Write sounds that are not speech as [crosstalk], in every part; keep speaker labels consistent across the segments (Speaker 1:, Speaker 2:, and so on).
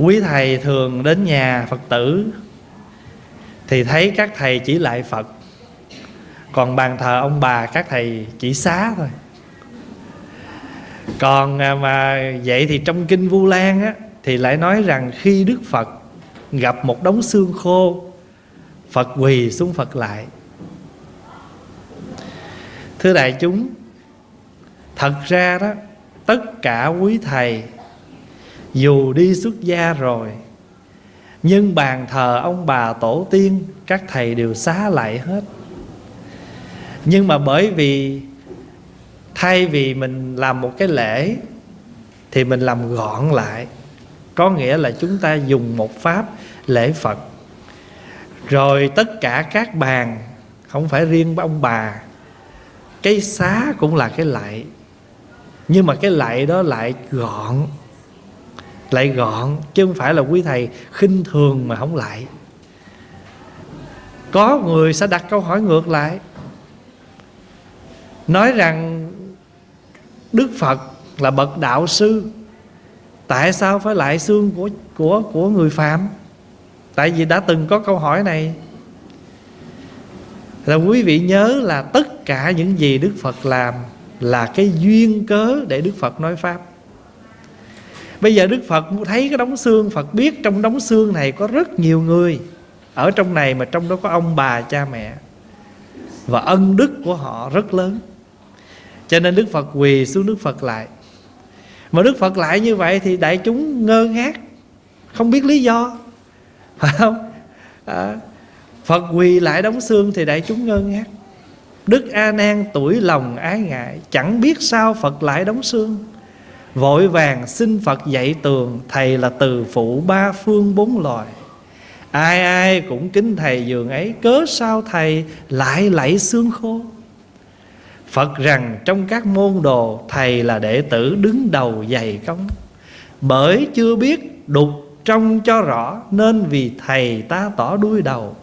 Speaker 1: quý thầy thường đến nhà phật tử thì thấy các thầy chỉ lại phật. Còn bàn thờ ông bà, các thầy chỉ xá thôi. Còn à, mà vậy thì trong kinh vu lan á, thì lại nói rằng khi đức phật gặp một đống xương khô, phật quỳ xuống phật lại. Thưa đại chúng, thật ra đó, tất cả quý thầy dù đi xuất gia rồi, nhưng bàn thờ ông bà tổ tiên, các thầy đều xá lại hết. Nhưng mà bởi vì, thay vì mình làm một cái lễ, thì mình làm gọn lại. Có nghĩa là chúng ta dùng một pháp lễ phật. Rồi tất cả các bàn, không phải riêng ông bà, cái xá cũng là cái lạy. Nhưng mà cái lạy đó lại gọn lại gọn, chứ không phải là quý thầy khinh thường mà không lại. Có người sẽ đặt câu hỏi ngược lại. Nói rằng đức phật là bậc đạo sư, tại sao phải lại xương của của của người phạm? Tại vì đã từng có câu hỏi này. Là quý vị nhớ là tất cả những gì đức phật làm là cái duyên cớ để đức phật nói pháp bây giờ đức phật thấy cái đống xương phật biết trong đống xương này có rất nhiều người. Ở trong này mà trong đó có ông bà cha mẹ. Và ân đức của họ rất lớn. Cho nên đức phật quỳ xuống đức phật lại. Mà đức phật lại như vậy thì đại chúng ngơ ngác không biết lý do. [laughs] Phải không? À, phật quỳ lại đóng xương thì đại chúng ngơ ngác. Đức a nan tuổi lòng ái ngại chẳng biết sao phật lại đóng xương vội vàng xin phật dạy tường, thầy là từ phụ ba phương bốn loài. Ai ai cũng kính thầy giường ấy, cớ sao thầy lại lạy xương khô? Phật rằng trong các môn đồ, Thầy là đệ tử đứng đầu dày công. Bởi chưa biết đục trong cho rõ, Nên vì thầy ta tỏ đuôi đầu.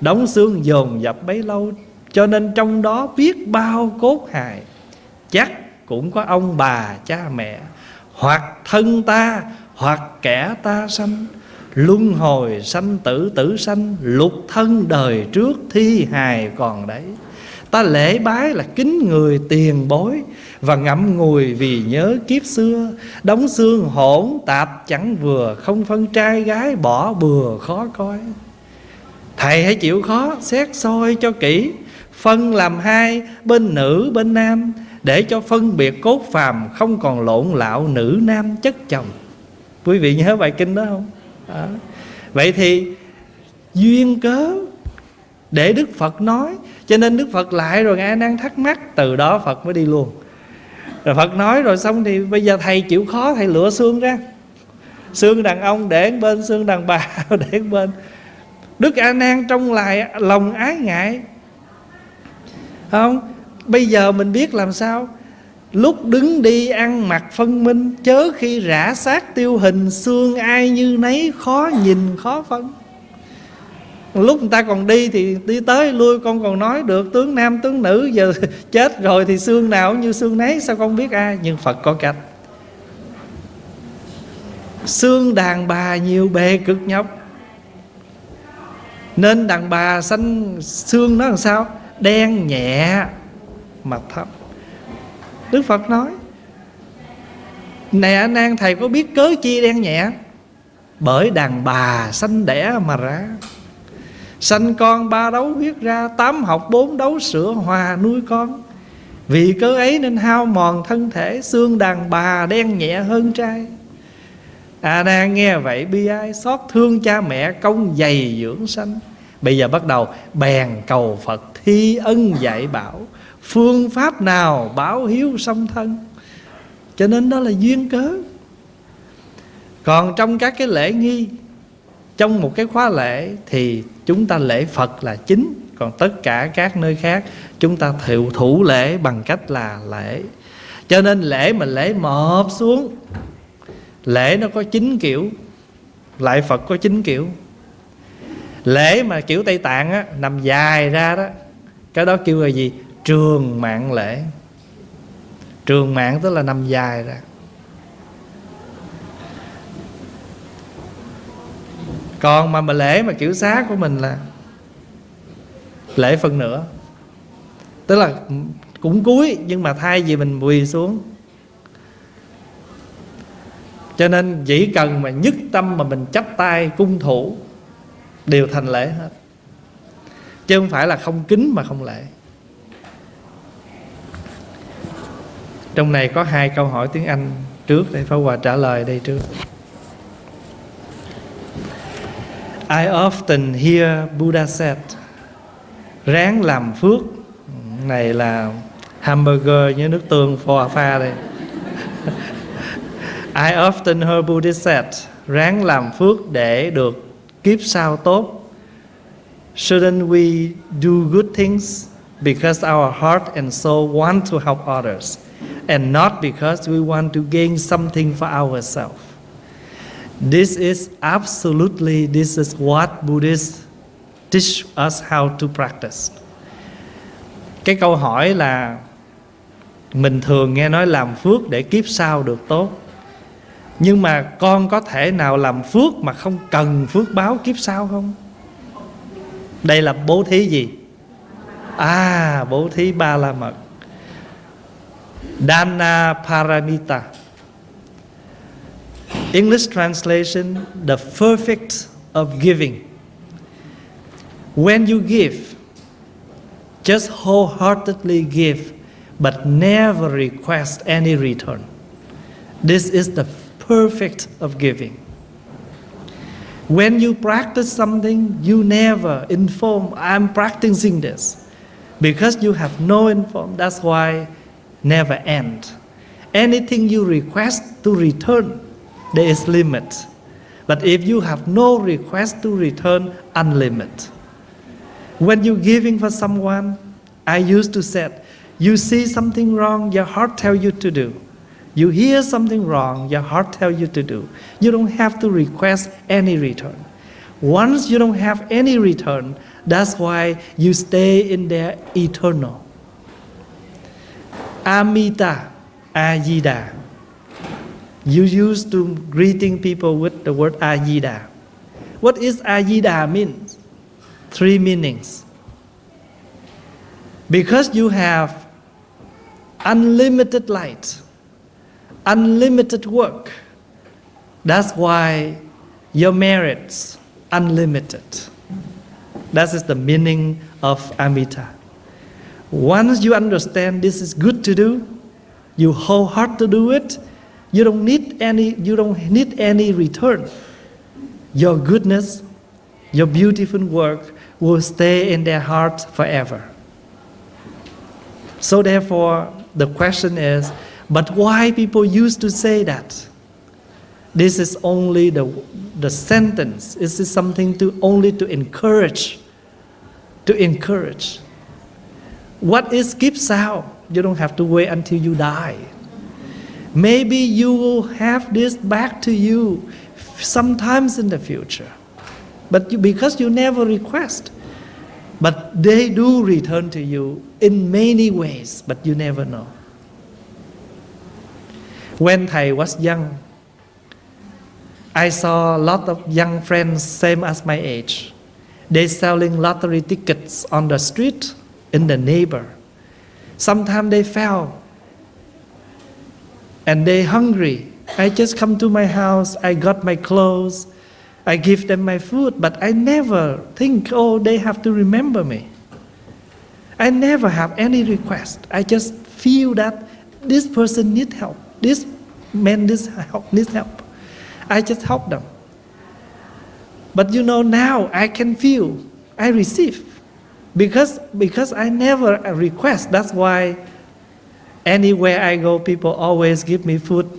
Speaker 1: Đóng xương dồn dập bấy lâu, Cho nên trong đó biết bao cốt hài. Chắc cũng có ông bà, cha mẹ, Hoặc thân ta, Hoặc kẻ ta sanh. Luân hồi sanh, tử tử sanh, Lục thân đời trước, thi hài còn đấy. Ta lễ bái là kính người tiền bối Và ngậm ngùi vì nhớ kiếp xưa. Đóng xương hỗn tạp chẳng vừa, Không phân trai gái bỏ bừa khó coi. Thầy hãy chịu khó xét soi cho kỹ, Phân làm hai, bên nữ, bên nam. Để cho phân biệt cốt phàm Không còn lộn lạo nữ nam chất chồng. Quý vị nhớ bài kinh đó không? À. Vậy thì duyên cớ Để Đức Phật nói, cho nên đức phật lại rồi ngài đang thắc mắc, từ đó phật mới đi luôn. Rồi phật nói rồi xong thì bây giờ thầy chịu khó, thầy lựa xương ra. Xương đàn ông để bên xương đàn bà [laughs] để bên. Đức a nan trong lại lòng ái ngại. Không? Bây giờ mình biết làm sao? Lúc đứng đi ăn mặc phân minh, chớ khi rã xác tiêu hình, xương ai như nấy, khó nhìn, khó phân. Lúc người ta còn đi thì đi tới lui, con còn nói được, tướng nam, tướng nữ, giờ [laughs] chết rồi thì xương nào như xương nấy, sao con biết ai? Nhưng phật có cách. Xương đàn bà nhiều bề cực nhọc. Nên đàn bà xanh xương nó làm sao? Đen nhẹ mà thấp. Đức phật nói, nè anh an, thầy có biết cớ chi đen nhẹ? Bởi đàn bà sanh đẻ mà ra. Sanh con ba đấu huyết ra, Tám học bốn đấu sữa hòa nuôi con. Vì cớ ấy nên hao mòn thân thể, Xương đàn bà đen nhẹ hơn trai. À nan nghe vậy, bi ai Xót thương cha mẹ, công dày dưỡng sanh. Bây giờ bắt đầu bèn cầu Phật thi ân dạy bảo. Phương pháp nào báo hiếu song thân? Cho nên đó là duyên cớ. Còn trong các cái lễ nghi Trong một cái khóa lễ Thì chúng ta lễ Phật là chính. Còn tất cả các nơi khác chúng ta thiệu thủ lễ bằng cách là lễ. Cho nên lễ mà lễ mọp xuống lễ nó có chín kiểu lại Phật có chín kiểu. Lễ mà kiểu Tây Tạng á, nằm dài ra đó cái đó kêu là gì? Trường mạng lễ. Trường mạng tức là nằm dài ra. Còn mà mà lễ mà kiểu xác của mình là lễ phần nữa tức là cũng cúi nhưng mà thay vì mình quỳ xuống. Cho nên chỉ cần mà nhất tâm mà mình chắp tay cung thủ, đều thành lễ hết. Chứ không phải là không kính mà không lễ. Trong này có hai câu hỏi tiếng anh trước, để Pháp Hòa trả lời đây trước. I often hear Buddha said, ráng làm phước. Này là hamburger với nước tương pho pha đây. [laughs] I often heard Buddha said, ráng làm phước để được kiếp sau tốt. Shouldn't we do good things? Because our heart and soul want to help others and not because we want to gain something for ourselves This is absolutely this is what Buddhists teach us how to practice. Cái câu hỏi là mình thường nghe nói làm phước để kiếp sau được tốt. Nhưng mà con có thể nào làm phước mà không cần phước báo kiếp sau không? Đây là bố thí gì? À, bố thí ba la mật. Dana Paramita English translation, the perfect of giving. When you give, just wholeheartedly give, but never request any return. This is the perfect of giving. When you practice something, you never inform, I'm practicing this. Because you have no inform, that's why never end. Anything you request to return, there is limit. But if you have no request to return, unlimited. When you're giving for someone, I used to say, you see something wrong, your heart tell you to do. You hear something wrong, your heart tell you to do. You don't have to request any return. Once you don't have any return, that's why you stay in there eternal. Amita, Ajida. You used to greeting people with the word Ajida. What is Ajida means? Three meanings. Because you have unlimited light, unlimited work, that's why your merits unlimited. That is the meaning of Amita. Once you understand this is good to do, you wholeheart to do it, you don't need any, you don't need any return. Your goodness, your beautiful work will stay in their hearts forever. So therefore, the question is, but why people used to say that? This is only the, the sentence. This is something to only to encourage. To encourage. What is gives out? You don't have to wait until you die. Maybe you will have this back to you sometimes in the future. But you, because you never request, but they do return to you in many ways, but you never know. When I was young, I saw a lot of young friends, same as my age. They selling lottery tickets on the street in the neighbor. Sometimes they fell and they hungry. I just come to my house, I got my clothes, I give them my food, but I never think, oh, they have to remember me. I never have any request. I just feel that this person needs help. This man needs help, needs help. I just help them. But you know, now I can feel, I receive. Because, because I never request. That's why Anywhere I go, people always give me food. [laughs]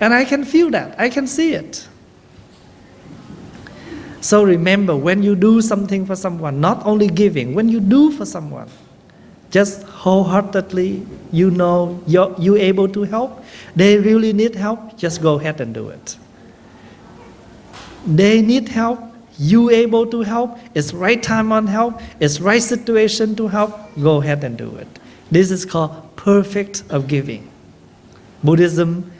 Speaker 1: and I can feel that, I can see it. So remember, when you do something for someone, not only giving, when you do for someone, just wholeheartedly, you know you're, you able to help. They really need help, just go ahead and do it. They need help, you able to help, it's right time on help, it's right situation to help, go ahead and do it. This is called perfect of giving. Buddhism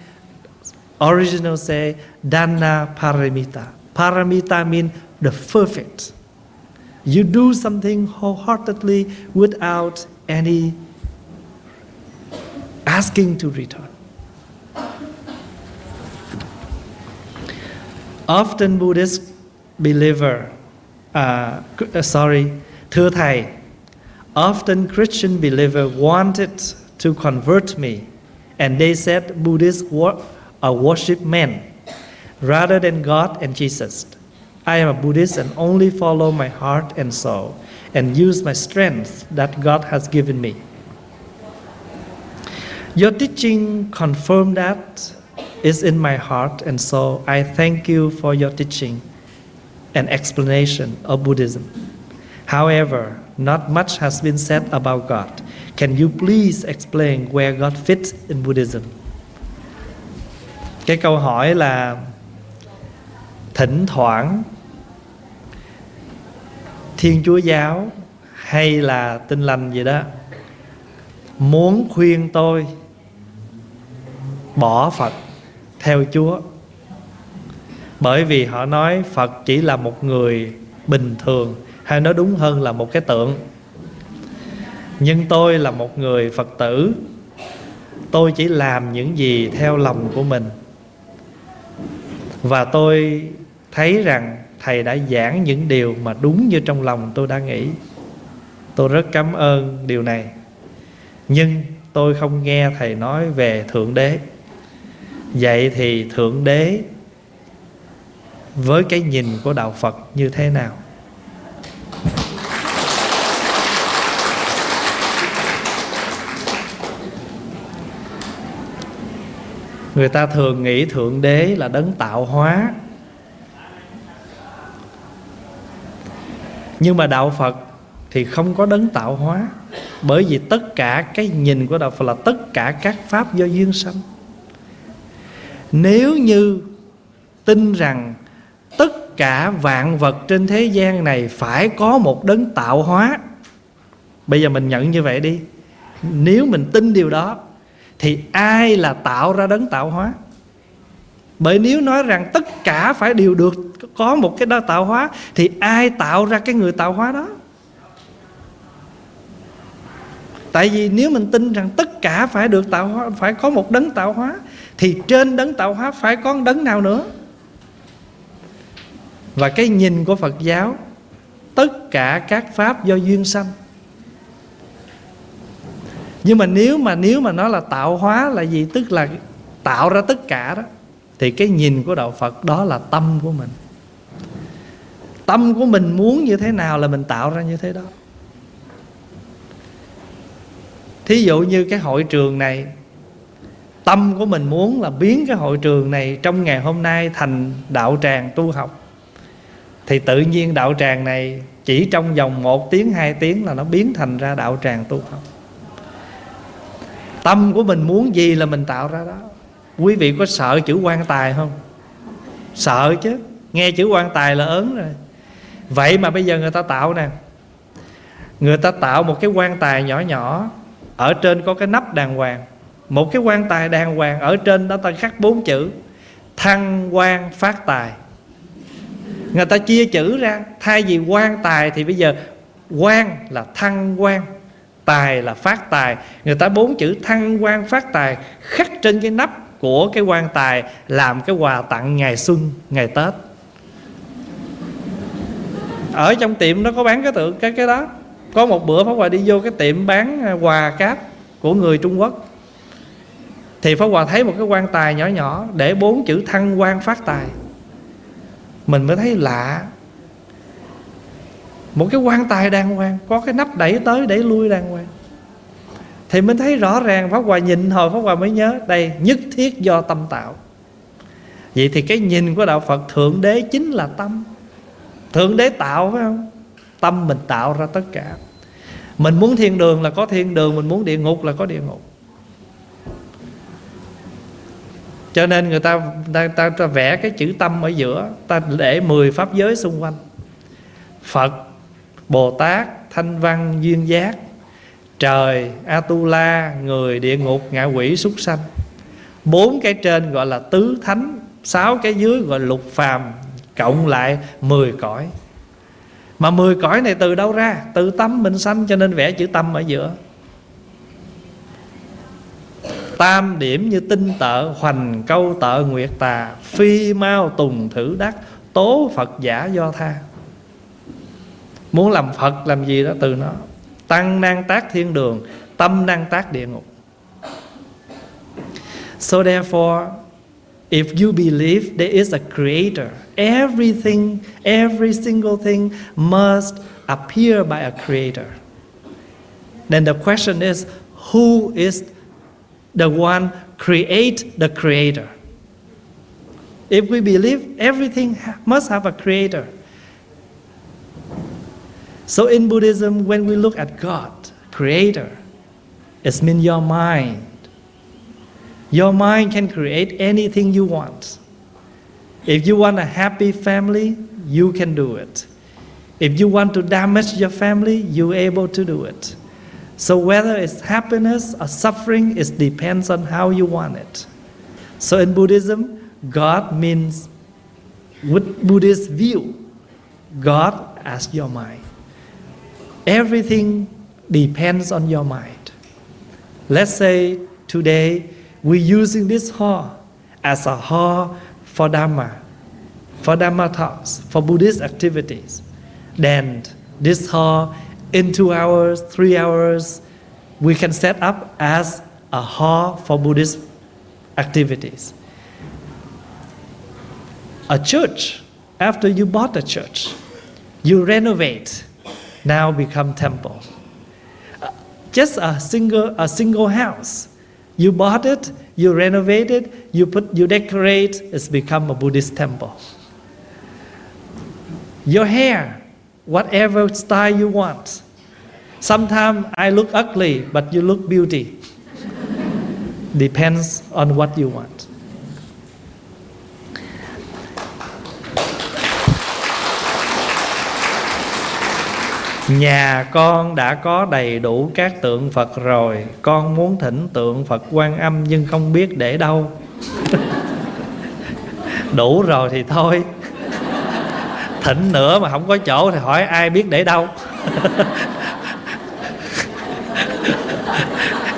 Speaker 1: Original say Dana Paramita. Paramita means the perfect. You do something wholeheartedly without any asking to return. Often Buddhist believer, uh, uh, sorry, thưa thầy, often Christian believer wanted to convert me, and they said Buddhists are worship men rather than God and Jesus. I am a Buddhist and only follow my heart and soul and use my strength that God has given me. Your teaching confirmed that is in my heart and soul. I thank you for your teaching and explanation of Buddhism. However, not much has been said about God. Can you please explain where God fits in Buddhism? Cái câu hỏi là thỉnh thoảng thiên chúa giáo hay là tinh lành gì đó muốn khuyên tôi bỏ phật theo chúa bởi vì họ nói phật chỉ là một người bình thường, hay nói đúng hơn là một cái tượng. Nhưng tôi là một người phật tử. Tôi chỉ làm những gì theo lòng của mình. Và tôi thấy rằng thầy đã giảng những điều mà đúng như trong lòng tôi đã nghĩ. Tôi rất cảm ơn điều này. Nhưng tôi không nghe thầy nói về thượng đế. Vậy thì thượng đế với cái nhìn của đạo phật như thế nào? Người ta thường nghĩ thượng đế là đấng tạo hóa. Nhưng mà đạo phật thì không có đấng tạo hóa, bởi vì tất cả cái nhìn của đạo phật là tất cả các pháp do duyên sanh. Nếu như tin rằng cả vạn vật trên thế gian này phải có một đấng tạo hóa. Bây giờ mình nhận như vậy đi. Nếu mình tin điều đó, thì ai là tạo ra đấng tạo hóa? Bởi nếu nói rằng tất cả phải đều được có một cái đó tạo hóa, thì ai tạo ra cái người tạo hóa đó? Tại vì nếu mình tin rằng tất cả phải được tạo hóa, phải có một đấng tạo hóa, thì trên đấng tạo hóa phải có đấng nào nữa? Và cái nhìn của phật giáo, tất cả các pháp do duyên sanh. Nhưng mà nếu mà nếu mà nó là tạo hóa là gì, tức là tạo ra tất cả đó, thì cái nhìn của đạo phật đó là tâm của mình. Tâm của mình muốn như thế nào là mình tạo ra như thế đó. Thí dụ như cái hội trường này, tâm của mình muốn là biến cái hội trường này trong ngày hôm nay thành đạo tràng tu học thì tự nhiên đạo tràng này chỉ trong vòng một tiếng, hai tiếng là nó biến thành ra đạo tràng tu học. Tâm của mình muốn gì là mình tạo ra đó. Quý vị có sợ chữ quan tài không? Sợ chứ. Nghe chữ quan tài là ớn rồi. Vậy mà bây giờ người ta tạo nè. Người ta tạo một cái quan tài nhỏ nhỏ, ở trên có cái nắp đàng hoàng. Một cái quan tài đàng hoàng ở trên đó ta khắc bốn chữ. Thăng quan phát tài người ta chia chữ ra. Thay vì quan tài thì bây giờ quan là thăng quan, tài là phát tài. Người ta bốn chữ thăng quan, phát tài khắc trên cái nắp của cái quan tài, làm cái quà tặng ngày xuân, ngày tết. Ở trong tiệm nó có bán cái tượng, cái cái đó. Có một bữa pháp hòa đi vô cái tiệm bán à, quà cáp của người trung quốc. Thì pháp hòa thấy một cái quan tài nhỏ nhỏ để bốn chữ thăng quan, phát tài mình mới thấy lạ. Một cái quan tài đàng hoàng, có cái nắp đẩy tới đẩy lui đàng hoàng. Thì mình thấy rõ ràng, pháp hòa nhìn hồi pháp hòa mới nhớ, đây nhất thiết do tâm tạo. Vậy thì cái nhìn của đạo phật thượng đế chính là tâm. Thượng đế tạo, phải không? Tâm mình tạo ra tất cả. Mình muốn thiên đường là có thiên đường, mình muốn địa ngục là có địa ngục. Cho nên người ta ta, ta, ta vẽ cái chữ tâm ở giữa ta để 10 pháp giới xung quanh. Phật bồ tát thanh văn duyên giác trời atula người địa ngục ngạ quỷ súc sanh. Bốn cái trên gọi là tứ thánh sáu cái dưới gọi là lục phàm cộng lại 10 cõi. Mà 10 cõi này từ đâu ra? Từ tâm mình sanh cho nên vẽ chữ tâm ở giữa tam điểm như tinh tợ, hoành câu tợ nguyệt tà, phi mau tùng thử đắc, tố phật giả do tha. Muốn làm phật làm gì đó từ nó. Tăng năng tác thiên đường, tâm năng tác địa ngục. So therefore, if you believe there is a creator, everything, every single thing must appear by a creator. Then the question is, who is the one create the creator if we believe everything must have a creator so in Buddhism, when we look at God, Creator, it means your mind. Your mind can create anything you want. If you want a happy family, you can do it. If you want to damage your family, you're able to do it. So whether it's happiness or suffering, it depends on how you want it. So in Buddhism, God means, with Buddhist view, God as your mind. Everything depends on your mind. Let's say today we're using this hall as a hall for Dharma, for Dhamma talks, for Buddhist activities. Then this hall in two hours, three hours, we can set up as a hall for Buddhist activities. A church, after you bought a church, you renovate now become temple. Uh, Just a single a single house. You bought it, you renovate it, you put you decorate, it's become a Buddhist temple. Your hair, whatever style you want. Sometimes I look ugly, but you look beauty. Depends on what you want. Nhà con đã có đầy đủ các tượng Phật rồi Con muốn thỉnh tượng Phật quan âm Nhưng không biết để đâu [laughs] Đủ rồi thì thôi [laughs] Thỉnh nữa mà không có chỗ Thì hỏi ai biết để đâu [laughs]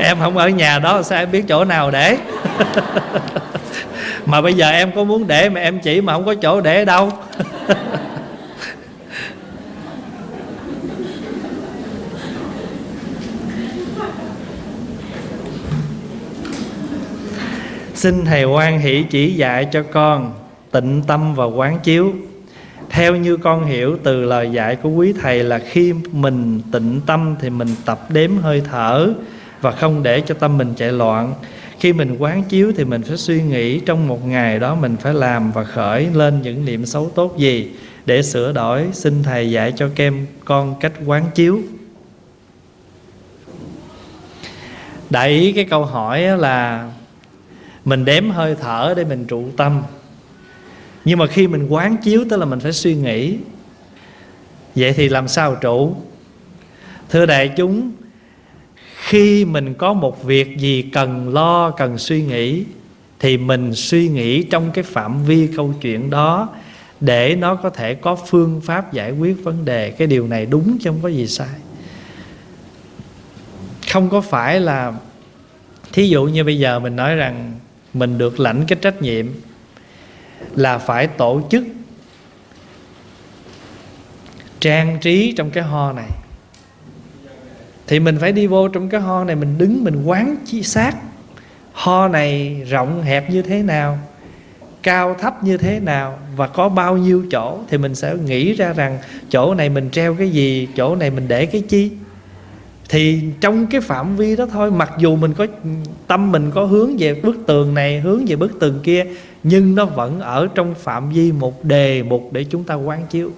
Speaker 1: Em không ở nhà đó, Sao em biết chỗ nào để? [laughs] Mà bây giờ em có muốn để Mà em chỉ mà không có chỗ để đâu. [laughs] Xin Thầy quan hỷ chỉ dạy cho con tịnh tâm và quán chiếu. Theo như con hiểu từ lời dạy của quý Thầy là khi mình tịnh tâm thì mình tập đếm hơi thở. Và không để cho tâm mình chạy loạn. Khi mình quán chiếu thì mình phải suy nghĩ trong một ngày đó mình phải làm và khởi lên những niệm xấu tốt gì Để sửa đổi. Xin Thầy dạy cho kem con cách quán chiếu. Đại ý cái câu hỏi là mình đếm hơi thở để mình trụ tâm. Nhưng mà khi mình quán chiếu tức là mình phải suy nghĩ. Vậy thì làm sao trụ? Thưa đại chúng khi mình có một việc gì cần lo, cần suy nghĩ, thì mình suy nghĩ trong cái phạm vi câu chuyện đó để nó có thể có phương pháp giải quyết vấn đề. Cái điều này đúng chứ không có gì sai. Không có phải là, thí dụ như bây giờ mình nói rằng mình được lãnh cái trách nhiệm là phải tổ chức trang trí trong cái ho này thì mình phải đi vô trong cái ho này, mình đứng, mình quán chi sát. Ho này rộng hẹp như thế nào, cao thấp như thế nào và có bao nhiêu chỗ thì mình sẽ nghĩ ra rằng chỗ này mình treo cái gì, chỗ này mình để cái chi. Thì trong cái phạm vi đó thôi, mặc dù mình có tâm mình có hướng về bức tường này, hướng về bức tường kia, nhưng nó vẫn ở trong phạm vi một đề mục để chúng ta quán chiếu.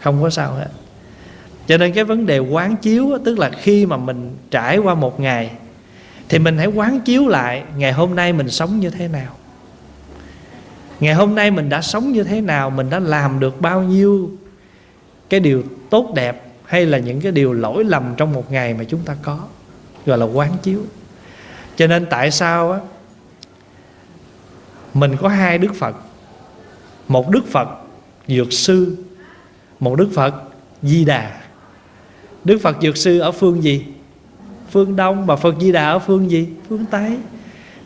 Speaker 1: Không có sao hết cho nên cái vấn đề quán chiếu tức là khi mà mình trải qua một ngày, thì mình hãy quán chiếu lại ngày hôm nay mình sống như thế nào. Ngày hôm nay mình đã sống như thế nào, mình đã làm được bao nhiêu cái điều tốt đẹp hay là những cái điều lỗi lầm trong một ngày mà chúng ta có, gọi là quán chiếu. Cho nên tại sao á, mình có hai đức phật. Một đức phật dược sư, một đức phật di đà đức phật dược sư ở phương gì? Phương đông. Mà phật di đà ở phương gì? Phương tây.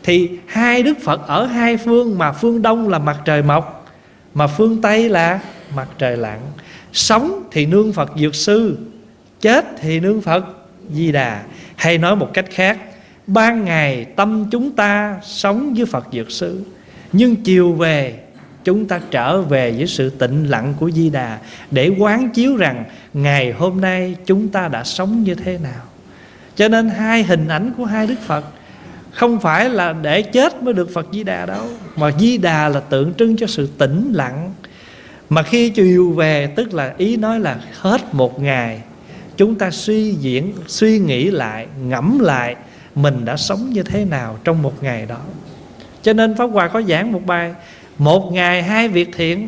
Speaker 1: Thì hai đức phật ở hai phương, mà phương đông là mặt trời mọc, mà phương tây là mặt trời lặn. Sống thì nương phật dược sư, chết thì nương phật di đà. Hay nói một cách khác, ban ngày tâm chúng ta sống với phật dược sư, nhưng chiều về chúng ta trở về với sự tịnh lặng của di đà để quán chiếu rằng ngày hôm nay chúng ta đã sống như thế nào. Cho nên hai hình ảnh của hai đức phật không phải là để chết mới được phật di đà đâu, mà di đà là tượng trưng cho sự tĩnh lặng. Mà khi chiều về, tức là ý nói là hết một ngày, chúng ta suy diễn, suy nghĩ lại, ngẫm lại mình đã sống như thế nào trong một ngày đó. Cho nên pháp hòa có giảng một bài một ngày hai việc thiện.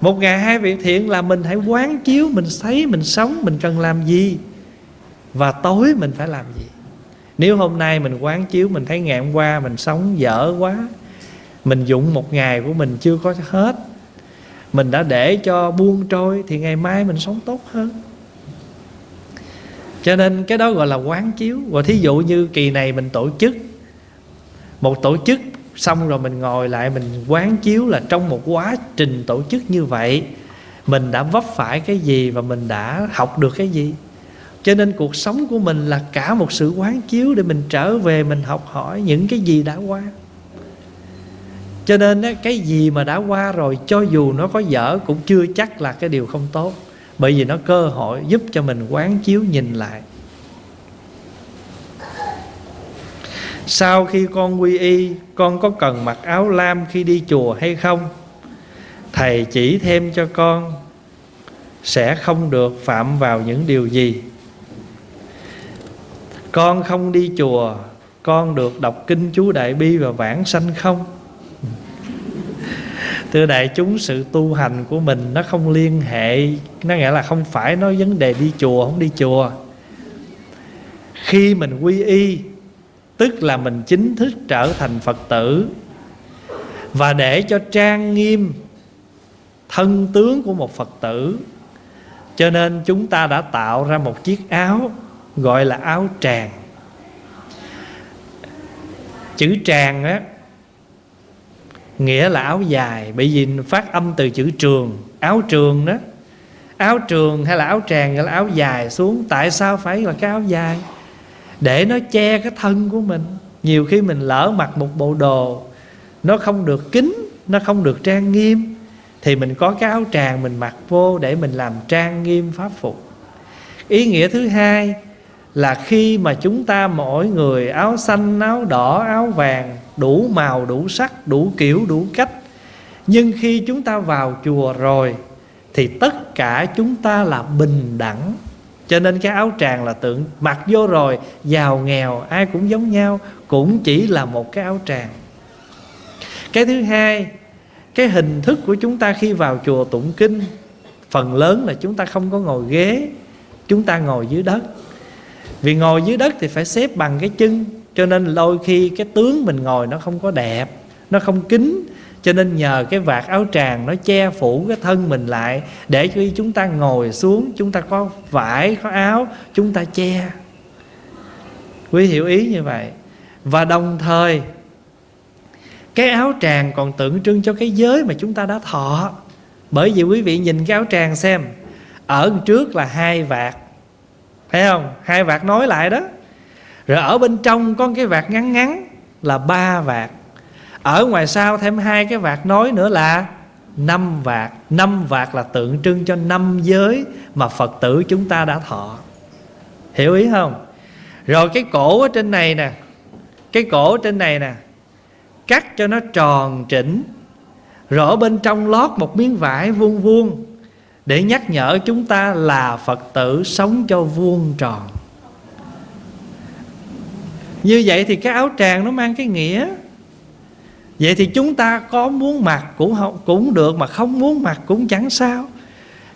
Speaker 1: Một ngày hai việc thiện là mình hãy quán chiếu, mình thấy, mình sống, mình cần làm gì. Và tối mình phải làm gì. Nếu hôm nay mình quán chiếu, mình thấy ngày hôm qua mình sống dở quá, mình dụng một ngày của mình chưa có hết, mình đã để cho buông trôi thì ngày mai mình sống tốt hơn. Cho nên cái đó gọi là quán chiếu. Và thí dụ như kỳ này mình tổ chức, một tổ chức xong rồi mình ngồi lại, mình quán chiếu là trong một quá trình tổ chức như vậy, mình đã vấp phải cái gì và mình đã học được cái gì? Cho nên cuộc sống của mình là cả một sự quán chiếu để mình trở về, mình học hỏi những cái gì đã qua. Cho nên cái gì mà đã qua rồi, cho dù nó có dở cũng chưa chắc là cái điều không tốt, bởi vì nó cơ hội giúp cho mình quán chiếu, nhìn lại. Sau khi con quy y, con có cần mặc áo lam khi đi chùa hay không? Thầy chỉ thêm cho con, sẽ không được phạm vào những điều gì. Con không đi chùa, con được đọc kinh chú đại bi và vãng sanh không? Thưa đại chúng, sự tu hành của mình nó không liên hệ, nó nghĩa là không phải nói vấn đề đi chùa, không đi chùa. Khi mình quy y tức là mình chính thức trở thành phật tử. Và để cho trang nghiêm thân tướng của một phật tử, cho nên chúng ta đã tạo ra một chiếc áo gọi là áo tràng. Chữ tràng á, nghĩa là áo dài, bởi vì phát âm từ chữ trường, áo trường đó. Áo trường hay là áo tràng hay là áo dài xuống, tại sao phải là cái áo dài? Để nó che cái thân của mình. Nhiều khi mình lỡ mặc một bộ đồ, nó không được kín nó không được trang nghiêm, thì mình có cái áo tràng mình mặc vô để mình làm trang nghiêm pháp phục. Ý nghĩa thứ hai là khi mà chúng ta mỗi người áo xanh, áo đỏ, áo vàng, đủ màu, đủ sắc, đủ kiểu, đủ cách, nhưng khi chúng ta vào chùa rồi, thì tất cả chúng ta là bình đẳng cho nên cái áo tràng là tượng mặc vô rồi, giàu nghèo, ai cũng giống nhau, cũng chỉ là một cái áo tràng. Cái thứ hai, cái hình thức của chúng ta khi vào chùa tụng kinh, phần lớn là chúng ta không có ngồi ghế, chúng ta ngồi dưới đất. Vì ngồi dưới đất thì phải xếp bằng cái chân, cho nên đôi khi cái tướng mình ngồi nó không có đẹp, nó không kính cho nên nhờ cái vạt áo tràng nó che phủ cái thân mình lại, để khi chúng ta ngồi xuống, chúng ta có vải, có áo, chúng ta che. Quý hiểu ý như vậy. Và đồng thời, cái áo tràng còn tượng trưng cho cái giới mà chúng ta đã thọ. Bởi vì quý vị nhìn cái áo tràng xem, ở trước là hai vạt. Thấy không? Hai vạt nói lại đó. Rồi ở bên trong có cái vạt ngắn ngắn là ba vạt ở ngoài sau thêm hai cái vạt nói nữa là năm vạt. Năm vạt là tượng trưng cho năm giới mà phật tử chúng ta đã thọ. Hiểu ý không? Rồi cái cổ ở trên này nè. Cái cổ trên này nè. Cắt cho nó tròn chỉnh rồi ở bên trong lót một miếng vải vuông vuông để nhắc nhở chúng ta là phật tử sống cho vuông tròn. Như vậy thì cái áo tràng nó mang cái nghĩa vậy thì chúng ta có muốn mặc cũng không, cũng được mà không muốn mặc cũng chẳng sao.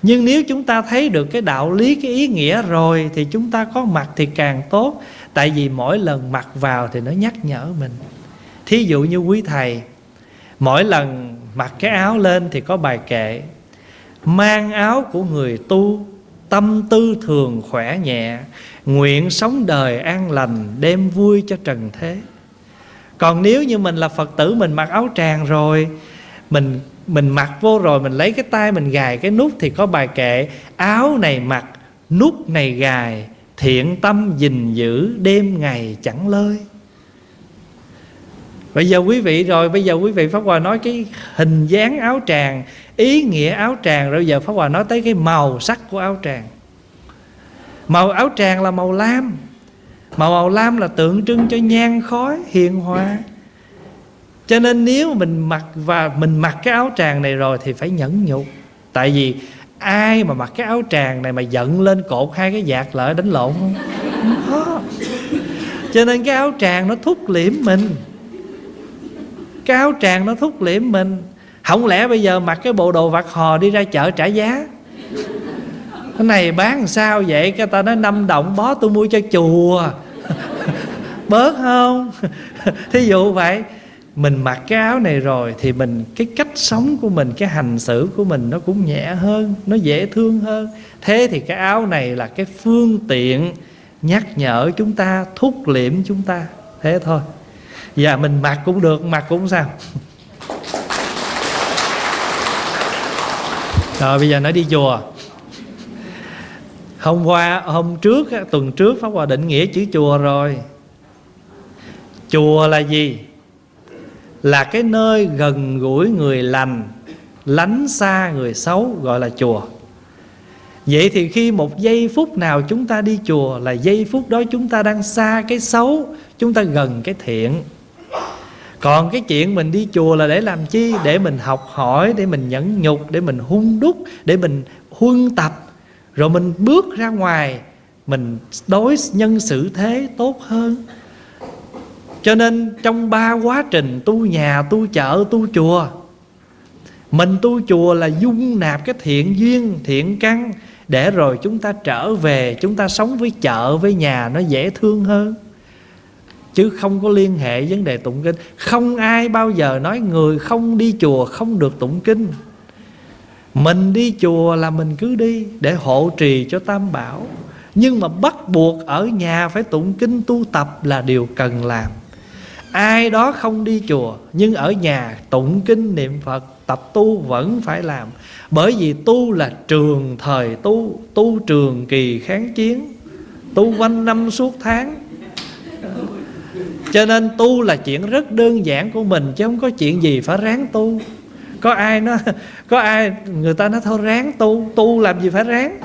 Speaker 1: Nhưng nếu chúng ta thấy được cái đạo lý cái ý nghĩa rồi thì chúng ta có mặc thì càng tốt. Tại vì mỗi lần mặc vào thì nó nhắc nhở mình. Thí dụ như quý thầy mỗi lần mặc cái áo lên thì có bài kệ mang áo của người tu tâm tư thường khỏe nhẹ nguyện sống đời an lành đem vui cho trần thế còn nếu như mình là phật tử, mình mặc áo tràng rồi, mình mình mặc vô rồi, mình lấy cái tay, mình gài cái nút thì có bài kệ, áo này mặc, nút này gài, thiện tâm gìn giữ, đêm ngày chẳng lơi. Bây giờ quý vị rồi, bây giờ quý vị pháp hòa nói cái hình dáng áo tràng, ý nghĩa áo tràng, rồi giờ pháp hòa nói tới cái màu sắc của áo tràng. Màu áo tràng là màu lam màu màu lam là tượng trưng cho nhan khói hiền hòa. Cho nên nếu mình mặc và mình mặc cái áo tràng này rồi thì phải nhẫn nhục. Tại vì ai mà mặc cái áo tràng này mà giận lên cột hai cái vạt lỡ đánh lộn? Không không có. Cho nên cái áo tràng nó thúc liễm mình. Cái áo tràng nó thúc liễm mình. Không lẽ bây giờ mặc cái bộ đồ vạt hò đi ra chợ trả giá? Cái này bán sao vậy? Cái ta nói, năm đồng bó tôi mua cho chùa bớt không? [laughs] Thí dụ vậy, mình mặc cái áo này rồi thì mình, cái cách sống của mình, cái hành xử của mình nó cũng nhẹ hơn, nó dễ thương hơn. Thế thì cái áo này là cái phương tiện nhắc nhở chúng ta, thúc liệm chúng ta. Thế thôi. Và mình mặc cũng được, mặc cũng sao? [laughs] Rồi, bây giờ nói đi chùa. Hôm qua, hôm trước tuần trước pháp hòa định nghĩa chữ chùa rồi chùa là gì? Là cái nơi gần gũi người lành, lánh xa người xấu, gọi là chùa. Vậy thì khi một giây phút nào chúng ta đi chùa là giây phút đó chúng ta đang xa cái xấu, chúng ta gần cái thiện. Còn cái chuyện mình đi chùa là để làm chi? Để mình học hỏi, để mình nhẫn nhục, để mình hung đúc, để mình huân tập. Rồi mình bước ra ngoài, mình đối nhân xử thế tốt hơn cho nên trong ba quá trình tu nhà, tu chợ, tu chùa, mình tu chùa là dung nạp cái thiện duyên, thiện căn, để rồi chúng ta trở về, chúng ta sống với chợ, với nhà nó dễ thương hơn. Chứ không có liên hệ vấn đề tụng kinh. Không ai bao giờ nói người không đi chùa không được tụng kinh. Mình đi chùa là mình cứ đi để hộ trì cho tam bảo. Nhưng mà bắt buộc ở nhà phải tụng kinh tu tập là điều cần làm ai đó không đi chùa, nhưng ở nhà tụng kinh niệm phật, tập tu vẫn phải làm. Bởi vì tu là trường thời tu tu trường kỳ kháng chiến, tu quanh năm suốt tháng. Cho nên tu là chuyện rất đơn giản của mình, chứ không có chuyện gì phải ráng tu. Có ai nó [laughs] có ai, người ta nói thôi, ráng tu tu làm gì phải ráng?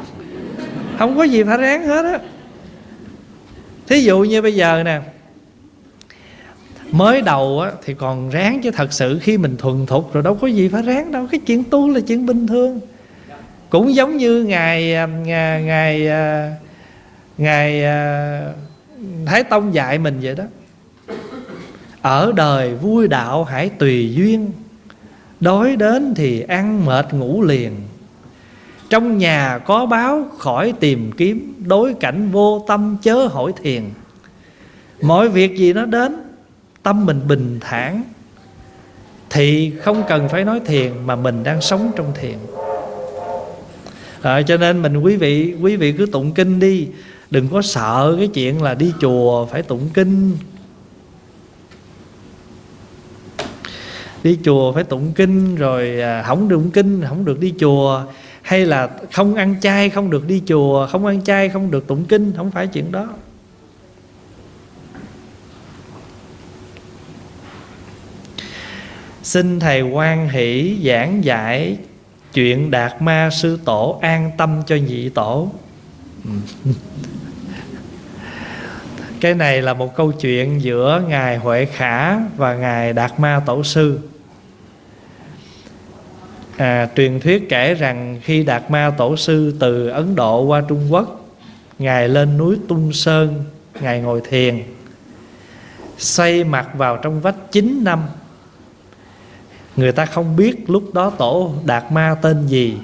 Speaker 1: Không có gì phải ráng hết á. Thí dụ như bây giờ nè mới đầu á, thì còn ráng chứ thật sự khi mình thuần thục rồi đâu có gì phải ráng đâu. Cái chuyện tu là chuyện bình thường. Cũng giống như ngài à, ngài à, ngài ngài thái tông dạy mình vậy đó. Ở đời vui đạo hãy tùy duyên. Đói đến thì ăn mệt ngủ liền. Trong nhà có báo khỏi tìm kiếm đối cảnh vô tâm chớ hỏi thiền. Mọi việc gì nó đến tâm mình bình thản thì không cần phải nói thiền mà mình đang sống trong thiền. À, cho nên mình quý vị quý vị cứ tụng kinh đi đừng có sợ cái chuyện là đi chùa phải tụng kinh. Đi chùa phải tụng kinh rồi à, không được tụng kinh không được đi chùa. Hay là không ăn chay không được đi chùa không ăn chay không được tụng kinh không phải chuyện đó. Xin thầy quan hỷ giảng giải chuyện đạt ma sư tổ an tâm cho nhị tổ. Cái này là một câu chuyện giữa ngài huệ khả và ngài đạt ma tổ sư. À, truyền thuyết kể rằng khi đạt ma tổ sư từ ấn độ qua trung quốc ngài lên núi tung sơn ngài ngồi thiền xoay mặt vào trong vách 9 năm người ta không biết lúc đó tổ đạt ma tên gì.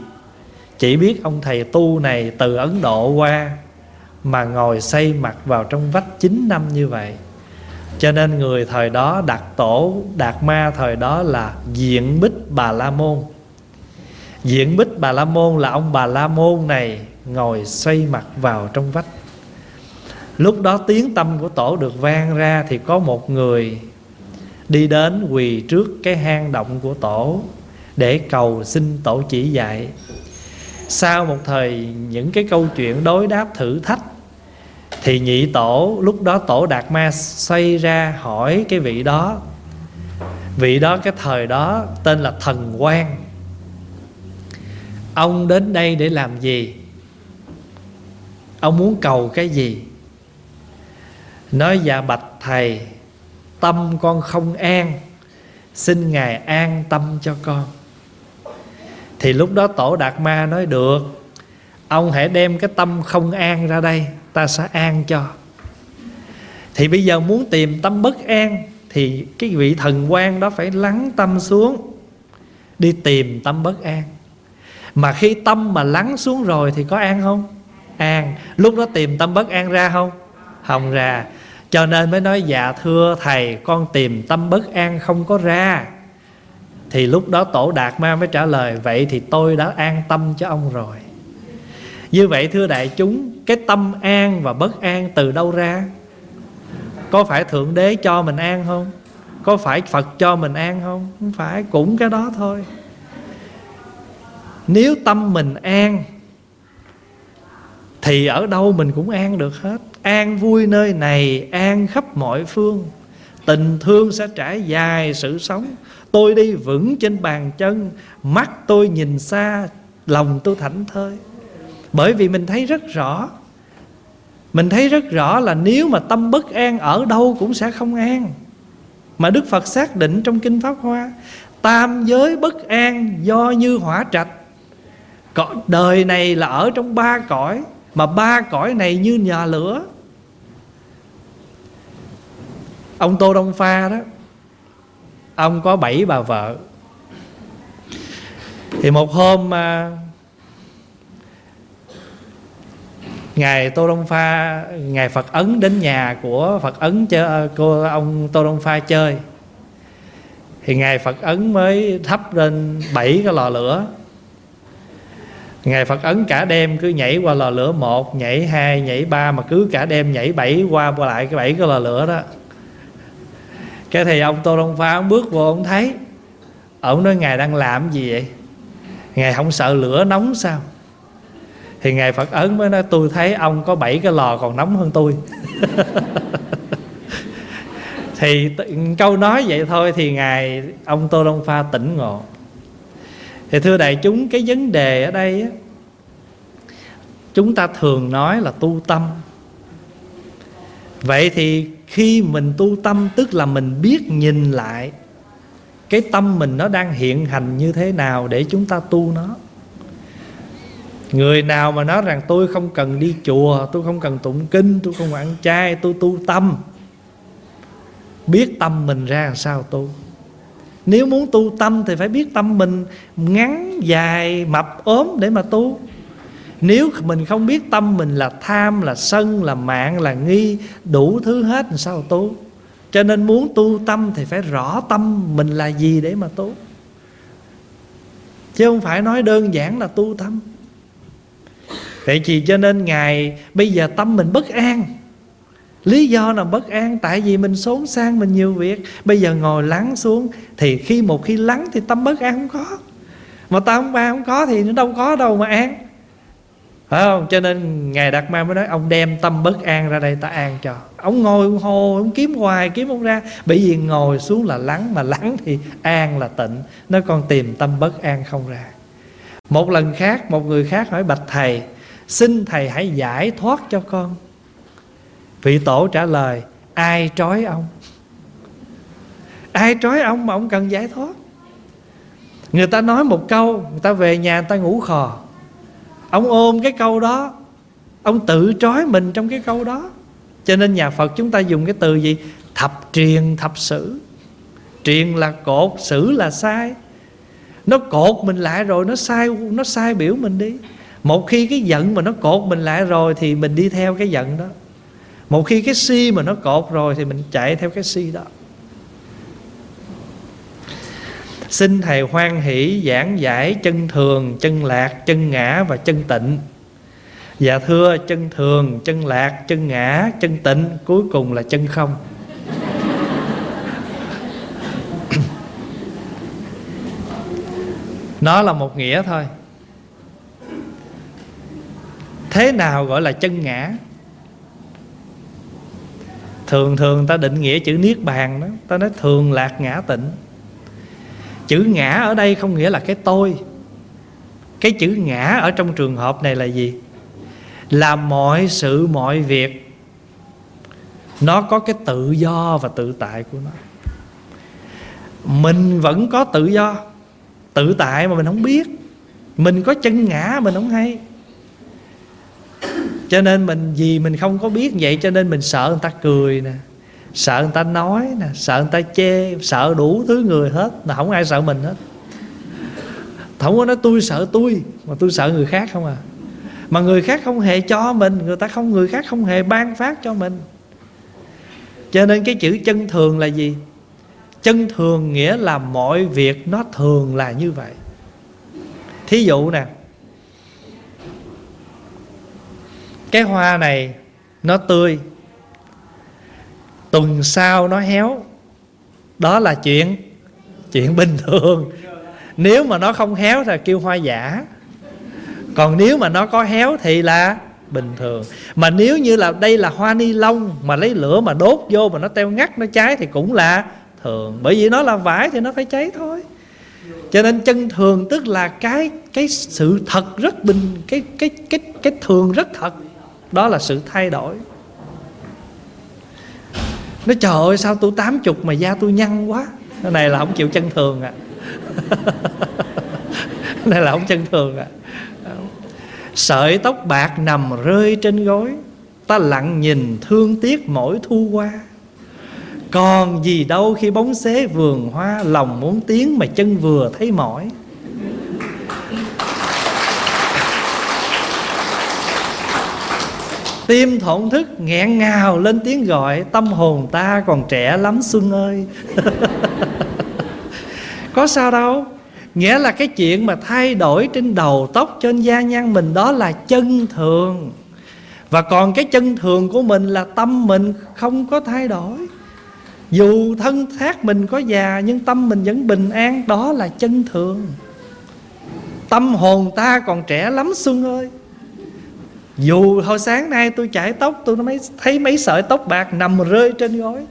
Speaker 1: Chỉ biết ông thầy tu này từ ấn độ qua, mà ngồi xây mặt vào trong vách 9 năm như vậy. Cho nên người thời đó đặt tổ đạt ma thời đó là diện bích bà la môn. Diện bích bà la môn là ông bà la môn này ngồi xoay mặt vào trong vách. Lúc đó tiếng tâm của tổ được vang ra thì có một người đi đến quỳ trước cái hang động của tổ để cầu xin tổ chỉ dạy. Sau một thời, những cái câu chuyện đối đáp thử thách, thì nhị tổ, lúc đó tổ đạt ma xoay ra hỏi cái vị đó. Vị đó cái thời đó tên là thần quan ông đến đây để làm gì? Ông muốn cầu cái gì? Nói dạ bạch thầy tâm con không an, xin ngài an tâm cho con. Thì lúc đó tổ đạt ma nói, được, ông hãy đem cái tâm không an ra đây, ta sẽ an cho. Thì bây giờ muốn tìm tâm bất an, thì cái vị thần quan đó phải lắng tâm xuống, đi tìm tâm bất an. Mà khi tâm mà lắng xuống rồi thì có an không? An. Lúc đó tìm tâm bất an ra không? Không ra cho nên mới nói dạ thưa thầy, con tìm tâm bất an không có ra. Thì lúc đó tổ đạt ma mới trả lời, vậy thì tôi đã an tâm cho ông rồi. Như vậy, thưa đại chúng, cái tâm an và bất an từ đâu ra? Có phải thượng đế cho mình an không? Có phải phật cho mình an không? Không phải, cũng cái đó thôi. Nếu tâm mình an, thì ở đâu mình cũng an được hết an vui nơi này, an khắp mọi phương. Tình thương sẽ trải dài sự sống. Tôi đi vững trên bàn chân, mắt tôi nhìn xa, lòng tôi thảnh thơi. Bởi vì mình thấy rất rõ, mình thấy rất rõ là nếu mà tâm bất an ở đâu cũng sẽ không an. Mà đức phật xác định trong kinh pháp hoa, tam giới bất an do như hỏa trạch. Cõi đời này là ở trong ba cõi, mà ba cõi này như nhà lửa ông tô đông pha đó, ông có bảy bà vợ. Thì một hôm mà ngài tô đông pha, ngài phật ấn đến nhà của phật ấn chơi cô ông tô đông pha chơi. Thì ngài phật ấn mới thắp lên bảy cái lò lửa. Ngài phật ấn cả đêm cứ nhảy qua lò lửa một, nhảy hai, nhảy ba, mà cứ cả đêm nhảy bảy qua qua lại cái bảy cái lò lửa đó cái thì ông tô đông pha ông bước vô ông thấy. Ông nói ngài đang làm gì vậy? Ngài không sợ lửa nóng sao? Thì ngài phật ấn mới nói tôi thấy ông có bảy cái lò còn nóng hơn tôi. [laughs] Thì câu nói vậy thôi thì ngài ông tô đông pha tỉnh ngộ. Thì thưa đại chúng cái vấn đề ở đây á, chúng ta thường nói là tu tâm. Vậy thì khi mình tu tâm, tức là mình biết nhìn lại, cái tâm mình nó đang hiện hành như thế nào để chúng ta tu nó. Người nào mà nói rằng tôi không cần đi chùa, tôi không cần tụng kinh, tôi không ăn chay, tôi tu tâm, biết tâm mình ra làm sao tu. Nếu muốn tu tâm thì phải biết tâm mình ngắn, dài, mập, ốm để mà tu nếu mình không biết tâm mình là tham, là sân, là mạng, là nghi, đủ thứ hết làm sao tu? Cho nên muốn tu tâm thì phải rõ tâm mình là gì để mà tu. Chứ không phải nói đơn giản là tu tâm. Vậy thì cho nên ngài bây giờ tâm mình bất an. Lý do nào bất an? Tại vì mình xốn sang, mình nhiều việc. Bây giờ ngồi lắng xuống thì khi một khi lắng thì tâm bất an không có. Mà tâm ba không có thì nó đâu có đâu mà an phải không? Cho nên ngài đạt ma mới nói, ông đem tâm bất an ra đây ta an cho. Ông ngồi ông hồ, ông kiếm hoài, kiếm không ra. Bởi vì ngồi xuống là lắng, mà lắng thì an là tịnh. Nó còn tìm tâm bất an không ra. Một lần khác, một người khác hỏi, bạch thầy, xin thầy hãy giải thoát cho con. Vị tổ trả lời, ai trói ông? Ai trói ông mà ông cần giải thoát? Người ta nói một câu, người ta về nhà người ta ngủ khò ông ôm cái câu đó. Ông tự trói mình trong cái câu đó. Cho nên nhà phật chúng ta dùng cái từ gì? Thập truyền thập sử. Truyền là cột, sử là sai. Nó cột mình lại rồi, nó sai nó sai biểu mình đi. Một khi cái giận mà nó cột mình lại rồi thì mình đi theo cái giận đó. Một khi cái si mà nó cột rồi thì mình chạy theo cái si đó. Xin thầy hoan hỷ, giảng giải chân thường, chân lạc, chân ngã và chân tịnh. Dạ thưa, chân thường, chân lạc, chân ngã, chân tịnh, cuối cùng là chân không. [coughs] Nó là một nghĩa thôi. Thế nào gọi là chân ngã? Thường thường ta định nghĩa chữ niết bàn đó. Ta nói thường lạc, ngã tịnh chữ ngã ở đây không nghĩa là cái tôi. Cái chữ ngã ở trong trường hợp này là gì? Là mọi sự, mọi việc. Nó có cái tự do và tự tại của nó. Mình vẫn có tự do, tự tại mà mình không biết. Mình có chân ngã mình không hay. Cho nên mình, vì mình không có biết vậy, cho nên mình sợ người ta cười nè sợ người ta nói nè, sợ người ta chê, sợ đủ thứ người hết. Là không ai sợ mình hết. Không có nói tôi sợ tôi, mà tôi sợ người khác không à. Mà người khác không hề cho mình, người ta không, người khác không hề ban phát cho mình. Cho nên cái chữ chân thường là gì? Chân thường nghĩa là mọi việc nó thường là như vậy. Thí dụ nè, cái hoa này nó tươi tuần sau nó héo. Đó là chuyện chuyện bình thường. Nếu mà nó không héo thì kêu hoa giả. Còn nếu mà nó có héo thì là bình thường. Mà nếu như là đây là hoa ni lông mà lấy lửa mà đốt vô mà nó teo ngắt, nó cháy thì cũng là thường. Bởi vì nó là vải thì nó phải cháy thôi. Cho nên chân thường tức là cái cái sự thật rất bình, cái cái cái cái thường rất thật. Đó là sự thay đổi nó trời ơi, sao tôi tám chục mà da tôi nhăn quá. Cái này là không chịu chân thường à. [laughs] Này là không chân thường à. Sợi tóc bạc nằm rơi trên gối, ta lặng nhìn thương tiếc mỗi thu qua. Còn gì đâu khi bóng xế vườn hoa, lòng muốn tiếng mà chân vừa thấy mỏi. Tim thổn thức, nghẹn ngào, lên tiếng gọi, Tâm hồn ta còn trẻ lắm Xuân ơi. [laughs] Có sao đâu, Nghĩa là cái chuyện mà thay đổi trên đầu tóc trên da nhăn mình Đó là chân thường. Và còn cái chân thường của mình là tâm mình không có thay đổi. Dù thân xác mình có già, Nhưng tâm mình vẫn bình an, Đó là chân thường. Tâm hồn ta còn trẻ lắm Xuân ơi dù hồi sáng nay tôi chải tóc, tôi mới thấy mấy sợi tóc bạc nằm rơi trên gối.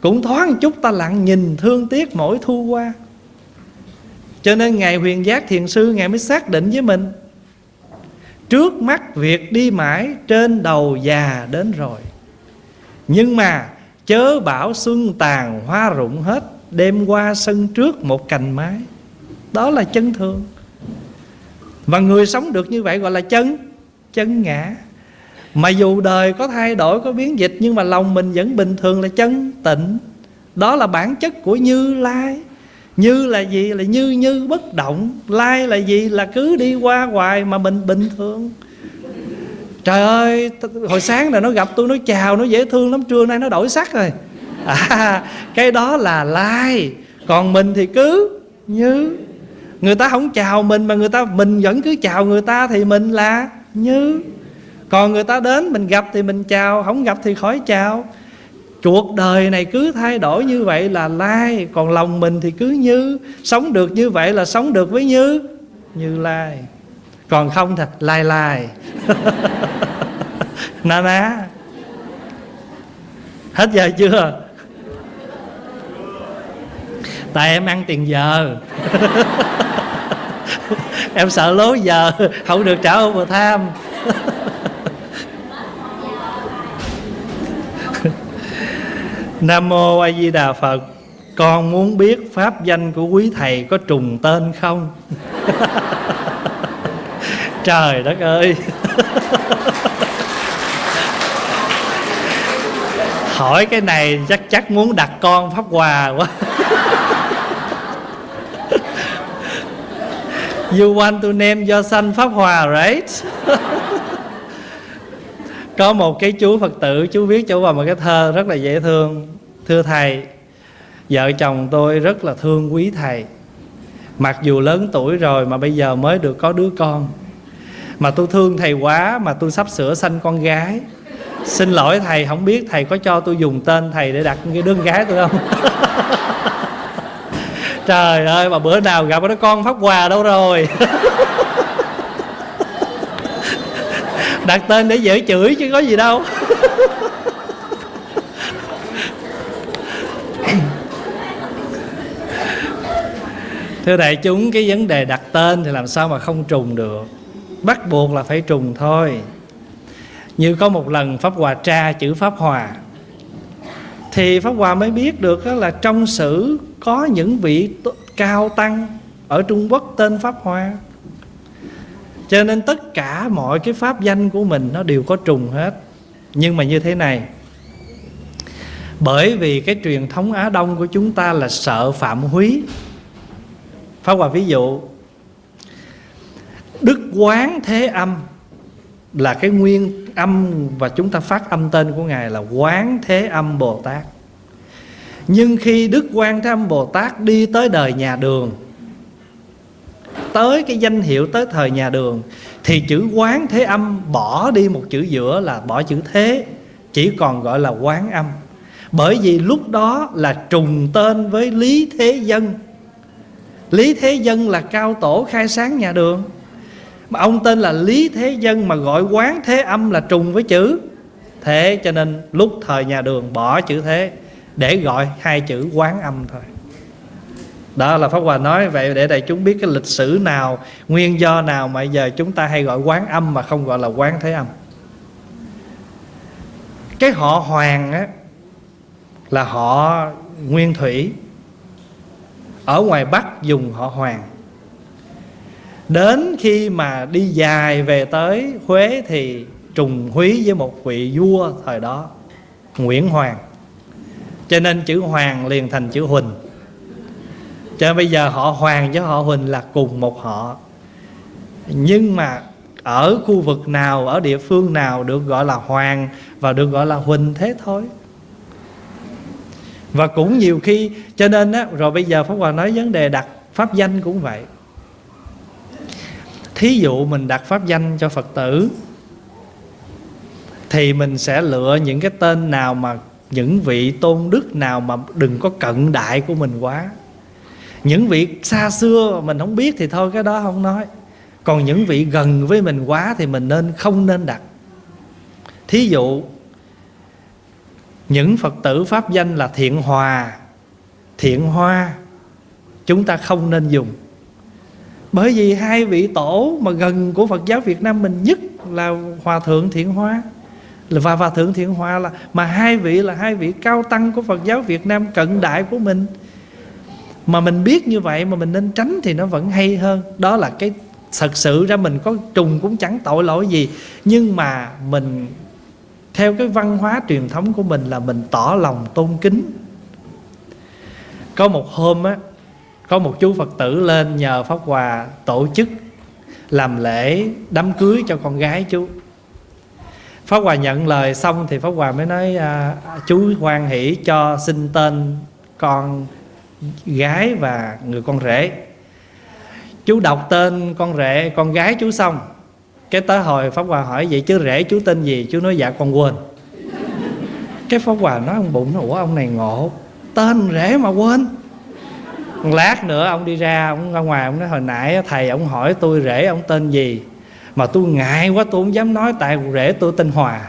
Speaker 1: Cũng thoáng chút ta lặng nhìn, thương tiếc mỗi thu qua. Cho nên ngài huyền giác thiền sư, ngài mới xác định với mình, trước mắt việc đi mãi trên đầu già đến rồi. Nhưng mà chớ bảo xuân tàn hoa rụng hết, đêm qua sân trước một cành mái. Đó là chân thường. Và người sống được như vậy gọi là chân chân ngã. Mà dù đời có thay đổi, có biến dịch, nhưng mà lòng mình vẫn bình thường là chân tịnh. Đó là bản chất của như lai. Như là gì? Là như như bất động. Lai là gì? Là cứ đi qua hoài mà mình bình thường. Trời ơi hồi sáng này nó gặp tôi nó chào, nó dễ thương lắm, trưa nay nó đổi sắc rồi. [laughs] À cái đó là lai. Còn mình thì cứ như. Người ta không chào mình mà người ta, mình vẫn cứ chào người ta thì mình là như còn người ta đến mình gặp thì mình chào, không gặp thì khỏi chào. Cuộc đời này cứ thay đổi như vậy là lai, còn lòng mình thì cứ như, sống được như vậy là sống được với như. Như lai, còn không thì lai lai. [laughs] Na ná. Hết giờ chưa? Tại em ăn tiền giờ. [laughs] [laughs] em sợ lố giờ, không được trả tham [laughs] Nam mô A Di Đà Phật. Con muốn biết pháp danh của quý thầy có trùng tên không? [laughs] Trời đất ơi. Hỏi cái này chắc chắc muốn đặt con pháp hòa quá. You want to name your son Pháp Hòa, right? [laughs] có một cái chú phật tử chú viết cho vào một cái thơ rất là dễ thương. Thưa thầy vợ chồng tôi rất là thương quý thầy. Mặc dù lớn tuổi rồi mà bây giờ mới được có đứa con. Mà tôi thương thầy quá mà tôi sắp sửa sanh con gái. Xin lỗi thầy không biết thầy có cho tôi dùng tên thầy để đặt cái đứa gái tôi không? [laughs] trời ơi, mà bữa nào gặp đứa con pháp hòa đâu rồi? Đặt tên để dễ chửi chứ có gì đâu. Thưa đại chúng, cái vấn đề đặt tên thì làm sao mà không trùng được? Bắt buộc là phải trùng thôi. Như có một lần pháp hòa tra chữ pháp hòa, thì pháp hòa mới biết được là trong sử có những vị cao tăng ở trung quốc tên pháp hoa. Cho nên tất cả mọi cái pháp danh của mình nó đều có trùng hết. Nhưng mà như thế này, bởi vì cái truyền thống á đông của chúng ta là sợ phạm húy. Pháp hòa ví dụ, đức quán thế âm là cái nguyên âm và chúng ta phát âm tên của ngài là quán thế âm bồ tát nhưng khi đức quan thế âm bồ tát đi tới đời nhà đường, tới cái danh hiệu tới thời nhà đường, thì chữ quán thế âm bỏ đi một chữ giữa là bỏ chữ thế, chỉ còn gọi là quán âm. Bởi vì lúc đó là trùng tên với lý thế dân. Lý thế dân là cao tổ khai sáng nhà đường. Mà ông tên là lý thế dân mà gọi quán thế âm là trùng với chữ thế, cho nên lúc thời nhà đường bỏ chữ thế để gọi hai chữ quán âm thôi. Đó là pháp hòa nói vậy để đại chúng biết cái lịch sử nào, nguyên do nào mà giờ chúng ta hay gọi quán âm mà không gọi là quán thế âm. Cái họ hoàng á, là họ nguyên thủy. Ở ngoài bắc dùng họ hoàng. Đến khi mà đi dài về tới huế thì trùng húy với một vị vua thời đó, nguyễn hoàng cho nên chữ hoàng liền thành chữ huỳnh. Cho nên bây giờ họ hoàng với họ huỳnh là cùng một họ. Nhưng mà ở khu vực nào, ở địa phương nào được gọi là hoàng và được gọi là huỳnh thế thôi. Và cũng nhiều khi, cho nên á, rồi bây giờ pháp hòa nói vấn đề đặt pháp danh cũng vậy. Thí dụ mình đặt pháp danh cho phật tử, thì mình sẽ lựa những cái tên nào mà những vị tôn đức nào mà đừng có cận đại của mình quá. Những vị xa xưa mình không biết thì thôi, cái đó không nói. Còn những vị gần với mình quá thì mình nên không nên đặt. Thí dụ, những phật tử pháp danh là thiện hòa, thiện hoa, chúng ta không nên dùng. Bởi vì hai vị tổ mà gần của phật giáo việt nam mình nhất là hòa thượng thiện hoa và và thượng thiện hòa là, mà hai vị là hai vị cao tăng của phật giáo việt nam cận đại của mình. Mà mình biết như vậy mà mình nên tránh thì nó vẫn hay hơn. Đó là cái, thật sự ra mình có trùng cũng chẳng tội lỗi gì. Nhưng mà mình, theo cái văn hóa truyền thống của mình là mình tỏ lòng tôn kính. Có một hôm á, có một chú phật tử lên nhờ pháp hòa tổ chức làm lễ đám cưới cho con gái chú pháp hòa nhận lời xong thì pháp hòa mới nói à, chú hoan hỷ cho xin tên con gái và người con rể. Chú đọc tên con rể con gái chú xong. Cái tới hồi pháp hòa hỏi vậy chứ rể chú tên gì? Chú nói dạ con quên. Cái pháp hòa nói ông bụng nó ủa ông này ngộ. Tên rể mà quên. Lát nữa ông đi ra ông ra ngoài ông nói hồi nãy thầy ông hỏi tôi rể ông tên gì? Mà tôi ngại quá, tôi không dám nói, tại rể tôi tên hòa.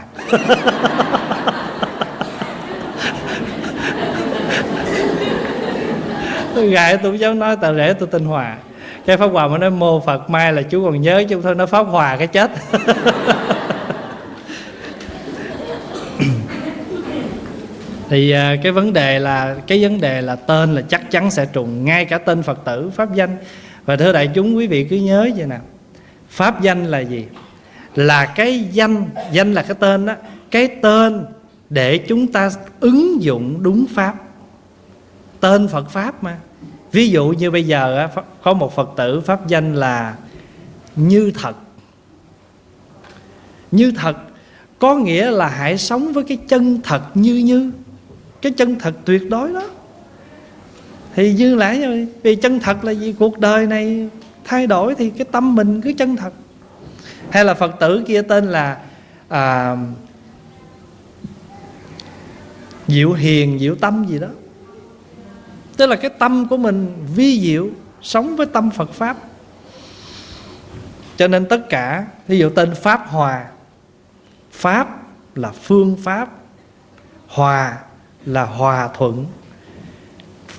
Speaker 1: Tôi ngại, tôi không dám nói, tại rể tôi tên hòa. Cái pháp hòa mới nói, mô phật, mai là chú còn nhớ, chứ thôi nó pháp hòa cái chết. [laughs] Thì à, cái vấn đề là, cái vấn đề là tên là chắc chắn sẽ trùng ngay cả tên phật tử, pháp danh. Và thưa đại chúng, quý vị cứ nhớ vậy nào pháp danh là gì? Là cái danh. Danh là cái tên đó cái tên để chúng ta ứng dụng đúng pháp. Tên phật pháp mà. Ví dụ như bây giờ có một phật tử, pháp danh là như thật. Như thật có nghĩa là hãy sống với cái chân thật như như. Cái chân thật tuyệt đối đó. Thì như lẽ vì chân thật là gì? Cuộc đời này thay đổi thì cái tâm mình cứ chân thật. Hay là phật tử kia tên là à, diệu hiền diệu tâm gì đó. Tức là cái tâm của mình vi diệu sống với tâm phật pháp. Cho nên tất cả ví dụ tên pháp hòa pháp là phương pháp hòa là hòa thuận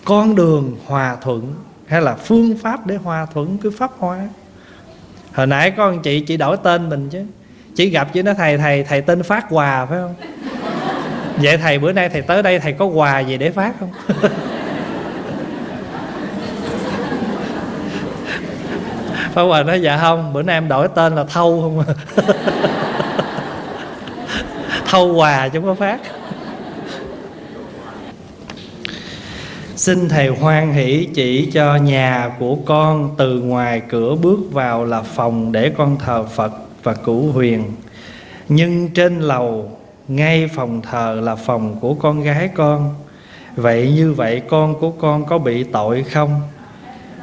Speaker 1: con đường hòa thuận hay là phương pháp để hòa thuận, cái pháp hòa hồi nãy có anh chị chị đổi tên mình chứ. Chỉ gặp chị nó, thầy thầy thầy tên phát quà phải không? Vậy thầy bữa nay thầy tới đây thầy có quà gì để phát không? [laughs] Pháp Hòa nói dạ không, Bữa nay em đổi tên là Thâu không à. [laughs] Thâu quà chứ không có phát. Xin Thầy hoan hỷ chỉ cho nhà của con Từ ngoài cửa bước vào là phòng Để con thờ Phật và cửu huyền. Nhưng trên lầu, ngay phòng thờ là phòng của con gái con. Vậy như vậy con của con có bị tội không?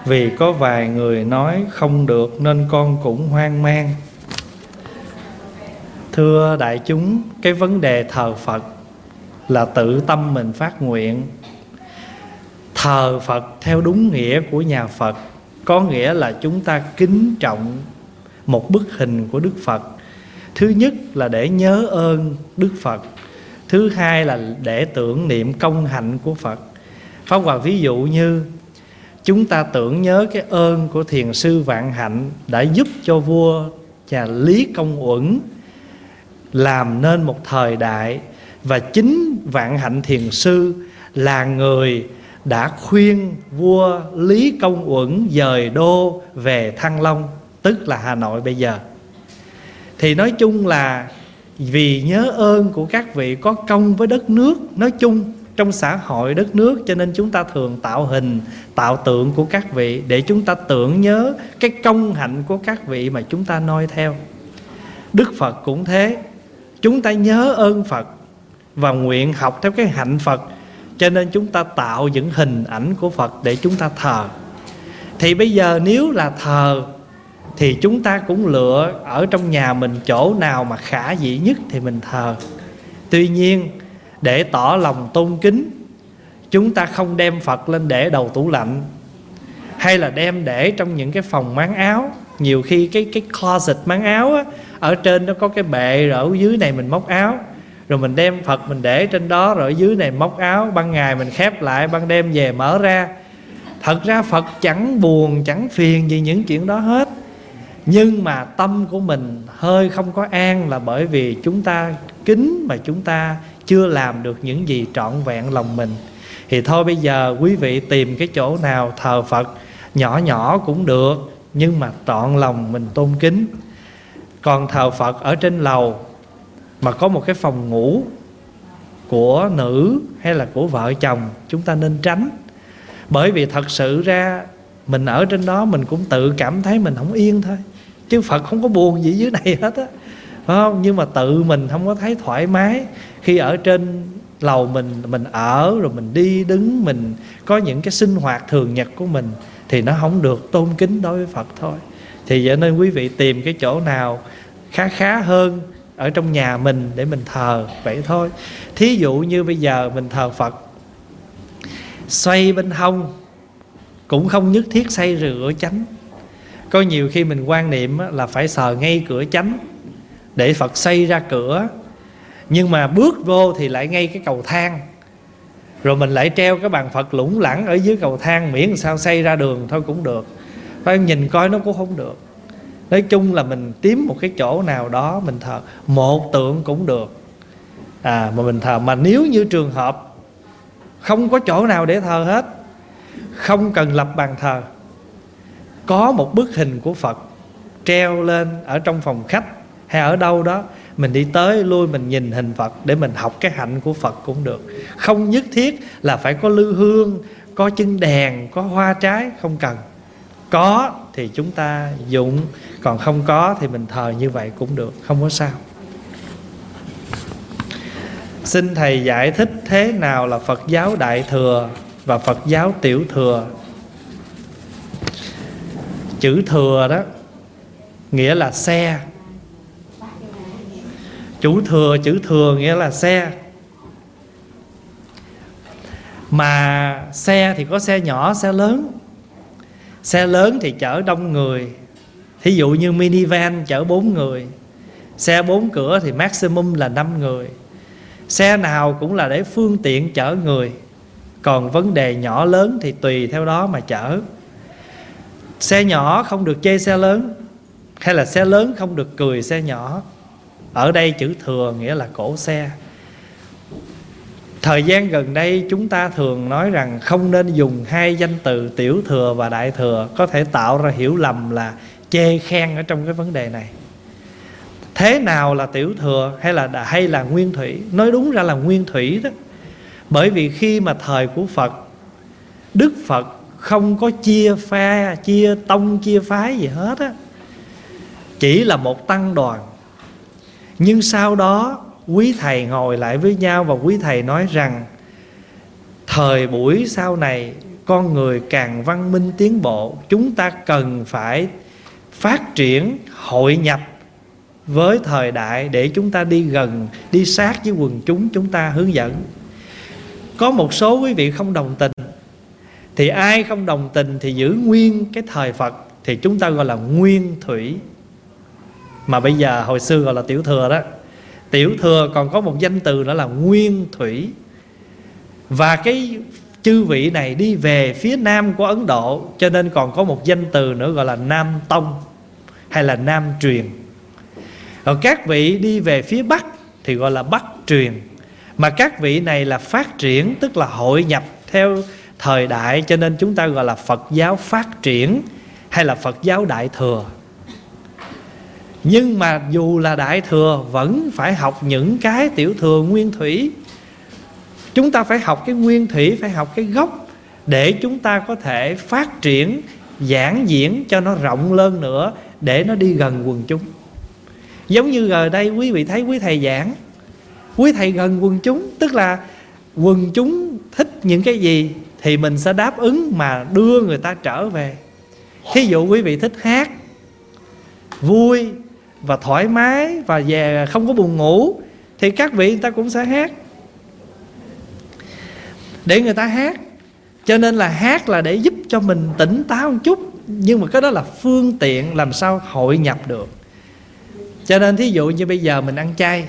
Speaker 1: Vì có vài người nói không được Nên con cũng hoang mang. Thưa đại chúng, Cái vấn đề thờ Phật Là tự tâm mình phát nguyện. Thờ Phật theo đúng nghĩa của nhà Phật, Có nghĩa là chúng ta kính trọng Một bức hình của Đức Phật. Thứ nhất là để nhớ ơn Đức Phật, Thứ hai là để tưởng niệm công hạnh của Phật. Pháp Hòa ví dụ như, Chúng ta tưởng nhớ cái ơn của thiền sư Vạn Hạnh Đã giúp cho vua nhà Lý Công Uẩn Làm nên một thời đại, Và chính Vạn Hạnh thiền sư là người đã khuyên vua Lý Công Uẩn dời đô về Thăng Long, Tức là Hà Nội bây giờ. Thì nói chung là vì nhớ ơn của các vị có công với đất nước, Nói chung trong xã hội đất nước, cho nên chúng ta thường tạo hình, tạo tượng của các vị để chúng ta tưởng nhớ cái công hạnh của các vị mà chúng ta noi theo. Đức phật cũng thế. Chúng ta nhớ ơn phật và nguyện học theo cái hạnh phật cho nên chúng ta tạo những hình ảnh của phật để chúng ta thờ. Thì bây giờ nếu là thờ thì chúng ta cũng lựa ở trong nhà mình chỗ nào mà khả dĩ nhất thì mình thờ. Tuy nhiên để tỏ lòng tôn kính chúng ta không đem phật lên để đầu tủ lạnh hay là đem để trong những cái phòng máng áo. Nhiều khi cái cái closet máng áo á, ở trên nó có cái bệ rồi ở dưới này mình móc áo rồi mình đem phật mình để trên đó, rồi ở dưới này móc áo, ban ngày mình khép lại, ban đêm về mở ra. Thật ra phật chẳng buồn, chẳng phiền gì những chuyện đó hết. Nhưng mà tâm của mình hơi không có an là bởi vì chúng ta kính mà chúng ta chưa làm được những gì trọn vẹn lòng mình. Thì thôi bây giờ quý vị tìm cái chỗ nào thờ phật, nhỏ nhỏ cũng được, nhưng mà trọn lòng mình tôn kính. Còn thờ phật ở trên lầu mà có một cái phòng ngủ của nữ hay là của vợ chồng, chúng ta nên tránh. Bởi vì thật sự ra, mình ở trên đó, mình cũng tự cảm thấy mình không yên thôi. Chứ phật không có buồn gì dưới này hết á. Phải không? Nhưng mà tự mình không có thấy thoải mái. Khi ở trên lầu mình mình ở rồi mình đi đứng, mình có những cái sinh hoạt thường nhật của mình thì nó không được tôn kính đối với Phật thôi. Thì vậy nên quý vị tìm cái chỗ nào khá khá hơn ở trong nhà mình để mình thờ vậy thôi. Thí dụ như bây giờ mình thờ Phật, xoay bên hông cũng không nhất thiết xây rửa chánh. Có nhiều khi mình quan niệm là phải sờ ngay cửa chánh để Phật xây ra cửa, nhưng mà bước vô thì lại ngay cái cầu thang. Rồi mình lại treo cái bàn phật lủng lẳng ở dưới cầu thang miễn sao xây ra đường thôi cũng được. Phải nhìn coi nó cũng không được nói chung là mình tìm một cái chỗ nào đó mình thờ, một tượng cũng được. À mà mình thờ, mà nếu như trường hợp không có chỗ nào để thờ hết, không cần lập bàn thờ, có một bức hình của phật treo lên ở trong phòng khách hay ở đâu đó, mình đi tới lui mình nhìn hình phật để mình học cái hạnh của phật cũng được. Không nhất thiết là phải có lư hương, có chân đèn, có hoa trái, không cần có thì chúng ta dụng, còn không có thì mình thờ như vậy cũng được, không có sao. Xin thầy giải thích thế nào là phật giáo đại thừa và phật giáo tiểu thừa? Chữ thừa đó nghĩa là xe. Chủ thừa, chữ thừa nghĩa là xe. Mà xe thì có xe nhỏ, xe lớn xe lớn thì chở đông người. Thí dụ như minivan chở bốn người. Xe bốn cửa thì maximum là năm người. Xe nào cũng là để phương tiện chở người. Còn vấn đề nhỏ lớn thì tùy theo đó mà chở. Xe nhỏ không được chê xe lớn, hay là xe lớn không được cười xe nhỏ. Ở đây chữ thừa nghĩa là cổ xe thời gian gần đây chúng ta thường nói rằng không nên dùng hai danh từ tiểu thừa và đại thừa, có thể tạo ra hiểu lầm là chê khen ở trong cái vấn đề này. Thế nào là tiểu thừa hay là hay là nguyên thủy? Nói đúng ra là nguyên thủy đó. Bởi vì khi mà thời của phật, đức phật không có chia pha, chia tông, chia phái gì hết á, chỉ là một tăng đoàn. Nhưng sau đó quý thầy ngồi lại với nhau và quý thầy nói rằng, thời buổi sau này, con người càng văn minh tiến bộ, chúng ta cần phải phát triển, hội nhập với thời đại để chúng ta đi gần, đi sát với quần chúng chúng ta hướng dẫn. Có một số quý vị không đồng tình. Thì ai không đồng tình thì giữ nguyên cái thời phật, thì chúng ta gọi là nguyên thủy. Mà bây giờ hồi xưa gọi là tiểu thừa đó tiểu thừa còn có một danh từ đó là nguyên thủy. Và cái chư vị này đi về phía nam của ấn độ, cho nên còn có một danh từ nữa gọi là nam tông hay là nam truyền. Còn các vị đi về phía bắc thì gọi là bắc truyền. Mà các vị này là phát triển, tức là hội nhập theo thời đại, cho nên chúng ta gọi là phật giáo phát triển hay là phật giáo đại thừa nhưng mà dù là đại thừa vẫn phải học những cái tiểu thừa nguyên thủy. Chúng ta phải học cái nguyên thủy, phải học cái gốc để chúng ta có thể phát triển, giảng diễn cho nó rộng lên nữa để nó đi gần quần chúng. Giống như ở đây quý vị thấy quý thầy giảng. Quý thầy gần quần chúng, tức là quần chúng thích những cái gì thì mình sẽ đáp ứng mà đưa người ta trở về. Thí dụ quý vị thích hát, vui và thoải mái và về không có buồn ngủ, thì các vị người ta cũng sẽ hát. Để người ta hát, cho nên là hát là để giúp cho mình tỉnh táo một chút, nhưng mà cái đó là phương tiện làm sao hội nhập được. Cho nên thí dụ như bây giờ mình ăn chay,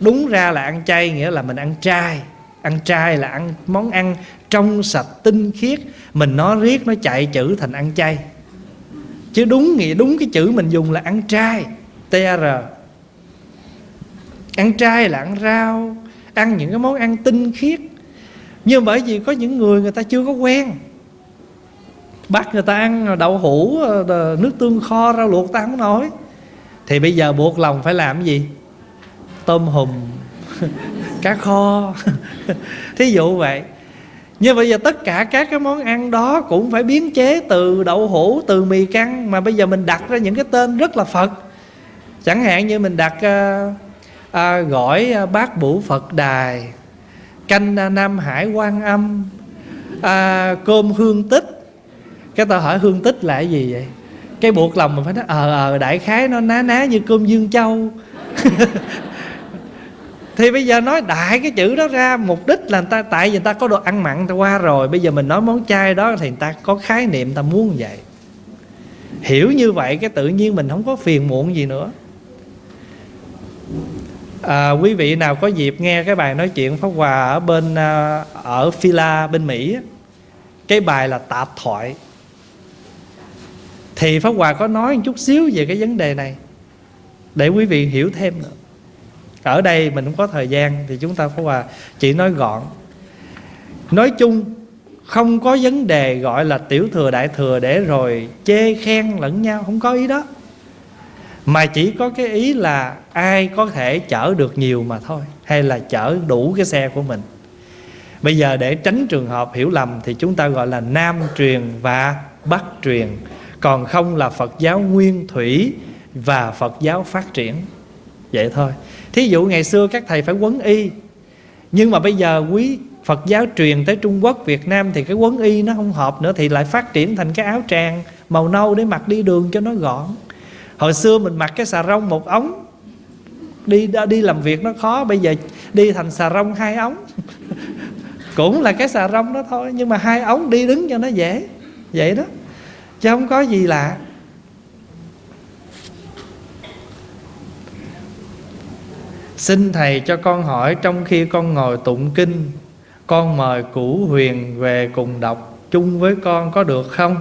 Speaker 1: đúng ra là ăn chay nghĩa là mình ăn chay ăn chay là ăn món ăn trong sạch tinh khiết, mình nó riết nó chạy chữ thành ăn chay. Chứ đúng nghĩa, đúng cái chữ mình dùng là ăn chay tr ăn trai là ăn rau, ăn những cái món ăn tinh khiết. Nhưng bởi vì có những người người ta chưa có quen. Bắt người ta ăn đậu hũ ờ, nước tương kho, rau luộc, ta không nói. Thì bây giờ buộc lòng phải làm gì? Tôm hùm, [laughs] cá kho. [laughs] Thí dụ vậy. Nhưng bây giờ tất cả các cái món ăn đó cũng phải biến chế từ đậu hũ, từ mì căng. Mà bây giờ mình đặt ra những cái tên rất là phật chẳng hạn như mình đặt à, à, gỏi bát bủ phật đài canh ờ, nam hải quan âm à, cơm hương tích. Cái tao hỏi hương tích là cái gì vậy? Cái buộc lòng mình phải nói ờ ờ đại khái nó ná ná như cơm dương châu. [laughs] Thì bây giờ nói đại cái chữ đó ra mục đích là người ta tại vì người ta có đồ ăn mặn ta qua rồi bây giờ mình nói món chay đó thì người ta có khái niệm ta muốn vậy. Hiểu như vậy cái tự nhiên mình không có phiền muộn gì nữa à, quý vị nào có dịp nghe cái bài nói chuyện pháp hòa ở bên à, ở Phila bên Mỹ cái bài là tạp thoại. Thì pháp hòa có nói một chút xíu về cái vấn đề này để quý vị hiểu thêm nữa. Ở đây mình không có thời gian thì chúng ta pháp hòa chỉ nói gọn. Nói chung không có vấn đề gọi là tiểu thừa đại thừa để rồi chê khen lẫn nhau không có ý đó mà chỉ có cái ý là ai có thể chở được nhiều mà thôi hay là chở đủ cái xe của mình. Bây giờ để tránh trường hợp hiểu lầm thì chúng ta gọi là nam truyền và bắc truyền còn không là phật giáo nguyên thủy và phật giáo phát triển. Vậy thôi. Thí dụ ngày xưa các thầy phải quấn y nhưng mà bây giờ quý Phật giáo truyền tới Trung Quốc, Việt Nam thì cái quấn y nó không hợp nữa thì lại phát triển thành cái áo tràng màu nâu để mặc đi đường cho nó gọn. Hồi xưa mình mặc cái xà rông một ống đi đi làm việc nó khó, bây giờ đi thành xà rông hai ống. [laughs] Cũng là cái xà rông đó thôi nhưng mà hai ống đi đứng cho nó dễ. Vậy đó. Chứ không có gì lạ. Xin Thầy cho con hỏi trong khi con ngồi tụng kinh Con mời cửu huyền về cùng đọc chung với con có được không?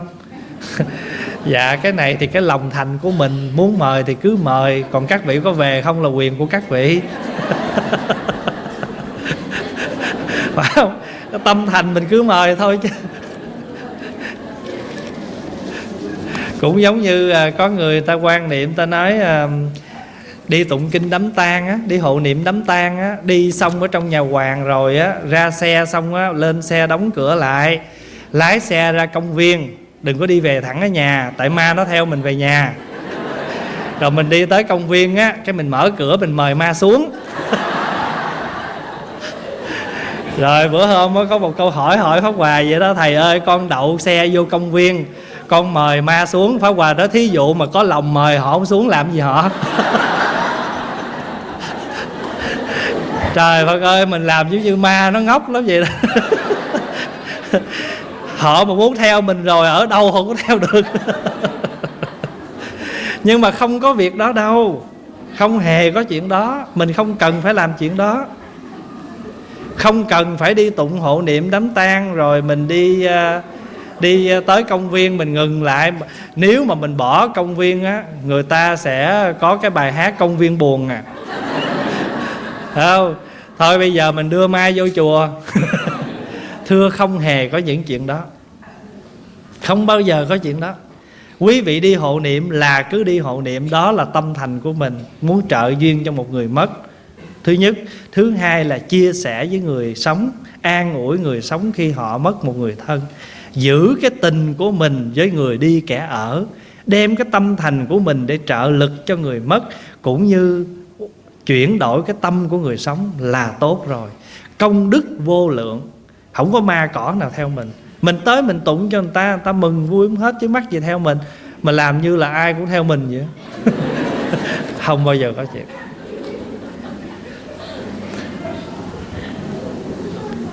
Speaker 1: [laughs] dạ cái này thì cái lòng thành của mình, Muốn mời thì cứ mời, Còn các vị có về không là quyền của các vị. [laughs] Phải không? Cái tâm thành mình cứ mời thôi chứ. Cũng giống như à, có người ta quan niệm, ta nói à, đi tụng kinh đám tang á, đi hộ niệm đám tang á, đi xong ở trong nhà hoàng rồi á, ra xe xong á, lên xe đóng cửa lại, lái xe ra công viên đừng có đi về thẳng ở nhà, tại ma nó theo mình về nhà. Rồi mình đi tới công viên á, cái mình mở cửa mình mời ma xuống. Rồi bữa hôm mới có một câu hỏi hỏi pháp hòa vậy đó, thầy ơi, con đậu xe vô công viên, con mời ma xuống. Pháp hòa đó thí dụ mà có lòng mời họ không xuống làm gì họ trời Phật ơi, mình làm giống như ma nó ngốc lắm vậy đó họ mà muốn theo mình rồi, ở đâu họ có theo được? [laughs] Nhưng mà không có việc đó đâu. Không hề có chuyện đó. Mình không cần phải làm chuyện đó. Không cần phải đi tụng hộ niệm đám tang rồi mình đi ờ, đi ờ, tới công viên mình ngừng lại. Nếu mà mình bỏ công viên á, người ta sẽ có cái bài hát công viên buồn à. [laughs] Không? Thôi bây giờ mình đưa mai vô chùa. [laughs] thưa không hề có những chuyện đó. Không bao giờ có chuyện đó. Quý vị đi hộ niệm là cứ đi hộ niệm, đó là tâm thành của mình, muốn trợ duyên cho một người mất. Thứ nhất. Thứ hai là chia sẻ với người sống, an ủi người sống khi họ mất một người thân. Giữ cái tình của mình với người đi kẻ ở, đem cái tâm thành của mình để trợ lực cho người mất, cũng như chuyển đổi cái tâm của người sống là tốt rồi. Công đức vô lượng không có ma cỏ nào theo mình. Mình tới mình tụng cho người ta người ta mừng vui hết, chứ mắc gì theo mình. Mà làm như là ai cũng theo mình vậy [laughs] không bao giờ có chuyện.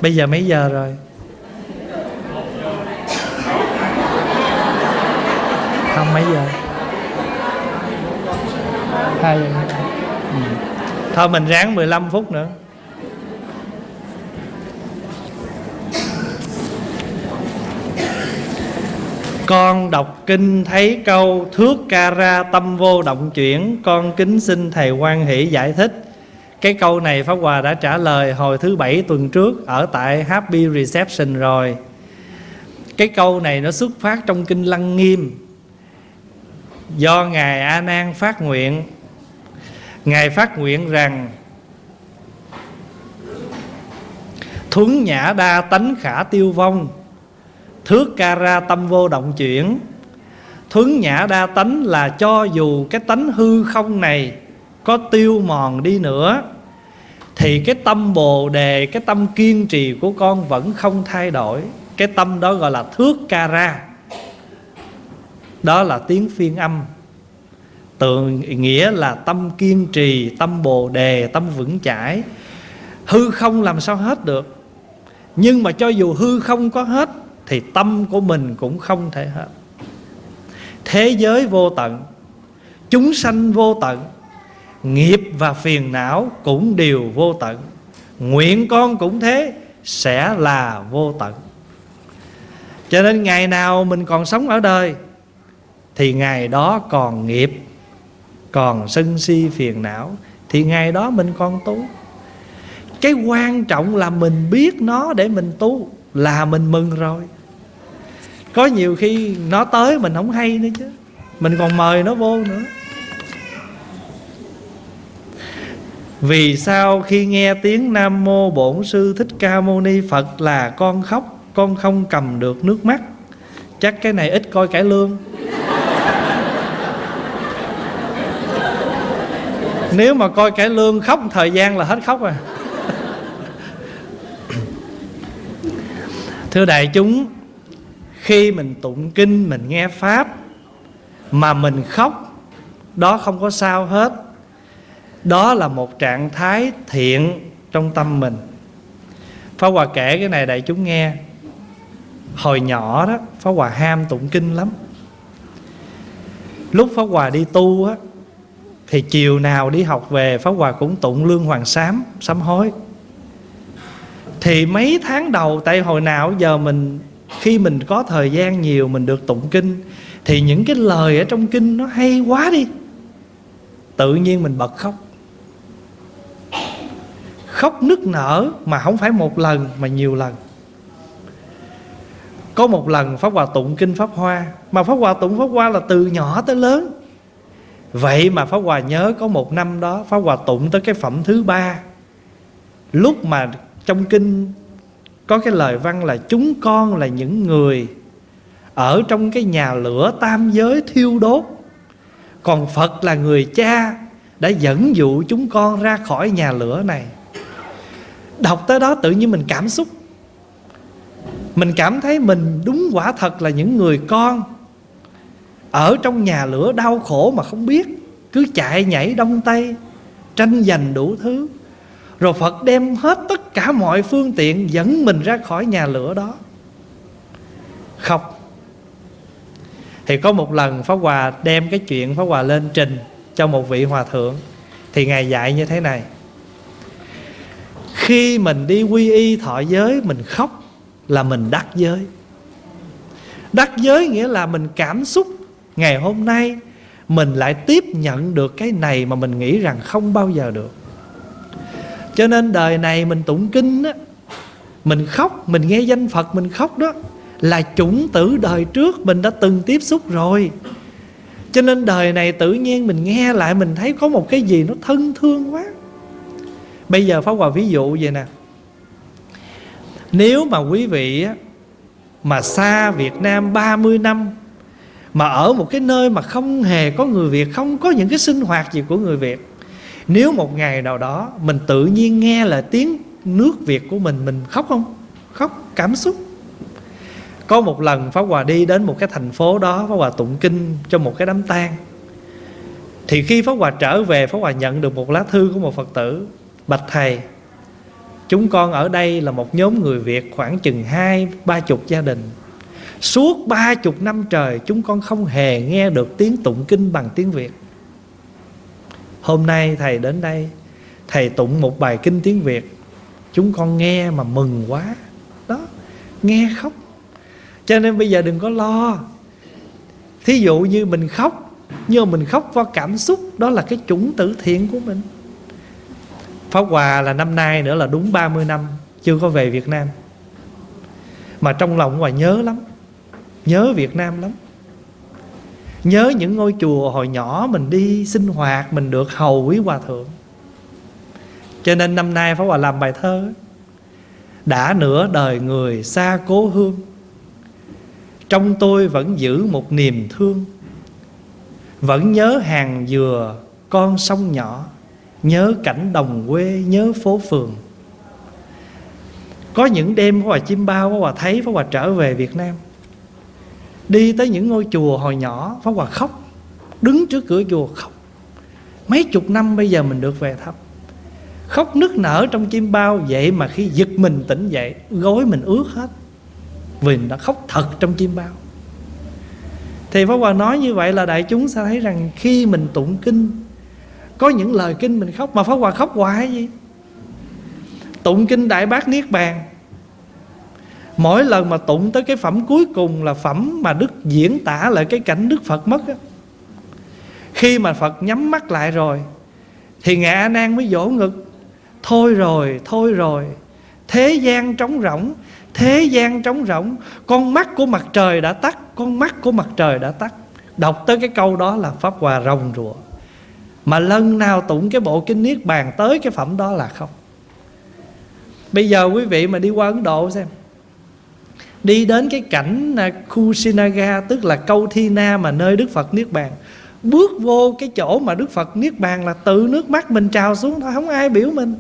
Speaker 1: Bây giờ mấy giờ rồi? Không, mấy giờ? Hai giờ. Ừ. thôi mình ráng 15 phút nữa. Con đọc kinh thấy câu, Thước ca ra, tâm vô động chuyển. Con kính xin Thầy quan hỷ giải thích. Cái câu này Pháp Hòa đã trả lời hồi thứ bảy tuần trước Ở tại Happy Reception rồi. Cái câu này nó xuất phát trong kinh Lăng Nghiêm. Do Ngài A Nan phát nguyện. Ngài phát nguyện rằng, Thuấn nhã đa tánh khả tiêu vong Thước ca ra tâm vô động chuyển. Thuấn nhã đa tánh là cho dù cái tánh hư không này Có tiêu mòn đi nữa Thì cái tâm bồ đề Cái tâm kiên trì của con vẫn không thay đổi. Cái tâm đó gọi là thước ca ra. Đó là tiếng phiên âm. Tự nghĩa là tâm kiên trì Tâm bồ đề, tâm vững chãi. Hư không làm sao hết được. Nhưng mà cho dù hư không có hết thì tâm của mình cũng không thể hết. Thế giới vô tận, chúng sanh vô tận, nghiệp và phiền não cũng đều vô tận. Nguyện con cũng thế, sẽ là vô tận. Cho nên ngày nào mình còn sống ở đời, thì ngày đó còn nghiệp, còn sân si phiền não, thì ngày đó mình còn tu. Cái quan trọng là mình biết nó để mình tu, là mình mừng rồi có nhiều khi nó tới mình không hay nữa chứ. Mình còn mời nó vô nữa. Vì sao khi nghe tiếng nam mô bổn sư thích ca mâu ni phật là con khóc, con không cầm được nước mắt? Chắc cái này ít coi cải lương. Nếu mà coi cải lương khóc thời gian là hết khóc à thưa đại chúng khi mình tụng kinh, mình nghe pháp mà mình khóc, đó không có sao hết. Đó là một trạng thái thiện trong tâm mình. Pháp Hòa kể cái này đại chúng nghe. Hồi nhỏ đó, Pháp Hòa ham tụng kinh lắm. Lúc Pháp Hòa đi tu á, Thì chiều nào đi học về, Pháp Hòa cũng tụng lương hoàng sám Sám hối. Thì mấy tháng đầu, Tại hồi nào giờ mình khi mình có thời gian nhiều, Mình được tụng kinh, Thì những cái lời ở trong kinh Nó hay quá đi. Tự nhiên mình bật khóc. Khóc nức nở mà không phải một lần, mà nhiều lần. Có một lần Pháp Hòa tụng kinh Pháp Hoa, Mà Pháp Hòa tụng Pháp Hoa là từ nhỏ tới lớn. Vậy mà Pháp Hòa nhớ có một năm đó, Pháp Hòa tụng tới cái phẩm thứ ba. Lúc mà trong kinh có cái lời văn là Chúng con là những người Ở trong cái nhà lửa tam giới thiêu đốt. Còn Phật là người cha Đã dẫn dụ chúng con ra khỏi nhà lửa này. Đọc tới đó tự nhiên mình cảm xúc. Mình cảm thấy mình đúng quả thật là những người con Ở trong nhà lửa đau khổ mà không biết, Cứ chạy nhảy đông tây, Tranh giành đủ thứ. Rồi Phật đem hết tất cả mọi phương tiện Dẫn mình ra khỏi nhà lửa đó. Khóc Thì có một lần Pháp Hòa đem cái chuyện Pháp Hòa lên trình Cho một vị hòa thượng. Thì Ngài dạy như thế này. Khi mình đi quy y thọ giới, mình khóc là mình đắc giới. Đắc giới nghĩa là mình cảm xúc ngày hôm nay mình lại tiếp nhận được cái này mà mình nghĩ rằng không bao giờ được cho nên đời này mình tụng kinh á, mình khóc, mình nghe danh phật, mình khóc đó, là chủng tử đời trước mình đã từng tiếp xúc rồi. Cho nên đời này tự nhiên mình nghe lại, mình thấy có một cái gì nó thân thương quá. Bây giờ Pháp Hòa ví dụ vậy nè. Nếu mà quý vị Mà xa Việt Nam 30 năm, Mà ở một cái nơi mà không hề có người Việt, Không có những cái sinh hoạt gì của người Việt nếu một ngày nào đó Mình tự nhiên nghe là tiếng nước Việt của mình Mình khóc không? Khóc, cảm xúc. Có một lần Pháp Hòa đi đến một cái thành phố đó, Pháp Hòa tụng kinh cho một cái đám tang. Thì khi Pháp Hòa trở về, Pháp Hòa nhận được một lá thư của một Phật tử, Bạch Thầy, Chúng con ở đây là một nhóm người Việt khoảng chừng hai, ba chục gia đình. Suốt ba chục năm trời, Chúng con không hề nghe được tiếng tụng kinh bằng tiếng Việt. Hôm nay Thầy đến đây, Thầy tụng một bài kinh tiếng Việt. Chúng con nghe mà mừng quá. Đó, Nghe khóc. Cho nên bây giờ đừng có lo. Thí dụ như mình khóc Nhưng mà mình khóc qua cảm xúc, Đó là cái chủng tử thiện của mình. Pháp Hòa là năm nay nữa là đúng 30 năm, Chưa có về Việt Nam. Mà trong lòng Hòa nhớ lắm, Nhớ Việt Nam lắm. Nhớ những ngôi chùa hồi nhỏ Mình đi sinh hoạt, Mình được hầu quý Hòa Thượng. Cho nên năm nay Pháp Hòa làm bài thơ, Đã nửa đời người xa cố hương, Trong tôi vẫn giữ một niềm thương, Vẫn nhớ hàng dừa con sông nhỏ, Nhớ cảnh đồng quê, Nhớ phố phường. Có những đêm Pháp Hòa chim bao, Pháp Hòa thấy Pháp Hòa trở về Việt Nam. Đi tới những ngôi chùa hồi nhỏ, Pháp Hòa khóc. Đứng trước cửa chùa khóc. Mấy chục năm bây giờ mình được về thăm. Khóc nức nở trong chim bao, Vậy mà khi giật mình tỉnh dậy, Gối mình ướt hết. Vì mình đã khóc thật trong chim bao. Thì Pháp Hòa nói như vậy là đại chúng sẽ thấy rằng Khi mình tụng kinh, có những lời kinh mình khóc, mà pháp hòa khóc hoài gì? Tụng kinh đại bác niết bàn mỗi lần mà tụng tới cái phẩm cuối cùng là phẩm mà đức diễn tả lại cái cảnh đức phật mất á. Khi mà phật nhắm mắt lại rồi, thì ngài a nan mới vỗ ngực, thôi rồi thôi rồi, thế gian trống rỗng, thế gian trống rỗng, con mắt của mặt trời đã tắt, con mắt của mặt trời đã tắt. Đọc tới cái câu đó là pháp hòa rồng rùa mà lần nào tụng cái bộ kinh Niết Bàn Tới cái phẩm đó là không. Bây giờ quý vị mà đi qua Ấn Độ xem. Đi đến cái cảnh à, Kusinaga Tức là câu Thi Na mà nơi Đức Phật Niết Bàn. Bước vô cái chỗ mà Đức Phật Niết Bàn Là tự nước mắt mình trào xuống, thôi Không ai biểu mình.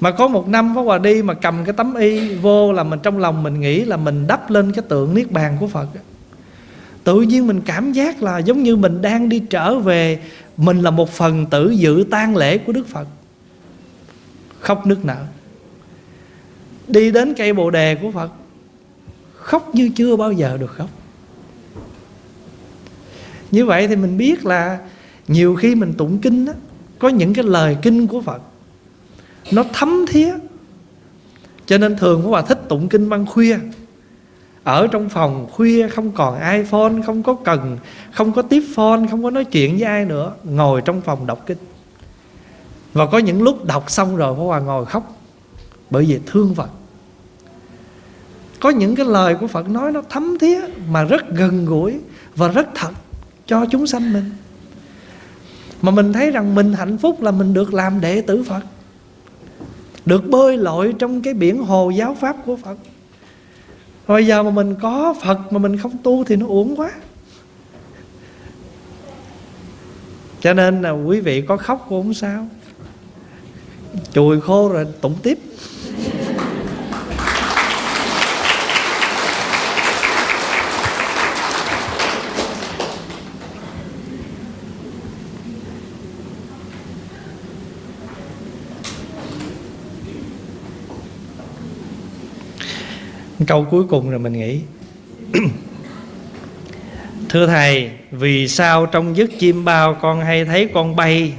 Speaker 1: Mà có một năm Pháp Hòa đi mà cầm cái tấm y vô là mình, trong lòng mình nghĩ là mình đắp lên cái tượng Niết Bàn của Phật. Tự nhiên mình cảm giác là giống như mình đang đi trở về, Mình là một phần tử dự tang lễ của Đức Phật. Khóc nước nở. Đi đến cây bồ đề của Phật Khóc như chưa bao giờ được khóc. Như vậy thì mình biết là Nhiều khi mình tụng kinh đó, Có những cái lời kinh của Phật nó thấm thía. Cho nên thường có bà thích tụng kinh ban khuya. Ở trong phòng khuya không còn iPhone không có cần không có tiếp phone không có nói chuyện với ai nữa ngồi trong phòng đọc kinh. Và có những lúc đọc xong rồi Pháp Hòa ngồi khóc bởi vì thương Phật có những cái lời của Phật nói nó thấm thía mà rất gần gũi và rất thật cho chúng sanh mình. Mà mình thấy rằng mình hạnh phúc là mình được làm đệ tử Phật, được bơi lội trong cái biển hồ giáo pháp của Phật. Rồi giờ mà mình có Phật mà mình không tu thì nó uổng quá. Cho nên là quý vị có khóc cũng không sao. Chùi khô rồi tụng tiếp. Câu cuối cùng rồi mình nghĩ. [clears throat] Thưa thầy vì sao trong giấc chim bao con hay thấy con bay?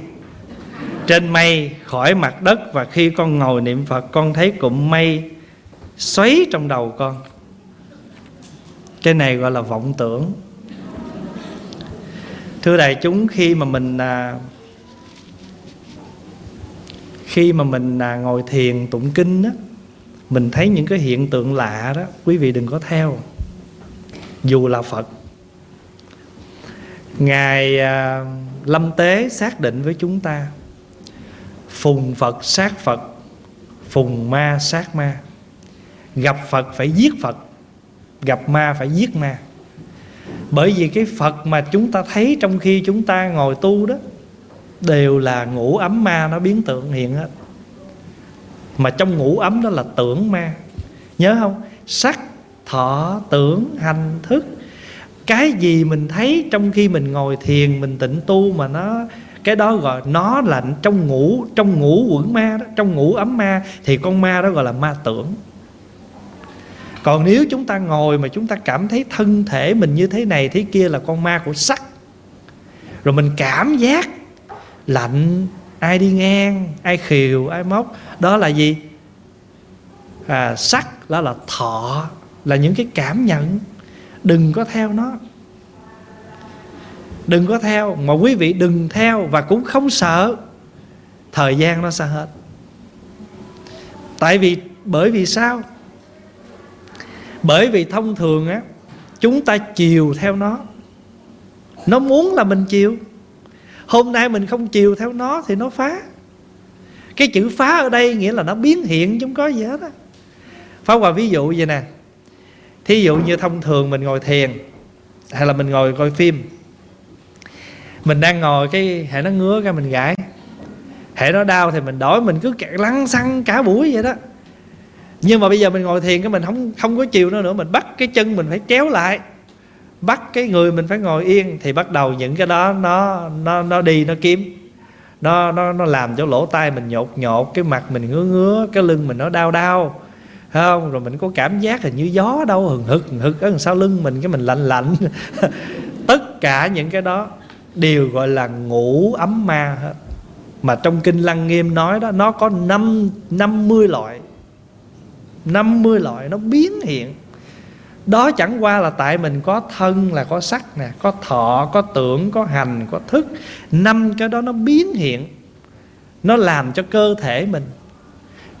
Speaker 1: Trên mây khỏi mặt đất và khi con ngồi niệm phật con thấy cụm mây xoáy trong đầu con. Cái này gọi là vọng tưởng. Thưa đại chúng khi mà mình à, khi mà mình à, ngồi thiền tụng kinh á mình thấy những cái hiện tượng lạ đó quý vị đừng có theo. Dù là phật. Ngài à, lâm tế xác định với chúng ta phùng phật sát phật phùng ma sát ma. Gặp phật phải giết phật gặp ma phải giết ma. Bởi vì cái phật mà chúng ta thấy trong khi chúng ta ngồi tu đó đều là ngũ ấm ma nó biến tượng hiện hết mà trong ngũ ấm đó là tưởng ma. Nhớ không? Sắc, thọ, tưởng, hành, thức. Cái gì mình thấy trong khi mình ngồi thiền, mình tịnh tu mà nó, cái đó gọi nó là trong ngủ trong ngủ quẩn ma đó, trong ngủ ấm ma, thì con ma đó gọi là ma tưởng. Còn nếu chúng ta ngồi mà chúng ta cảm thấy thân thể mình như thế này, thế kia là con ma của sắc. Rồi mình cảm giác lạnh ai đi ngang ai khiều ai móc đó là gì? À, sắc đó là thọ là những cái cảm nhận. Đừng có theo nó. Đừng có theo mà quý vị đừng theo và cũng không sợ. Thời gian nó sẽ hết. Tại vì bởi vì sao? Bởi vì thông thường á chúng ta chiều theo nó. Nó muốn là mình chiều hôm nay mình không chiều theo nó thì nó phá. Cái chữ phá ở đây nghĩa là nó biến hiện chứ không có gì hết á. Phá qua ví dụ vậy nè. Thí dụ như thông thường mình ngồi thiền, hay là mình ngồi coi phim. Mình đang ngồi cái hệ nó ngứa cái mình gãi. Hệ nó đau thì mình đổi, mình cứ kẹt lăn xăng cả buổi vậy đó. Nhưng mà bây giờ mình ngồi thiền cái mình không không có chiều nữa nữa, mình bắt cái chân mình phải kéo lại bắt cái người mình phải ngồi yên thì bắt đầu những cái đó nó nó nó đi, nó kiếm. Nó nó nó làm cho lỗ tai mình nhột nhột, cái mặt mình ngứa ngứa, cái lưng mình nó đau đau. Không? Rồi mình có cảm giác là như gió đâu, hừng hực hừng hực ở đằng sau lưng mình cái mình lạnh lạnh. [laughs] Tất cả những cái đó đều gọi là ngủ ấm ma hết. Mà trong kinh lăng nghiêm nói đó, nó có năm năm mươi loại. 50 loại nó biến hiện đó chẳng qua là tại mình có thân là có sắc nè có thọ có tưởng có hành có thức. Năm cái đó nó biến hiện. Nó làm cho cơ thể mình.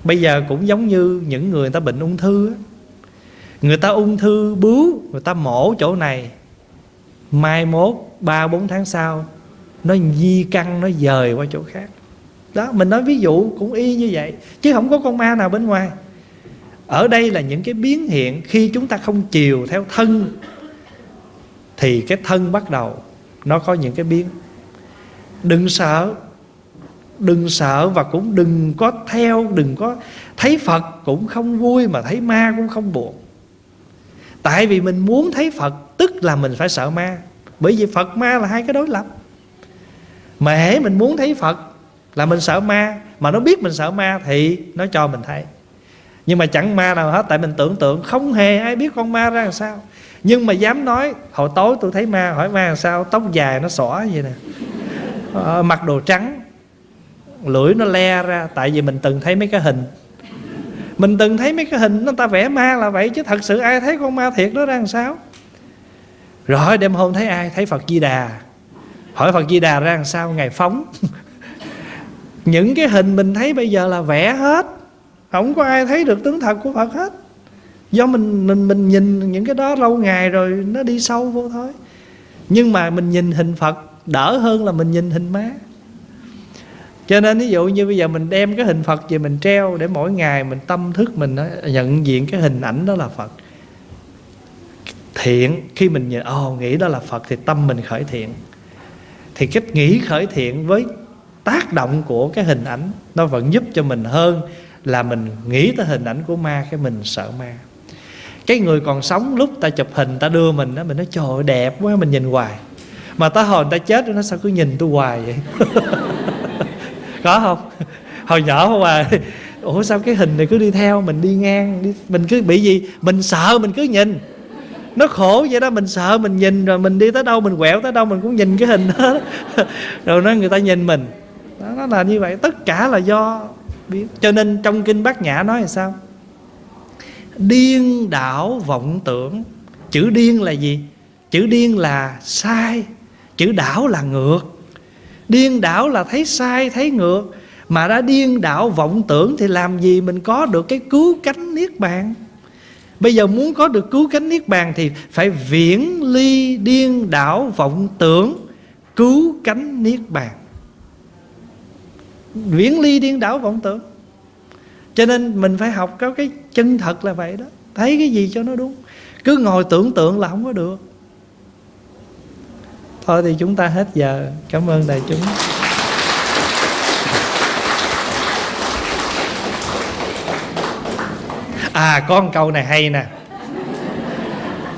Speaker 1: Bây giờ cũng giống như những người, người ta bệnh ung thư á. người ta ung thư bướu người ta mổ chỗ này. Mai mốt ba bốn tháng sau nó di căn nó dời qua chỗ khác. Đó mình nói ví dụ cũng y như vậy chứ không có con ma nào bên ngoài ở đây là những cái biến hiện khi chúng ta không chiều theo thân, thì cái thân bắt đầu nó có những cái biến. Đừng sợ đừng sợ và cũng đừng có theo, đừng có thấy phật cũng không vui mà thấy ma cũng không buồn. Tại vì mình muốn thấy phật, tức là mình phải sợ ma. Bởi vì phật ma là hai cái đối lập. Mà hễ mình muốn thấy phật là mình sợ ma, mà nó biết mình sợ ma thì nó cho mình thấy nhưng mà chẳng ma nào hết tại mình tưởng tượng không hề ai biết con ma ra làm sao. Nhưng mà dám nói hồi tối tôi thấy ma hỏi ma làm sao? Tóc dài nó xõa vậy nè. Ờ, mặc đồ trắng lưỡi nó le ra tại vì mình từng thấy mấy cái hình. Mình từng thấy mấy cái hình người ta vẽ ma là vậy chứ thật sự ai thấy con ma thiệt đó ra làm sao? Rồi đêm hôm thấy ai? Thấy phật di đà. Hỏi phật di đà ra làm sao? Ngày phóng. [laughs] Những cái hình mình thấy bây giờ là vẽ hết không có ai thấy được tướng thật của phật hết. Do mình mình mình nhìn những cái đó lâu ngày rồi nó đi sâu vô thôi. Nhưng mà mình nhìn hình phật đỡ hơn là mình nhìn hình má cho nên ví dụ như bây giờ mình đem cái hình phật về mình treo để mỗi ngày mình tâm thức mình nhận diện cái hình ảnh đó là phật. Thiện khi mình nhìn ồ oh, nghĩ đó là phật thì tâm mình khởi thiện. Thì cách nghĩ khởi thiện với tác động của cái hình ảnh nó vẫn giúp cho mình hơn là mình nghĩ tới hình ảnh của ma cái mình sợ ma. Cái người còn sống lúc ta chụp hình ta đưa mình đó mình nói trời đẹp quá mình nhìn hoài. Mà ta hồi người ta chết nó sao cứ nhìn tôi hoài vậy? [laughs] Có không? Hồi nhỏ không à ủa sao cái hình này cứ đi theo mình đi ngang đi, mình cứ bị gì? Mình sợ mình cứ nhìn. Nó khổ vậy đó mình sợ mình nhìn rồi mình đi tới đâu mình quẹo tới đâu mình cũng nhìn cái hình đó. [laughs] Rồi nó người ta nhìn mình. Đó, nó là như vậy. Tất cả là do biết. Cho nên trong kinh bát nhã nói là sao? Điên đảo vọng tưởng. Chữ điên là gì? Chữ điên là sai. Chữ đảo là ngược. Điên đảo là thấy sai, thấy ngược. Mà đã điên đảo vọng tưởng thì làm gì mình có được cái cứu cánh niết bàn? Bây giờ muốn có được cứu cánh niết bàn thì phải viễn ly điên đảo vọng tưởng, cứu cánh niết bàn viễn ly điên đảo vọng tưởng. Cho nên mình phải học có cái chân thật là vậy đó. Thấy cái gì cho nó đúng. Cứ ngồi tưởng tượng là không có được. Thôi thì chúng ta hết giờ. Cảm ơn đại chúng. À có một câu này hay nè.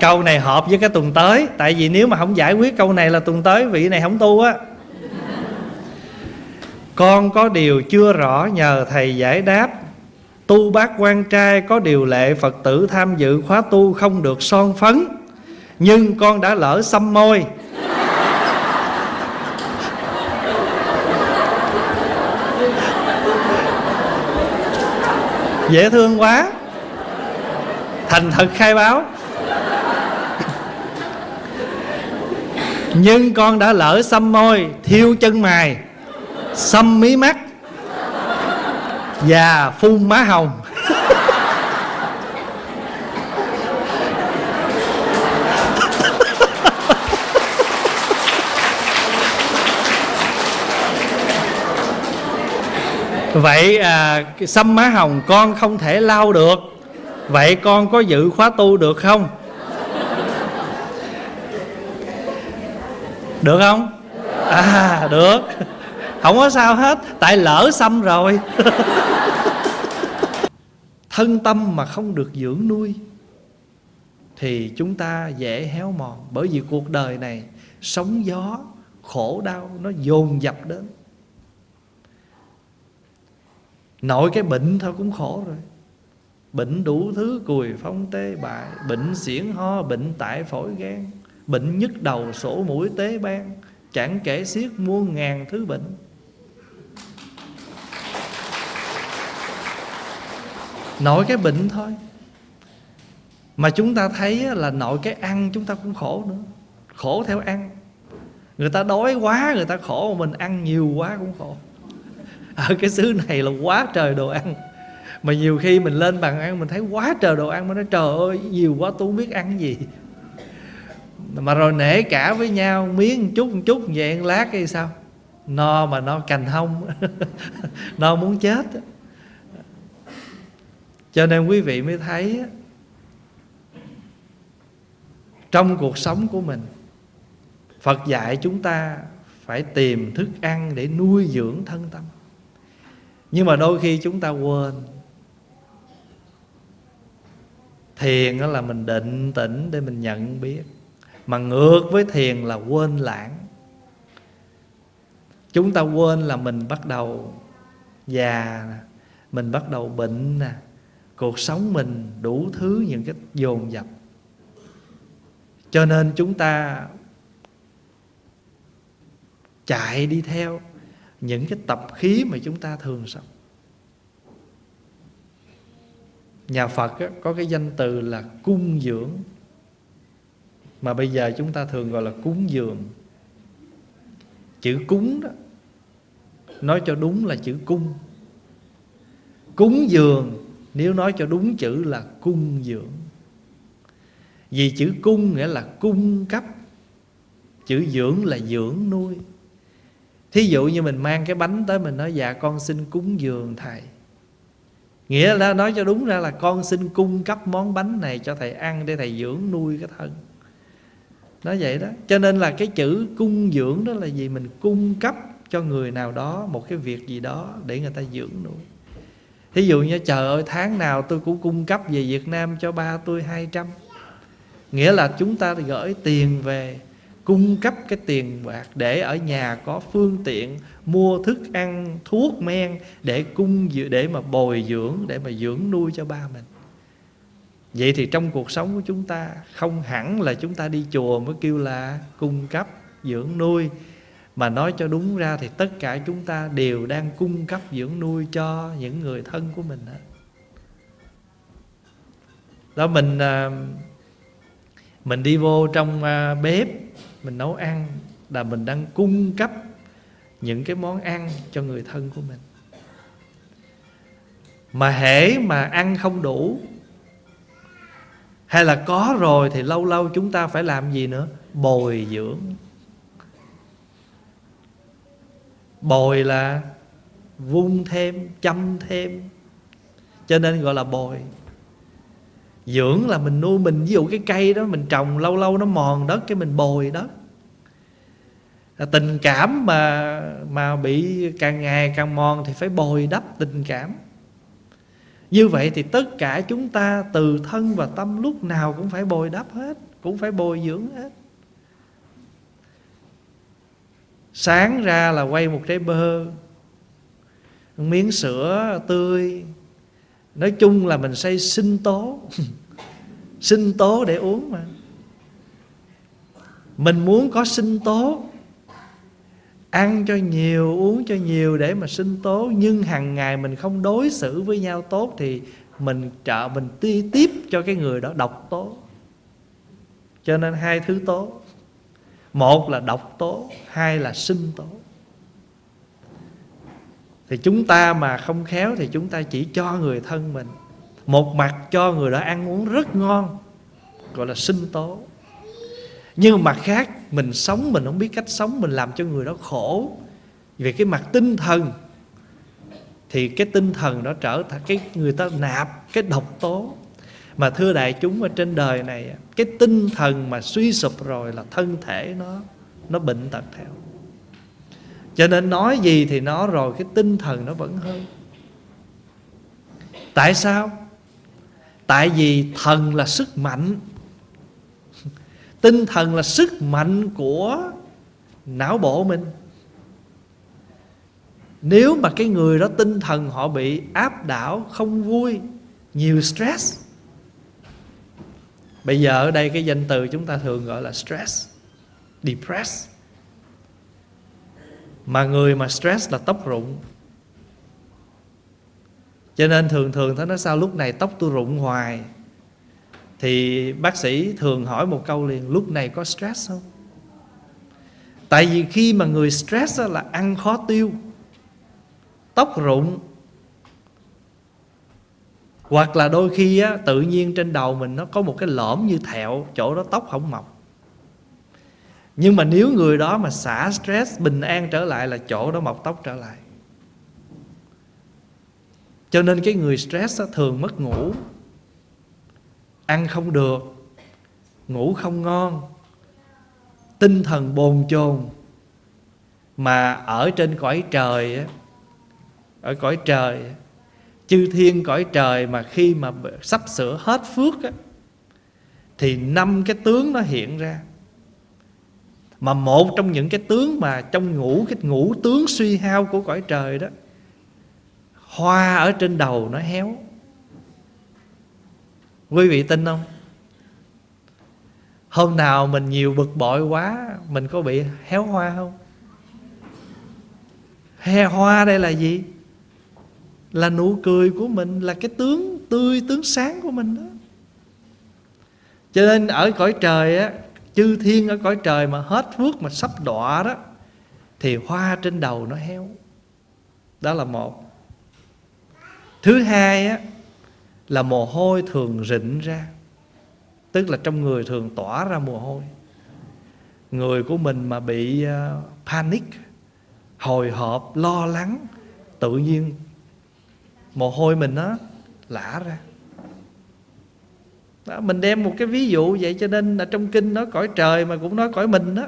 Speaker 1: Câu này hợp với cái tuần tới. Tại vì nếu mà không giải quyết câu này là tuần tới, vị này không tu á con có điều chưa rõ, nhờ thầy giải đáp. Tu bác quan trai có điều lệ Phật tử tham dự khóa tu không được son phấn, Nhưng con đã lỡ xăm môi. [laughs] Dễ thương quá. Thành thật khai báo. [laughs] Nhưng con đã lỡ xăm môi, Thiêu chân mày Xăm mí mắt Và phun má hồng Vậy à, xăm má hồng con không thể lau được Vậy con có dự khóa tu được không? Được không? À được không có sao hết, Tại lỡ xăm rồi. [laughs] Thân tâm mà không được dưỡng nuôi, Thì chúng ta dễ héo mòn. Bởi vì cuộc đời này, Sóng gió, Khổ đau, Nó dồn dập đến. Nội cái bệnh thôi cũng khổ rồi. Bệnh đủ thứ cùi phong tê bại. Bệnh xiển ho, Bệnh tại phổi gan. Bệnh nhức đầu, sổ mũi tế ban Chẳng kể xiết muôn ngàn thứ bệnh. Nội cái bệnh thôi. Mà chúng ta thấy là nội cái ăn chúng ta cũng khổ nữa. Khổ theo ăn. Người ta đói quá, người ta khổ, Mà mình ăn nhiều quá cũng khổ. [laughs] Ở cái xứ này là quá trời đồ ăn. Mà nhiều khi mình lên bàn ăn, mình thấy quá trời đồ ăn mà nói, trời ơi, nhiều quá, tôi không biết ăn gì. Mà rồi nể cả với nhau, miếng một chút một chút, vậy lát hay sao? No mà no, cành hông [laughs] no muốn chết cho nên quý vị mới thấy trong cuộc sống của mình, phật dạy chúng ta phải tìm thức ăn để nuôi dưỡng thân tâm. Nhưng mà đôi khi chúng ta quên. Thiền đó là mình định tĩnh để mình nhận biết, mà ngược với thiền là quên lãng. Chúng ta quên là mình bắt đầu già nè, mình bắt đầu bệnh nè cuộc sống mình đủ thứ những cái dồn dập. Cho nên chúng ta chạy đi theo những cái tập khí mà chúng ta thường sống. Nhà phật á, có cái danh từ là cung dưỡng. Mà bây giờ chúng ta thường gọi là cúng dường. Chữ cúng đó nói cho đúng là chữ cung. Cúng dường nếu nói cho đúng chữ là cung dưỡng. Vì chữ cung nghĩa là cung cấp, chữ dưỡng là dưỡng nuôi. Thí dụ như mình mang cái bánh tới mình nói dạ con xin cúng dường thầy. Nghĩa là nói cho đúng ra là con xin cung cấp món bánh này cho thầy ăn để thầy dưỡng nuôi cái thân. Nói vậy đó. Cho nên là cái chữ cung dưỡng đó là gì mình cung cấp cho người nào đó một cái việc gì đó để người ta dưỡng nuôi thí dụ như trời ơi tháng nào tôi cũng cung cấp về Việt Nam cho ba tôi 200 Nghĩa là chúng ta gửi tiền về Cung cấp cái tiền bạc để ở nhà có phương tiện Mua thức ăn, thuốc men Để cung để mà bồi dưỡng Để mà dưỡng nuôi cho ba mình. Vậy thì trong cuộc sống của chúng ta Không hẳn là chúng ta đi chùa mới kêu là cung cấp, dưỡng nuôi mà nói cho đúng ra thì tất cả chúng ta đều đang cung cấp dưỡng nuôi cho những người thân của mình hết đó, mình à, mình đi vô trong à, bếp, mình nấu ăn là mình đang cung cấp những cái món ăn cho người thân của mình. Mà hễ mà ăn không đủ, hay là có rồi thì lâu lâu chúng ta phải làm gì nữa? Bồi dưỡng. Bồi là vung thêm chăm thêm. Cho nên gọi là bồi. Dưỡng là mình nuôi mình, ví dụ cái cây đó mình trồng lâu lâu nó mòn đất cái mình bồi đất tình cảm mà mà bị càng ngày càng mòn thì phải bồi đắp tình cảm. Như vậy thì tất cả chúng ta từ thân và tâm lúc nào cũng phải bồi đắp hết, cũng phải bồi dưỡng hết. Sáng ra là quay một trái bơ. Một miếng sữa tươi. Nói chung là mình xây sinh tố. [laughs] Sinh tố để uống mà. Mình muốn có sinh tố. Ăn cho nhiều, uống cho nhiều để mà sinh tố. Nhưng hàng ngày mình không đối xử với nhau tốt thì mình trợ, mình tiếp cho cái người đó độc tố. Cho nên hai thứ tố một là độc tố, hai là sinh tố. Thì chúng ta mà không khéo thì chúng ta chỉ cho người thân mình. Một mặt cho người đó ăn uống rất ngon, gọi là sinh tố. Nhưng mặt khác, mình sống mình không biết cách sống, mình làm cho người đó khổ. Về cái mặt tinh thần, thì cái tinh thần đó trở thành cái người ta nạp cái độc tố mà thưa đại chúng, ở trên đời này, cái tinh thần mà suy sụp rồi là thân thể nó nó bệnh tật theo. Cho nên nói gì thì nó rồi, cái tinh thần nó vẫn hơn. Tại sao? Tại vì thần là sức mạnh. [laughs] Tinh thần là sức mạnh của não bộ mình. Nếu mà cái người đó tinh thần họ bị áp đảo, không vui, nhiều stress bây giờ ở đây cái danh từ chúng ta thường gọi là stress depressed mà người mà stress là tóc rụng. Cho nên thường thường thấy nó sao, lúc này tóc tôi rụng hoài. Thì bác sĩ thường hỏi một câu liền, lúc này có stress không? Tại vì khi mà người stress là ăn khó tiêu, tóc rụng hoặc là đôi khi á, tự nhiên trên đầu mình nó có một cái lõm như thẹo chỗ đó tóc không mọc. Nhưng mà nếu người đó mà xả stress bình an trở lại là chỗ đó mọc tóc trở lại. Cho nên cái người stress á, thường mất ngủ. Ăn không được ngủ không ngon tinh thần bồn chồn. Mà ở trên cõi trời á, ở cõi trời chư thiên cõi trời mà khi mà sắp sửa hết phước á, thì năm cái tướng nó hiện ra. Mà một trong những cái tướng mà trong ngũ cái ngũ tướng suy hao của cõi trời đó hoa ở trên đầu nó héo. Quý vị tin không? Hôm nào mình nhiều bực bội quá mình có bị héo hoa không? He hoa đây là gì? Là nụ cười của mình, là cái tướng tươi, tướng sáng của mình đó. Cho nên ở cõi trời á, chư thiên ở cõi trời mà hết phước mà sắp đọa đó, thì hoa trên đầu nó héo. Đó là một. Thứ hai á, là mồ hôi thường rịn ra. Tức là trong người thường tỏa ra mồ hôi. Người của mình mà bị ờ, panic, hồi hộp, lo lắng, tự nhiên mồ hôi mình nó lã ra. Đó, mình đem một cái ví dụ vậy cho nên là trong kinh nói cõi trời mà cũng nói cõi mình đó.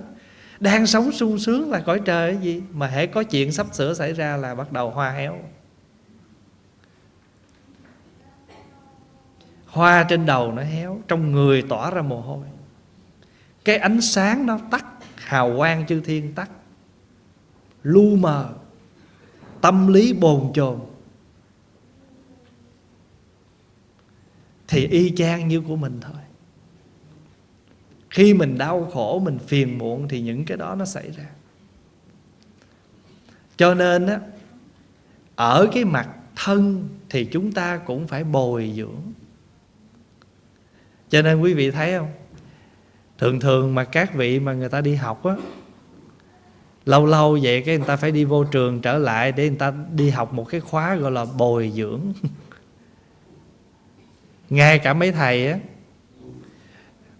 Speaker 1: Đang sống sung sướng là cõi trời cái gì? Mà hễ có chuyện sắp sửa xảy ra là bắt đầu hoa héo. Hoa trên đầu nó héo trong người tỏa ra mồ hôi. Cái ánh sáng nó tắt hào quang chư thiên tắt. Lu mờ tâm lý bồn chồn. Thì y chang như của mình thôi. Khi mình đau khổ, mình phiền muộn thì những cái đó nó xảy ra. Cho nên á, ở cái mặt thân thì chúng ta cũng phải bồi dưỡng. Cho nên quý vị thấy không? Thường thường mà các vị mà người ta đi học á, lâu lâu vậy cái người ta phải đi vô trường trở lại để người ta đi học một cái khóa gọi là bồi dưỡng. [laughs] ngay cả mấy thầy á,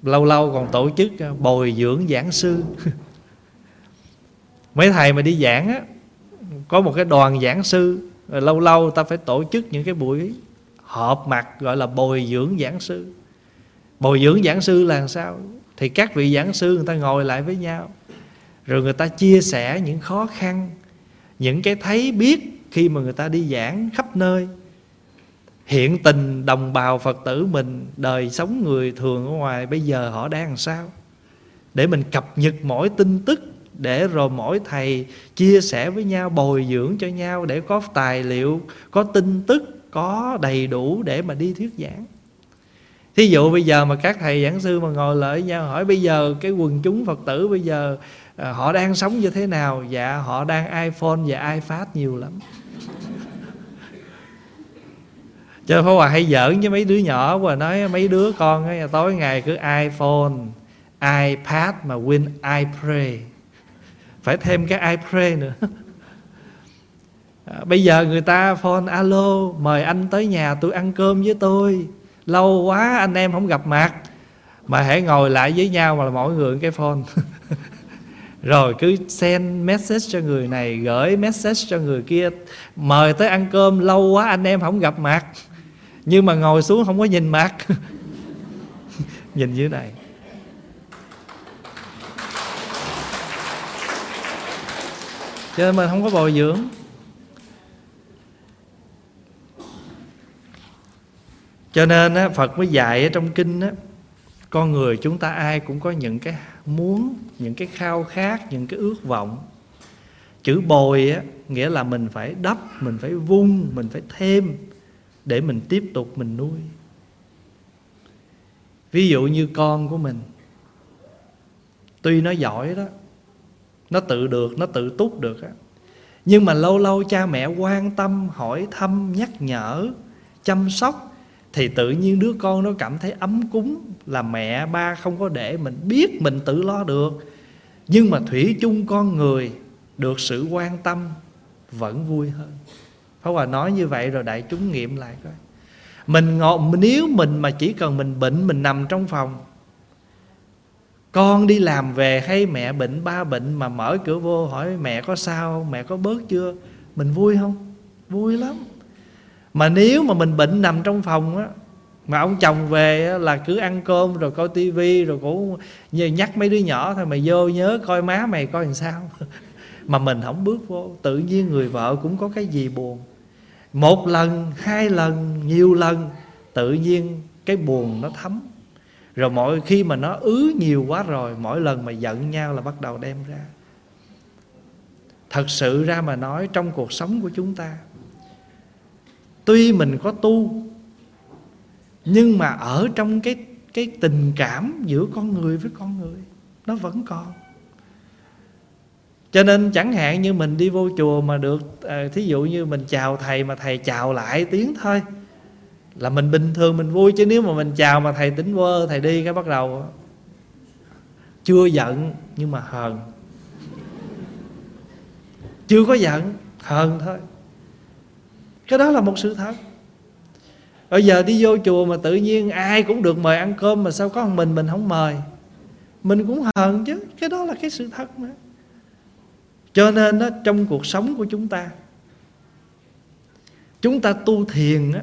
Speaker 1: lâu lâu còn tổ chức ờ, bồi dưỡng giảng sư. [laughs] Mấy thầy mà đi giảng á, có một cái đoàn giảng sư, rồi lâu lâu ta phải tổ chức những cái buổi họp mặt gọi là bồi dưỡng giảng sư. Bồi dưỡng giảng sư là sao? Thì các vị giảng sư người ta ngồi lại với nhau, rồi người ta chia sẻ những khó khăn, những cái thấy biết khi mà người ta đi giảng khắp nơi hiện tình đồng bào phật tử mình, đời sống người thường ở ngoài bây giờ họ đang làm sao? Để mình cập nhật mỗi tin tức, để rồi mỗi thầy chia sẻ với nhau, bồi dưỡng cho nhau, để có tài liệu, có tin tức, có đầy đủ để mà đi thuyết giảng. Thí dụ bây giờ mà các thầy giảng sư mà ngồi lại với nhau, hỏi bây giờ cái quần chúng phật tử bây giờ à, họ đang sống như thế nào? Dạ họ đang iphone và ipad nhiều lắm cho Pháp Hòa hay giỡn với mấy đứa nhỏ và nói mấy đứa con ấy, tối ngày cứ iPhone, iPad mà win iPray. Phải thêm cái iPray nữa. À, bây giờ người ta phone alo mời anh tới nhà tôi ăn cơm với tôi lâu quá anh em không gặp mặt mà hãy ngồi lại với nhau mà là mỗi người cái phone [laughs] rồi cứ send message cho người này gửi message cho người kia mời tới ăn cơm lâu quá anh em không gặp mặt nhưng mà ngồi xuống không có nhìn mặt. [laughs] Nhìn dưới này. Cho nên mình không có bồi dưỡng. Cho nên á, Phật mới dạy ở trong kinh á, con người chúng ta ai cũng có những cái muốn những cái khao khát những cái ước vọng. Chữ bồi á, nghĩa là mình phải đắp mình phải vung mình phải thêm để mình tiếp tục mình nuôi. Ví dụ như con của mình, tuy nó giỏi đó, nó tự được, nó tự túc được á, nhưng mà lâu lâu cha mẹ quan tâm, hỏi thăm, nhắc nhở, chăm sóc, thì tự nhiên đứa con nó cảm thấy ấm cúng là mẹ, ba không có để mình biết mình tự lo được. Nhưng mà thủy chung con người, được sự quan tâm vẫn vui hơn. Pháp Hòa nói như vậy rồi đại chúng nghiệm lại coi. Mình ngộ, Nếu mình mà chỉ cần mình bệnh Mình nằm trong phòng Con đi làm về hay mẹ bệnh Ba bệnh mà mở cửa vô Hỏi mẹ có sao Mẹ có bớt chưa Mình vui không? Vui lắm. Mà nếu mà mình bệnh nằm trong phòng á mà ông chồng về là cứ ăn cơm rồi coi tivi rồi cũng nhắc mấy đứa nhỏ thôi mày vô nhớ coi má mày coi làm sao. [laughs] Mà mình không bước vô tự nhiên người vợ cũng có cái gì buồn một lần, hai lần, nhiều lần, tự nhiên cái buồn nó thấm. Rồi mỗi khi mà nó ứ nhiều quá rồi, mỗi lần mà giận nhau là bắt đầu đem ra. Thật sự ra mà nói, trong cuộc sống của chúng ta, tuy mình có tu, nhưng mà ở trong cái cái tình cảm giữa con người với con người, nó vẫn còn cho nên chẳng hạn như mình đi vô chùa mà được à, thí dụ như mình chào thầy mà thầy chào lại tiếng thôi là mình bình thường mình vui chứ nếu mà mình chào mà thầy tính vơ thầy đi cái bắt đầu chưa giận nhưng mà hờn. Chưa có giận hờn thôi. Cái đó là một sự thật. Bây giờ đi vô chùa mà tự nhiên ai cũng được mời ăn cơm mà sao có một mình mình không mời? Mình cũng hờn chứ cái đó là cái sự thật mà cho nên đó, trong cuộc sống của chúng ta chúng ta tu thiền đó,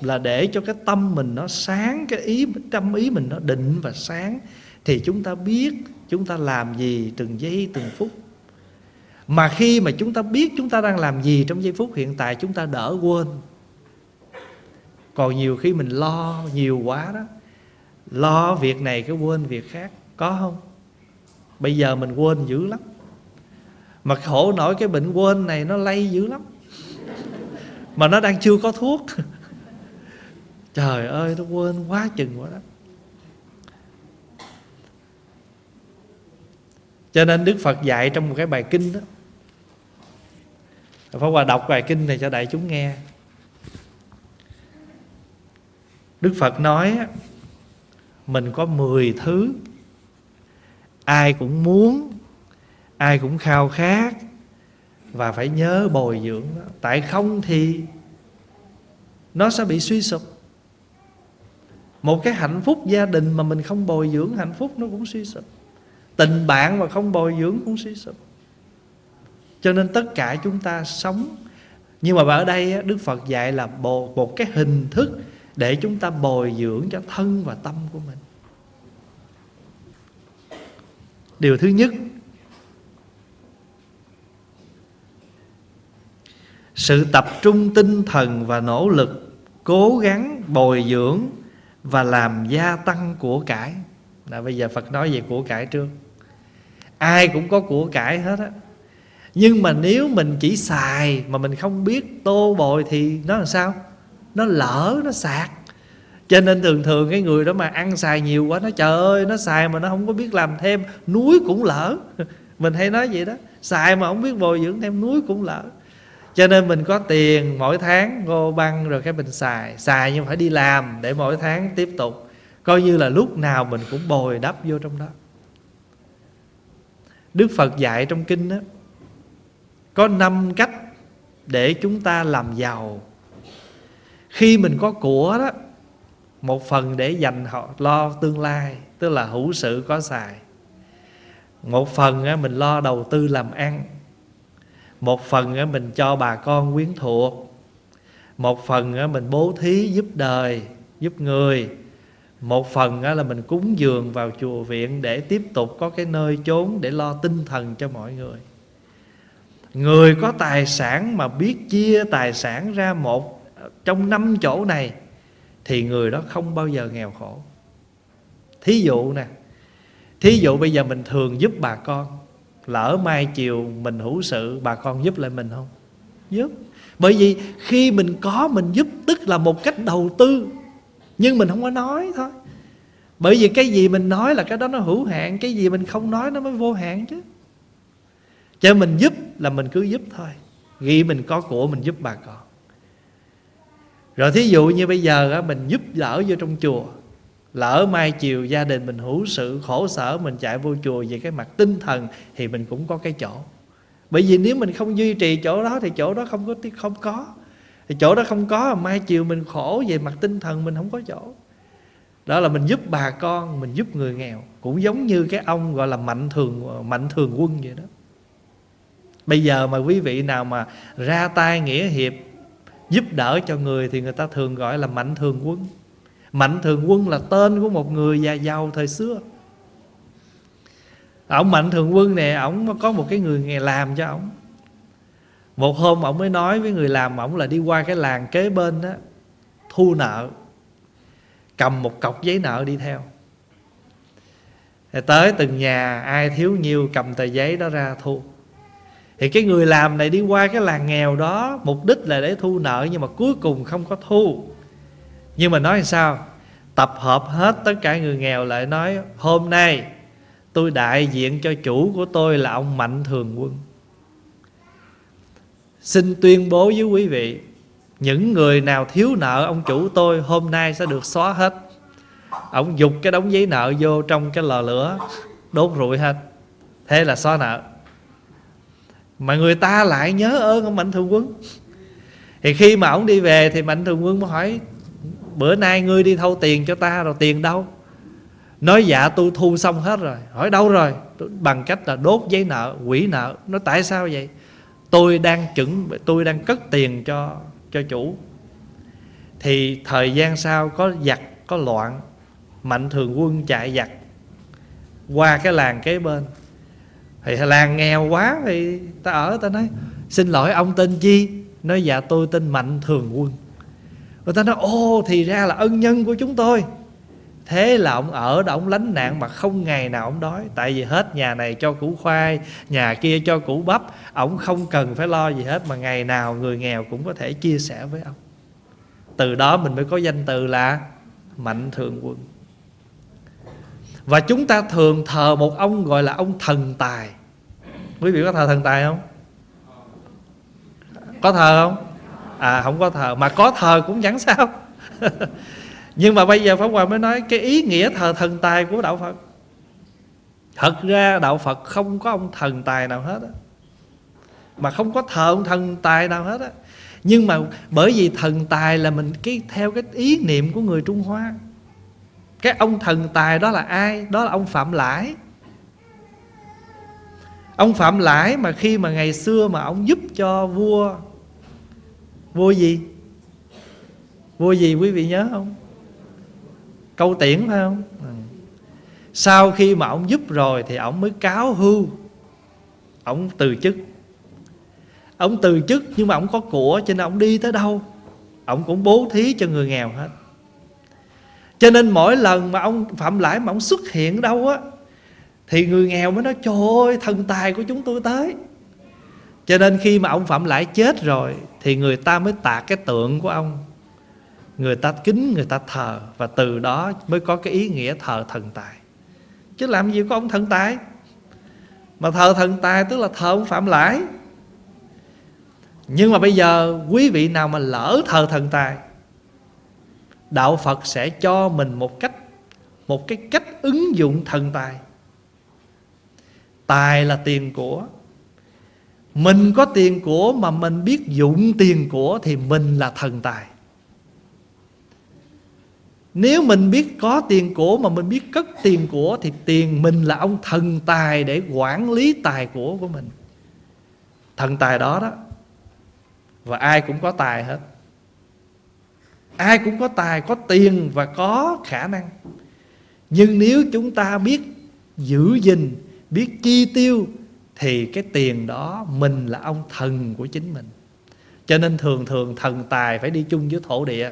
Speaker 1: là để cho cái tâm mình nó sáng cái ý tâm ý mình nó định và sáng thì chúng ta biết chúng ta làm gì từng giây từng phút. Mà khi mà chúng ta biết chúng ta đang làm gì trong giây phút hiện tại chúng ta đỡ quên. Còn nhiều khi mình lo nhiều quá đó lo việc này cái quên việc khác có không? Bây giờ mình quên dữ lắm mà khổ nổi cái bệnh quên này nó lây dữ lắm. Mà nó đang chưa có thuốc. Trời ơi, nó quên quá chừng quá đó. Cho nên đức phật dạy trong một cái bài kinh đó. Phải qua đọc bài kinh này cho đại chúng nghe. Đức phật nói mình có 10 thứ. Ai cũng muốn ai cũng khao khát và phải nhớ bồi dưỡng nó. Tại không thì nó sẽ bị suy sụp. Một cái hạnh phúc gia đình mà mình không bồi dưỡng hạnh phúc nó cũng suy sụp. Tình bạn mà không bồi dưỡng cũng suy sụp. Cho nên tất cả chúng ta sống. Nhưng mà ở đây đức phật dạy là một cái hình thức để chúng ta bồi dưỡng cho thân và tâm của mình. Điều thứ nhất sự tập trung tinh thần và nỗ lực, cố gắng, bồi dưỡng và làm gia tăng của cải. Là bây giờ phật nói về của cải trước. Ai cũng có của cải hết á. Nhưng mà nếu mình chỉ xài mà mình không biết tô bồi thì nó làm sao? Nó lỡ, nó sạc. Cho nên thường thường cái người đó mà ăn xài nhiều quá, nó trời ơi, nó xài mà nó không có biết làm thêm, núi cũng lỡ. [laughs] Mình hay nói vậy đó. Xài mà không biết bồi dưỡng thêm, núi cũng lỡ cho nên mình có tiền, mỗi tháng ngô băng rồi cái mình xài. Xài nhưng phải đi làm để mỗi tháng tiếp tục. Coi như là lúc nào mình cũng bồi đắp vô trong đó. Đức phật dạy trong kinh đó có năm cách để chúng ta làm giàu. Khi mình có của đó, một phần để dành họ lo tương lai, tức là hữu sự có xài. Một phần mình lo đầu tư làm ăn một phần mình cho bà con quyến thuộc. Một phần mình bố thí giúp đời, giúp người. Một phần là mình cúng dường vào chùa viện để tiếp tục có cái nơi chốn để lo tinh thần cho mọi người. Người có tài sản mà biết chia tài sản ra một, trong năm chỗ này, thì người đó không bao giờ nghèo khổ. Thí dụ nè, thí dụ bây giờ mình thường giúp bà con lỡ mai chiều mình hữu sự, bà con giúp lại mình không? Giúp. Bởi vì khi mình có, mình giúp, tức là một cách đầu tư. Nhưng mình không có nói thôi. Bởi vì cái gì mình nói là cái đó nó hữu hạn, cái gì mình không nói nó mới vô hạn chứ. Cho mình giúp là mình cứ giúp thôi. Ghi mình có của mình giúp bà con. Rồi thí dụ như bây giờ mình giúp lỡ vô trong chùa lỡ mai chiều gia đình mình hữu sự khổ sở, mình chạy vô chùa về cái mặt tinh thần thì mình cũng có cái chỗ. Bởi vì nếu mình không duy trì chỗ đó thì chỗ đó không có không có. Thì chỗ đó không có, mai chiều mình khổ về mặt tinh thần mình không có chỗ. Đó là mình giúp bà con, mình giúp người nghèo. Cũng giống như cái ông gọi là mạnh thường mạnh thường quân vậy đó. Bây giờ mà quý vị nào mà ra tay nghĩa hiệp, giúp đỡ cho người thì người ta thường gọi là mạnh thường quân mạnh thường quân là tên của một người già giàu thời xưa. Ông mạnh thường quân này ông có một cái người nghề làm cho ông một hôm ông mới nói với người làm ông là đi qua cái làng kế bên đó, thu nợ, cầm một cọc giấy nợ đi theo. Thì tới từng nhà, ai thiếu nhiêu cầm tờ giấy đó ra thu. Thì cái người làm này đi qua cái làng nghèo đó, mục đích là để thu nợ nhưng mà cuối cùng không có thu nhưng mà nói sao? Tập hợp hết tất cả người nghèo lại nói, hôm nay tôi đại diện cho chủ của tôi là ông mạnh thường quân. Xin tuyên bố với quý vị, những người nào thiếu nợ ông chủ tôi hôm nay sẽ được xóa hết. Ông dục cái đống giấy nợ vô trong cái lò lửa, đốt rụi hết. Thế là xóa nợ. Mà người ta lại nhớ ơn ông mạnh thường quân. Thì khi mà ông đi về thì mạnh thường quân mới hỏi bữa nay ngươi đi thâu tiền cho ta rồi tiền đâu? Nói dạ tôi thu xong hết rồi. Hỏi đâu rồi? Bằng cách là đốt giấy nợ, quỷ nợ. Nó tại sao vậy? Tôi đang chuẩn tôi đang cất tiền cho cho chủ. Thì thời gian sau có giặc, có loạn. Mạnh thường quân chạy giặc. Qua cái làng kế bên. Thì làng nghèo quá thì ta ở, ta nói, xin lỗi, ông tên chi? Nói dạ tôi tên mạnh thường quân người ta nói ô thì ra là ân nhân của chúng tôi. Thế là ông ở đó, ông lánh nạn mà không ngày nào ông đói. Tại vì hết nhà này cho củ khoai, nhà kia cho củ bắp. Ông không cần phải lo gì hết, mà ngày nào người nghèo cũng có thể chia sẻ với ông. Từ đó mình mới có danh từ là mạnh thường quân. Và chúng ta thường thờ một ông gọi là ông thần tài. Quý vị có thờ thần tài không? Có thờ không? À không có thờ, mà có thờ cũng chẳng sao. [laughs] Nhưng mà bây giờ pháp hòa mới nói cái ý nghĩa thờ thần tài của đạo phật. Thật ra đạo phật không có ông thần tài nào hết á. Mà không có thờ ông thần tài nào hết á. Nhưng mà bởi vì thần tài là mình cái, theo cái ý niệm của người trung hoa. Cái ông thần tài đó là ai? Đó là ông phạm lãi. Ông phạm lãi mà khi mà ngày xưa mà ông giúp cho vua vua gì? Vua gì quý vị nhớ không? Câu tiễn phải không? Ừ. Sau khi mà ông giúp rồi thì ông mới cáo hưu. Ông từ chức. Ông từ chức nhưng mà ông có của cho nên ông đi tới đâu? Ông cũng bố thí cho người nghèo hết. Cho nên mỗi lần mà ông phạm lãi mà ông xuất hiện đâu á, thì người nghèo mới nói, trời ơi, thần tài của chúng tôi tới cho nên khi mà ông phạm lãi chết rồi, thì người ta mới tạc cái tượng của ông. Người ta kính, người ta thờ, và từ đó mới có cái ý nghĩa thờ thần tài. Chứ làm gì có ông thần tài? Mà thờ thần tài tức là thờ ông phạm lãi. Nhưng mà bây giờ quý vị nào mà lỡ thờ thần tài, đạo phật sẽ cho mình một cách, một cái cách ứng dụng thần tài. Tài là tiền của mình có tiền của mà mình biết dụng tiền của thì mình là thần tài. Nếu mình biết có tiền của mà mình biết cất tiền của thì tiền mình là ông thần tài để quản lý tài của của mình. Thần tài đó đó. Và ai cũng có tài hết. Ai cũng có tài, có tiền và có khả năng. Nhưng nếu chúng ta biết giữ gìn, biết chi tiêu thì cái tiền đó mình là ông thần của chính mình. Cho nên thường thường thần tài phải đi chung với thổ địa.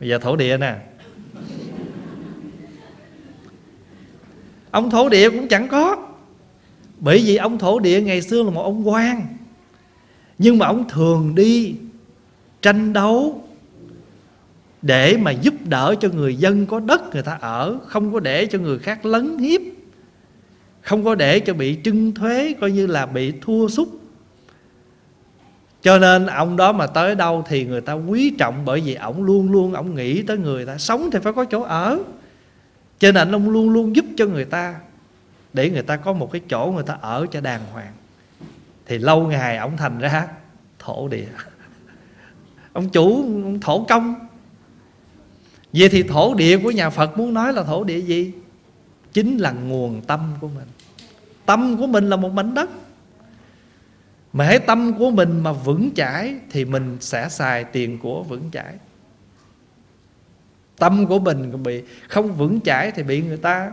Speaker 1: Bây giờ thổ địa nè. Ông thổ địa cũng chẳng có. Bởi vì ông thổ địa ngày xưa là một ông quan. Nhưng mà ông thường đi tranh đấu để mà giúp đỡ cho người dân có đất người ta ở, không có để cho người khác lấn hiếp không có để cho bị trưng thuế, coi như là bị thua sút. Cho nên ông đó mà tới đâu thì người ta quý trọng bởi vì ông luôn luôn ông nghĩ tới người ta. Sống thì phải có chỗ ở. Cho nên ông luôn luôn giúp cho người ta để người ta có một cái chỗ người ta ở cho đàng hoàng. Thì lâu ngày ông thành ra thổ địa. [laughs] Ông chủ, ông thổ công. Vậy thì thổ địa của nhà phật muốn nói là thổ địa gì? Chính là nguồn tâm của mình. Tâm của mình là một mảnh đất. Mà hãy tâm của mình mà vững chãi thì mình sẽ xài tiền của vững chãi. Tâm của mình bị không vững chãi thì bị người ta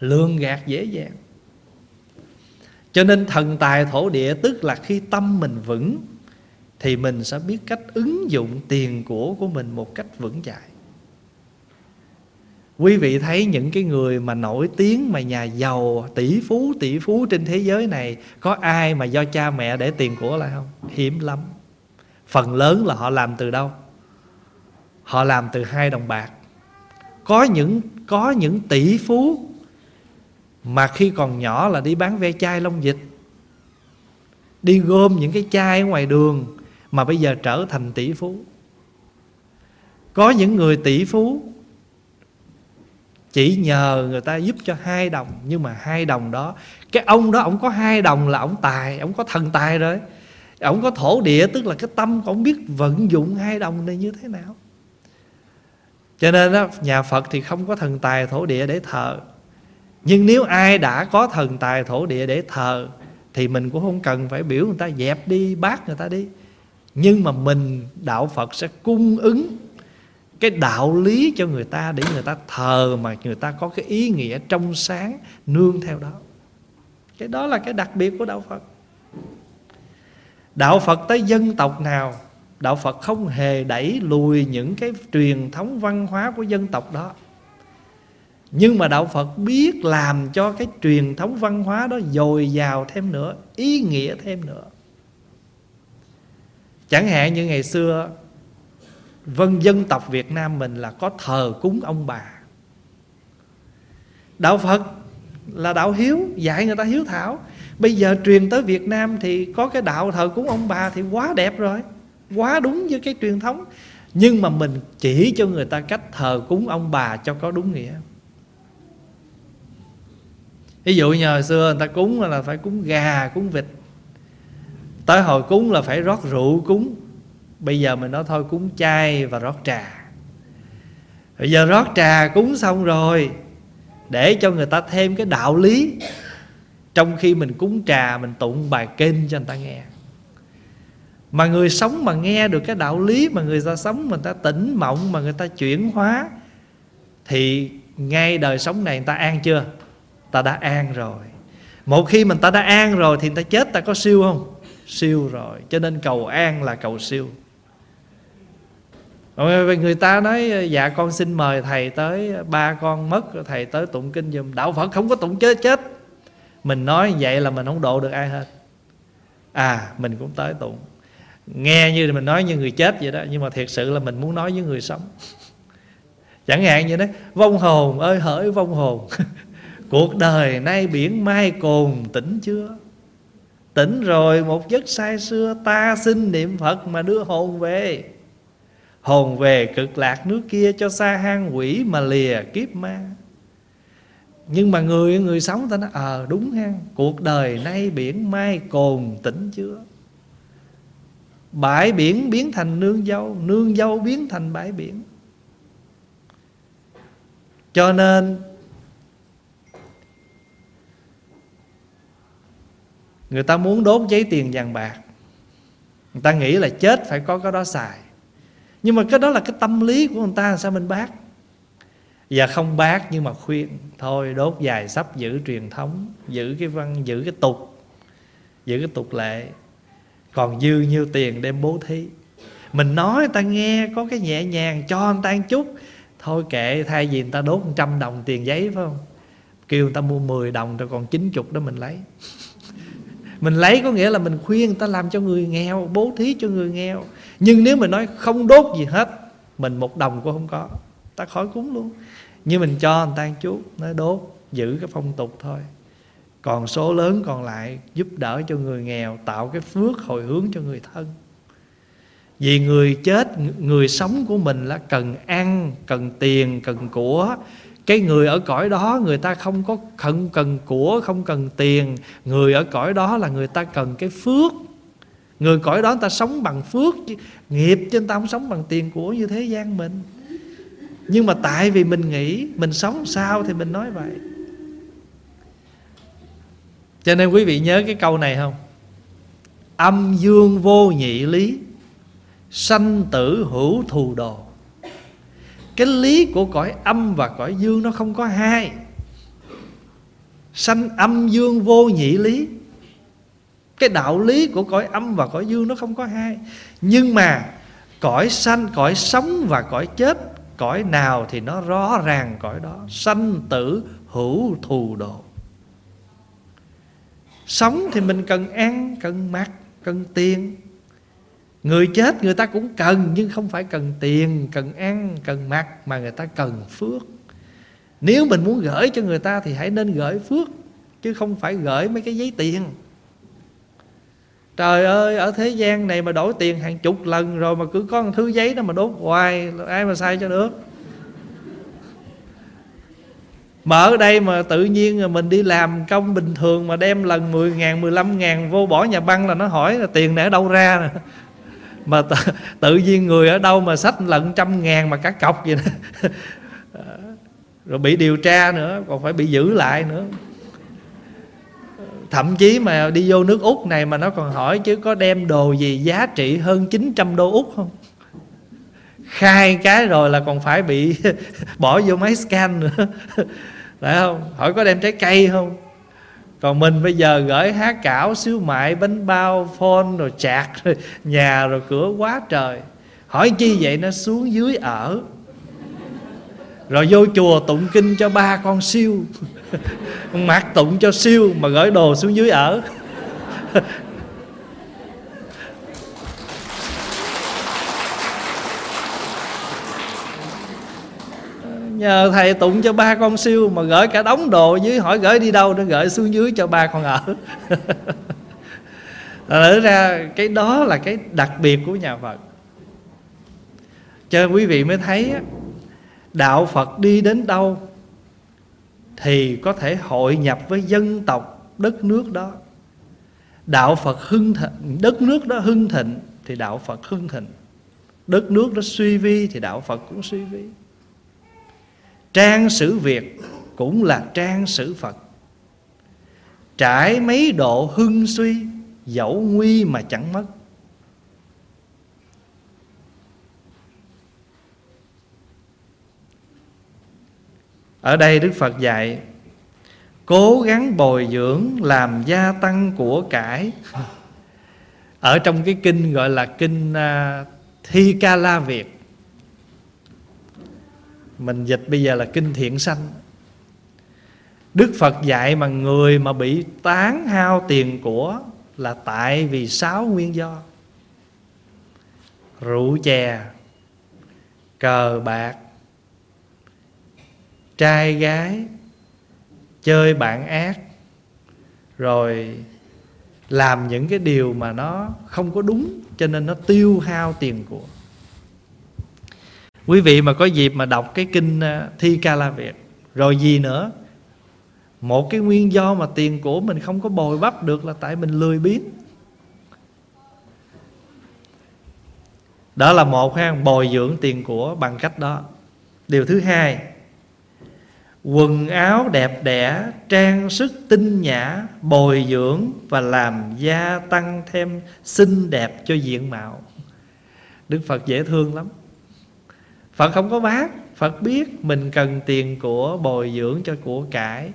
Speaker 1: lường gạt dễ dàng. Cho nên thần tài thổ địa tức là khi tâm mình vững thì mình sẽ biết cách ứng dụng tiền của của mình một cách vững chãi quý vị thấy những cái người mà nổi tiếng, mà nhà giàu, tỷ phú tỷ phú trên thế giới này, có ai mà do cha mẹ để tiền của lại không? Hiếm lắm. Phần lớn là họ làm từ đâu? Họ làm từ hai đồng bạc. Có những có những tỷ phú mà khi còn nhỏ là đi bán ve chai lông dịch đi gom những cái chai ở ngoài đường mà bây giờ trở thành tỷ phú. Có những người tỷ phú chỉ nhờ người ta giúp cho hai đồng nhưng mà hai đồng đó cái ông đó ông có hai đồng là ông tài ông có thần tài rồi. Ông có thổ địa tức là cái tâm của ông biết vận dụng hai đồng này như thế nào. Cho nên đó, nhà phật thì không có thần tài thổ địa để thờ. Nhưng nếu ai đã có thần tài thổ địa để thờ thì mình cũng không cần phải biểu người ta dẹp đi bác người ta đi. Nhưng mà mình đạo phật sẽ cung ứng cái đạo lý cho người ta để người ta thờ mà người ta có cái ý nghĩa trong sáng, nương theo đó. Cái đó là cái đặc biệt của đạo phật. Đạo phật tới dân tộc nào, đạo phật không hề đẩy lùi những cái truyền thống văn hóa của dân tộc đó. Nhưng mà đạo phật biết làm cho cái truyền thống văn hóa đó dồi dào thêm nữa, ý nghĩa thêm nữa. Chẳng hạn như ngày xưa vân dân tộc việt nam mình là có thờ cúng ông bà. Đạo phật là đạo hiếu, dạy người ta hiếu thảo. Bây giờ truyền tới việt nam thì có cái đạo thờ cúng ông bà thì quá đẹp rồi, quá đúng với cái truyền thống. Nhưng mà mình chỉ cho người ta cách thờ cúng ông bà cho có đúng nghĩa. Ví dụ như hồi xưa người ta cúng là phải cúng gà, cúng vịt. Tới hồi cúng là phải rót rượu cúng bây giờ mình nói thôi, cúng chay và rót trà. Bây giờ rót trà, cúng xong rồi, để cho người ta thêm cái đạo lý. Trong khi mình cúng trà, mình tụng bài kinh cho người ta nghe. Mà người sống mà nghe được cái đạo lý mà người ta sống, mà người ta tỉnh mộng, mà người ta chuyển hóa, thì ngay đời sống này người ta an chưa? Ta đã an rồi. Một khi mình ta đã an rồi thì người ta chết, ta có siêu không? Siêu rồi. Cho nên cầu an là cầu siêu. Ờ, người ta nói ờ, dạ con xin mời thầy tới ờ, ba con mất, thầy tới tụng kinh giùm. Đạo phật không có tụng chết chết. Mình nói vậy là mình không độ được ai hết. À mình cũng tới tụng. Nghe như mình nói như người chết vậy đó, nhưng mà thiệt sự là mình muốn nói với người sống. [laughs] Chẳng hạn như đấy vong hồn ơi, hỡi vong hồn, [laughs] cuộc đời nay biển mai cồn, tỉnh chưa? Tỉnh rồi một giấc say xưa, ta xin niệm phật mà đưa hồn về hồn về cực lạc nước kia cho xa hang quỷ mà lìa kiếp ma. Nhưng mà người người sống ta nói ờ à, đúng ha cuộc đời nay biển mai cồn tỉnh chưa? Bãi biển biến thành nương dâu nương dâu biến thành bãi biển. Cho nên người ta muốn đốt giấy tiền vàng bạc. Người ta nghĩ là chết phải có cái đó xài nhưng mà cái đó là cái tâm lý của người ta, sao mình bác? Và không bác nhưng mà khuyên, thôi đốt dài sắp giữ truyền thống, giữ cái văn, giữ cái tục, giữ cái tục lệ. Còn dư nhiêu tiền đem bố thí. Mình nói người ta nghe có cái nhẹ nhàng cho người ta một chút. Thôi kệ, thay vì người ta đốt một trăm đồng tiền giấy, phải không? Kêu người ta mua 10 đồng rồi còn 90 đó mình lấy. [laughs] Mình lấy có nghĩa là mình khuyên người ta làm cho người nghèo, bố thí cho người nghèo nhưng nếu mình nói không đốt gì hết, mình một đồng cũng không có, ta khỏi cúng luôn. Nhưng mình cho người ta một chút, nói đốt, giữ cái phong tục thôi. Còn số lớn còn lại giúp đỡ cho người nghèo, tạo cái phước hồi hướng cho người thân. Vì người chết, người sống của mình là cần ăn, cần tiền, cần của. Cái người ở cõi đó, người ta không có không cần của, không cần tiền. Người ở cõi đó là người ta cần cái phước người cõi đó, người ta sống bằng phước, nghiệp, chứ người ta không sống bằng tiền của như thế gian mình. Nhưng mà tại vì mình nghĩ, mình sống sao thì mình nói vậy. Cho nên quý vị nhớ cái câu này không? Âm dương vô nhị lý, sanh tử hữu thù đồ. Cái lý của cõi âm và cõi dương nó không có hai. Sanh âm dương vô nhị lý cái đạo lý của cõi âm và cõi dương nó không có hai. Nhưng mà cõi sanh, cõi sống và cõi chết, cõi nào thì nó rõ ràng cõi đó. Sanh tử, hữu, thù, độ. Sống thì mình cần ăn, cần mặc, cần tiền. Người chết người ta cũng cần, nhưng không phải cần tiền, cần ăn, cần mặc, mà người ta cần phước. Nếu mình muốn gửi cho người ta thì hãy nên gửi phước, chứ không phải gửi mấy cái giấy tiền trời ơi ở thế gian này mà đổi tiền hàng chục lần rồi mà cứ có một thứ giấy đó mà đốt hoài ai mà sai cho được? Mà ở đây mà tự nhiên mình đi làm công bình thường mà đem lần 10 ngàn 15 ngàn vô bỏ nhà băng là nó hỏi là tiền này ở đâu ra nè? Mà tự, tự nhiên người ở đâu mà sách lận trăm ngàn mà cả cọc vậy nè? Rồi bị điều tra nữa còn phải bị giữ lại nữa thậm chí mà đi vô nước úc này mà nó còn hỏi chứ có đem đồ gì giá trị hơn 900 đô úc không? Khai cái rồi là còn phải bị [laughs] bỏ vô máy scan nữa. [laughs] Phải không? Hỏi có đem trái cây không? Còn mình bây giờ gửi há cảo, xíu mại, bánh bao, phone, rồi chạc, [laughs] rồi nhà, rồi cửa quá trời. Hỏi chi vậy? Nó xuống dưới ở rồi vô chùa tụng kinh cho ba con siêu. [laughs] Mặc tụng cho siêu mà gửi đồ xuống dưới ở. [laughs] Nhờ thầy tụng cho ba con siêu mà gửi cả đống đồ dưới, hỏi gửi đi đâu nó gửi xuống dưới cho ba con ở. [laughs] Thật ra cái đó là cái đặc biệt của nhà Phật. Cho quý vị mới thấy á. Đạo Phật đi đến đâu Thì có thể hội nhập với dân tộc, đất nước đó. Đạo Phật hưng thịnh, Đất nước đó hưng thịnh Thì đạo Phật hưng thịnh. Đất nước đó suy vi Thì đạo Phật cũng suy vi. Trang sử Việt cũng là trang sử Phật. Trải mấy độ hưng suy, Dẫu nguy mà chẳng mất. Ở đây Đức Phật dạy Cố gắng bồi dưỡng làm gia tăng của cải. Ở trong cái kinh gọi là kinh uh, Thi Ca La Việt. Mình dịch bây giờ là kinh thiện sanh. Đức Phật dạy mà người mà bị tán hao tiền của Là tại vì sáu nguyên do. Rượu chè Cờ bạc Trai gái, Chơi bạn ác, Rồi Làm những cái điều mà nó không có đúng, Cho nên nó tiêu hao tiền của. Quý vị mà có dịp mà đọc cái kinh ờ, thi ca la việt, rồi gì nữa, một cái nguyên do mà tiền của mình không có bồi bắp được là tại mình lười biếng. Đó là một ha bồi dưỡng tiền của bằng cách đó. Điều thứ hai quần áo đẹp đẽ, trang sức tinh nhã, bồi dưỡng và làm gia tăng thêm xinh đẹp cho diện mạo. Đức phật dễ thương lắm. Phật không có bác Phật biết mình cần tiền của, bồi dưỡng cho của cải.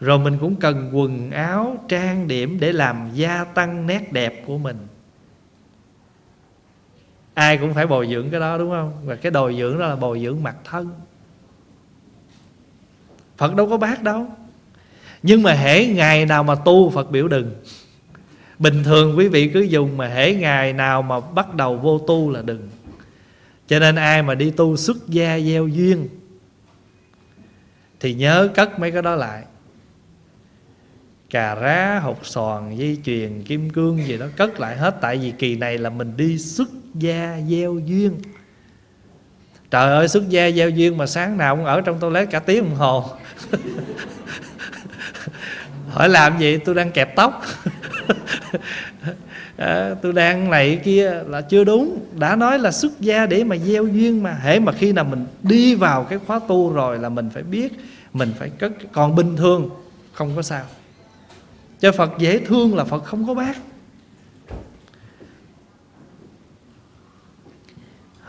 Speaker 1: Rồi mình cũng cần quần áo, trang điểm Để làm gia tăng nét đẹp của mình. Ai cũng phải bồi dưỡng cái đó, đúng không? Và cái bồi dưỡng đó là bồi dưỡng mặt thân. Phật đâu có bác đâu. Nhưng mà hễ ngày nào mà tu Phật biểu đừng. Bình thường quý vị cứ dùng Mà hễ ngày nào mà bắt đầu vô tu là đừng. Cho nên ai mà đi tu xuất gia gieo duyên thì nhớ cất mấy cái đó lại. Cà rá hột sòn, dây chuyền kim cương gì đó cất lại hết. Tại vì kỳ này là mình đi xuất gia gieo duyên trời ơi xuất gia gieo duyên mà sáng nào cũng ở trong toilet cả tiếng đồng hồ. Hỏi làm gì? Tôi đang kẹp tóc. À, tôi đang này kia là chưa đúng. Đã nói là xuất gia để mà gieo duyên mà. Hễ mà khi nào mình đi vào cái khóa tu rồi là mình phải biết mình phải cất. Còn bình thường không có sao. Cho Phật dễ thương là Phật không có bác.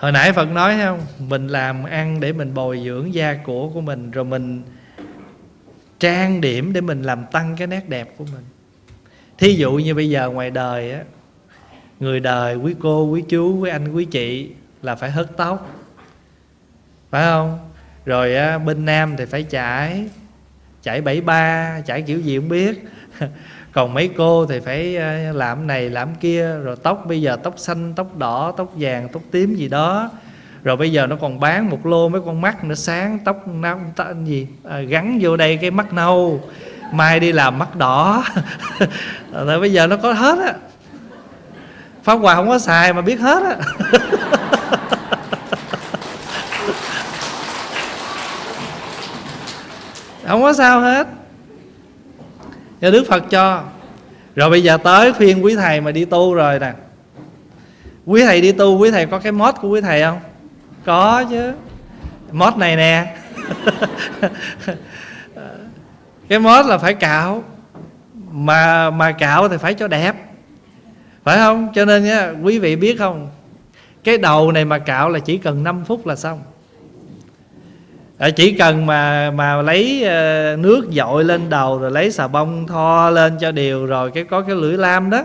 Speaker 1: Hồi nãy Phật nói không? Mình làm ăn để mình bồi dưỡng gia của của mình Rồi mình trang điểm để mình làm tăng cái nét đẹp của mình. Thí dụ như bây giờ ngoài đời á người đời quý cô quý chú quý anh quý chị là phải hớt tóc phải không? Rồi á, bên nam thì phải chải chải bảy ba chải kiểu gì không biết. [laughs] còn mấy cô thì phải ờ, làm này làm kia rồi tóc bây giờ tóc xanh tóc đỏ tóc vàng tóc tím gì đó. Rồi bây giờ nó còn bán một lô mấy con mắt nữa sáng tóc nâu gì à, gắn vô đây cái mắt nâu mai đi làm mắt đỏ. [laughs] Rồi bây giờ nó có hết á. Pháp hòa không có xài mà biết hết á. [laughs] Không có sao hết cho đức phật cho. Rồi bây giờ tới phiên quý thầy mà đi tu rồi nè. Quý thầy đi tu, quý thầy có cái mót của quý thầy không? Có chứ. Mót này nè. [laughs] Cái mót là phải cạo. Mà mà cạo thì phải cho đẹp. Phải không? Cho nên nhá quý vị biết không? Cái đầu này mà cạo là chỉ cần 5 phút là xong à, chỉ cần mà mà lấy uh, nước dội lên đầu rồi lấy xà bông tho lên cho đều rồi cái có cái lưỡi lam đó.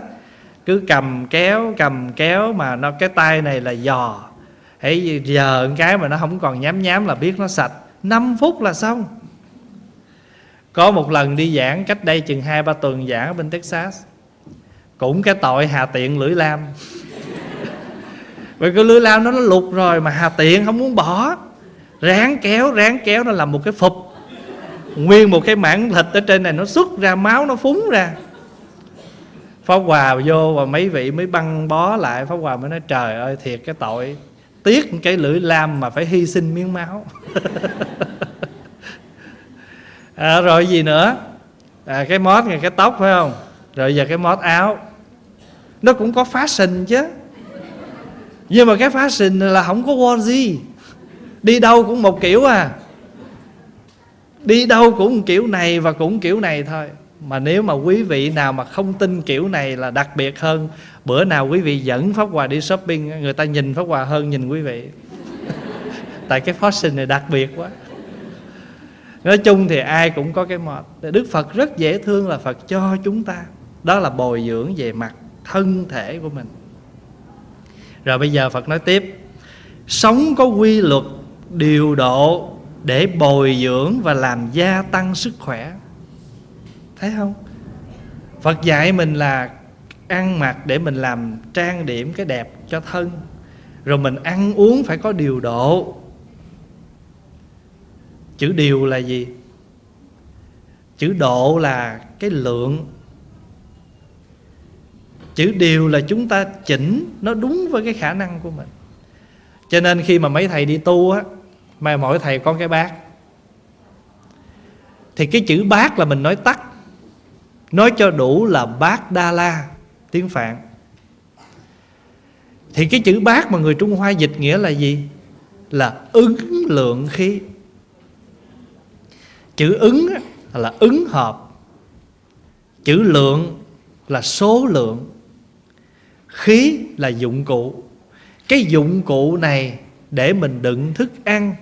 Speaker 1: Cứ cầm kéo cầm kéo mà nó cái tay này là giò. Hãy giờ cái mà nó không còn nhám nhám là biết nó sạch. 5 phút là xong. Có một lần đi giảng cách đây chừng hai ba tuần giảng ở bên Texas. Cũng cái tội hà tiện lưỡi lam. [laughs] Vì cái lưỡi lam nó nó lục rồi mà hà tiện không muốn bỏ ráng kéo ráng kéo nó làm một cái phục. Nguyên một cái mảng thịt ở trên này nó xuất ra máu nó phúng ra. Pháp Hòa vô và mấy vị mới băng bó lại. Pháp Hòa mới nói trời ơi thiệt cái tội. Tiếc cái lưỡi lam mà phải hy sinh miếng máu. [laughs] À, Rồi gì nữa? À, Cái mót này cái tóc phải không? Rồi giờ cái mót áo. Nó cũng có fashion chứ. Nhưng mà cái fashion là không có wall gì đi đâu cũng một kiểu à. Đi đâu cũng kiểu này và cũng kiểu này thôi. Mà nếu mà quý vị nào mà không tin kiểu này là đặc biệt hơn, bữa nào quý vị dẫn pháp hòa đi shopping người ta nhìn pháp hòa hơn nhìn quý vị. [laughs] Tại cái fashion này đặc biệt quá. Nói chung thì ai cũng có cái mệt. Đức phật rất dễ thương là phật cho chúng ta. Đó là bồi dưỡng về mặt thân thể của mình. Rồi bây giờ phật nói tiếp. Sống có quy luật điều độ để bồi dưỡng và làm gia tăng sức khỏe. Thấy không? Phật dạy mình là ăn mặc để mình làm trang điểm cái đẹp cho thân. Rồi mình ăn uống phải có điều độ. Chữ điều là gì? Chữ độ là cái lượng. Chữ điều là chúng ta chỉnh nó đúng với cái khả năng của mình. Cho nên khi mà mấy thầy đi tu á mà mỗi thầy có cái bát thì cái chữ bát là mình nói tắt. Nói cho đủ là bát đa la, tiếng phạn. Thì cái chữ bát mà người trung hoa dịch nghĩa là gì? Là ứng lượng khí. Chữ ứng là ứng hợp. Chữ lượng là số lượng. Khí là dụng cụ. Cái dụng cụ này để mình đựng thức ăn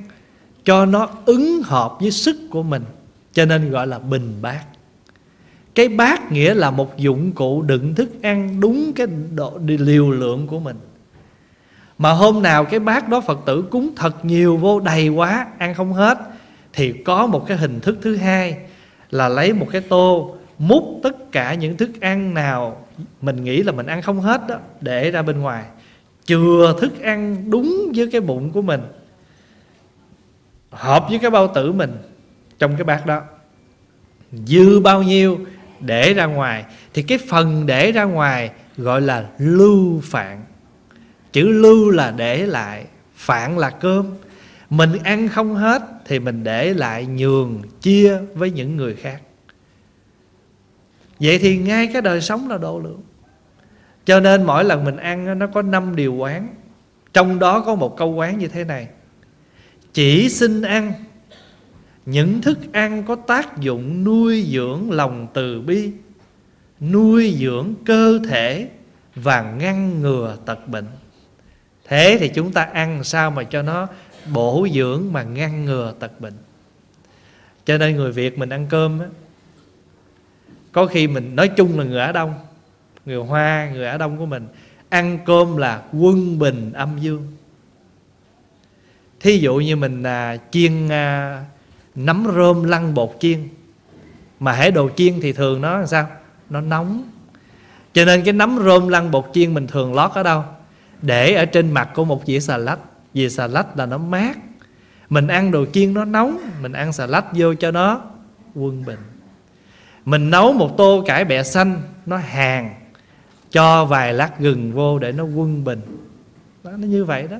Speaker 1: cho nó ứng hợp với sức của mình, cho nên gọi là bình bát. Cái bát nghĩa là một dụng cụ đựng thức ăn đúng cái độ liều lượng của mình. Mà hôm nào cái bát đó phật tử cúng thật nhiều vô, đầy quá, ăn không hết, thì có một cái hình thức thứ hai là lấy một cái tô, múc tất cả những thức ăn nào mình nghĩ là mình ăn không hết đó, để ra bên ngoài. Chừa thức ăn đúng với cái bụng của mình hợp với cái bao tử mình trong cái bát đó. Dư bao nhiêu để ra ngoài, thì cái phần để ra ngoài gọi là lưu phạn. Chữ lưu là để lại, phạn là cơm. Mình ăn không hết thì mình để lại nhường, chia với những người khác. Vậy thì ngay cái đời sống là độ lượng. Cho nên mỗi lần mình ăn nó có năm điều quán. Trong đó có một câu quán như thế này chỉ xin ăn. Những thức ăn có tác dụng nuôi dưỡng lòng từ bi, nuôi dưỡng cơ thể và ngăn ngừa tật bệnh. Thế thì chúng ta ăn sao mà cho nó bổ dưỡng mà ngăn ngừa tật bệnh? Cho nên người việt mình ăn cơm á, có khi mình nói chung là người Á Đông, người Hoa, người Á Đông của mình ăn cơm là quân bình âm dương thí dụ như mình à, chiên à, nấm rơm lăn bột chiên mà hễ đồ chiên thì thường nó làm sao? Nó nóng. Cho nên cái nấm rơm lăn bột chiên mình thường lót ở đâu? Để ở trên mặt của một dĩa xà lách vì xà lách là nó mát. Mình ăn đồ chiên nó nóng mình ăn xà lách vô cho nó quân bình. Mình nấu một tô cải bẹ xanh nó hàng cho vài lát gừng vô để nó quân bình. Đó, nó như vậy đó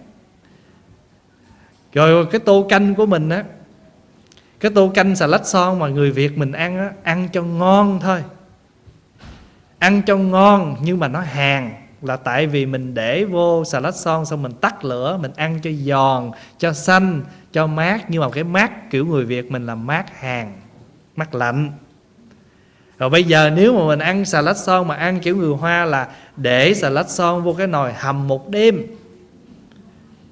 Speaker 1: rồi cái tô canh của mình á, cái tô canh xà lách son mà người việt mình ăn á, ăn cho ngon thôi. Ăn cho ngon nhưng mà nó hàng là tại vì mình để vô xà lách son xong mình tắt lửa, mình ăn cho giòn, cho xanh, cho mát. Nhưng mà cái mát kiểu người việt mình là mát hàng mát lạnh. Rồi bây giờ nếu mà mình ăn xà lách son mà ăn kiểu người hoa là để xà lách son vô cái nồi hầm một đêm,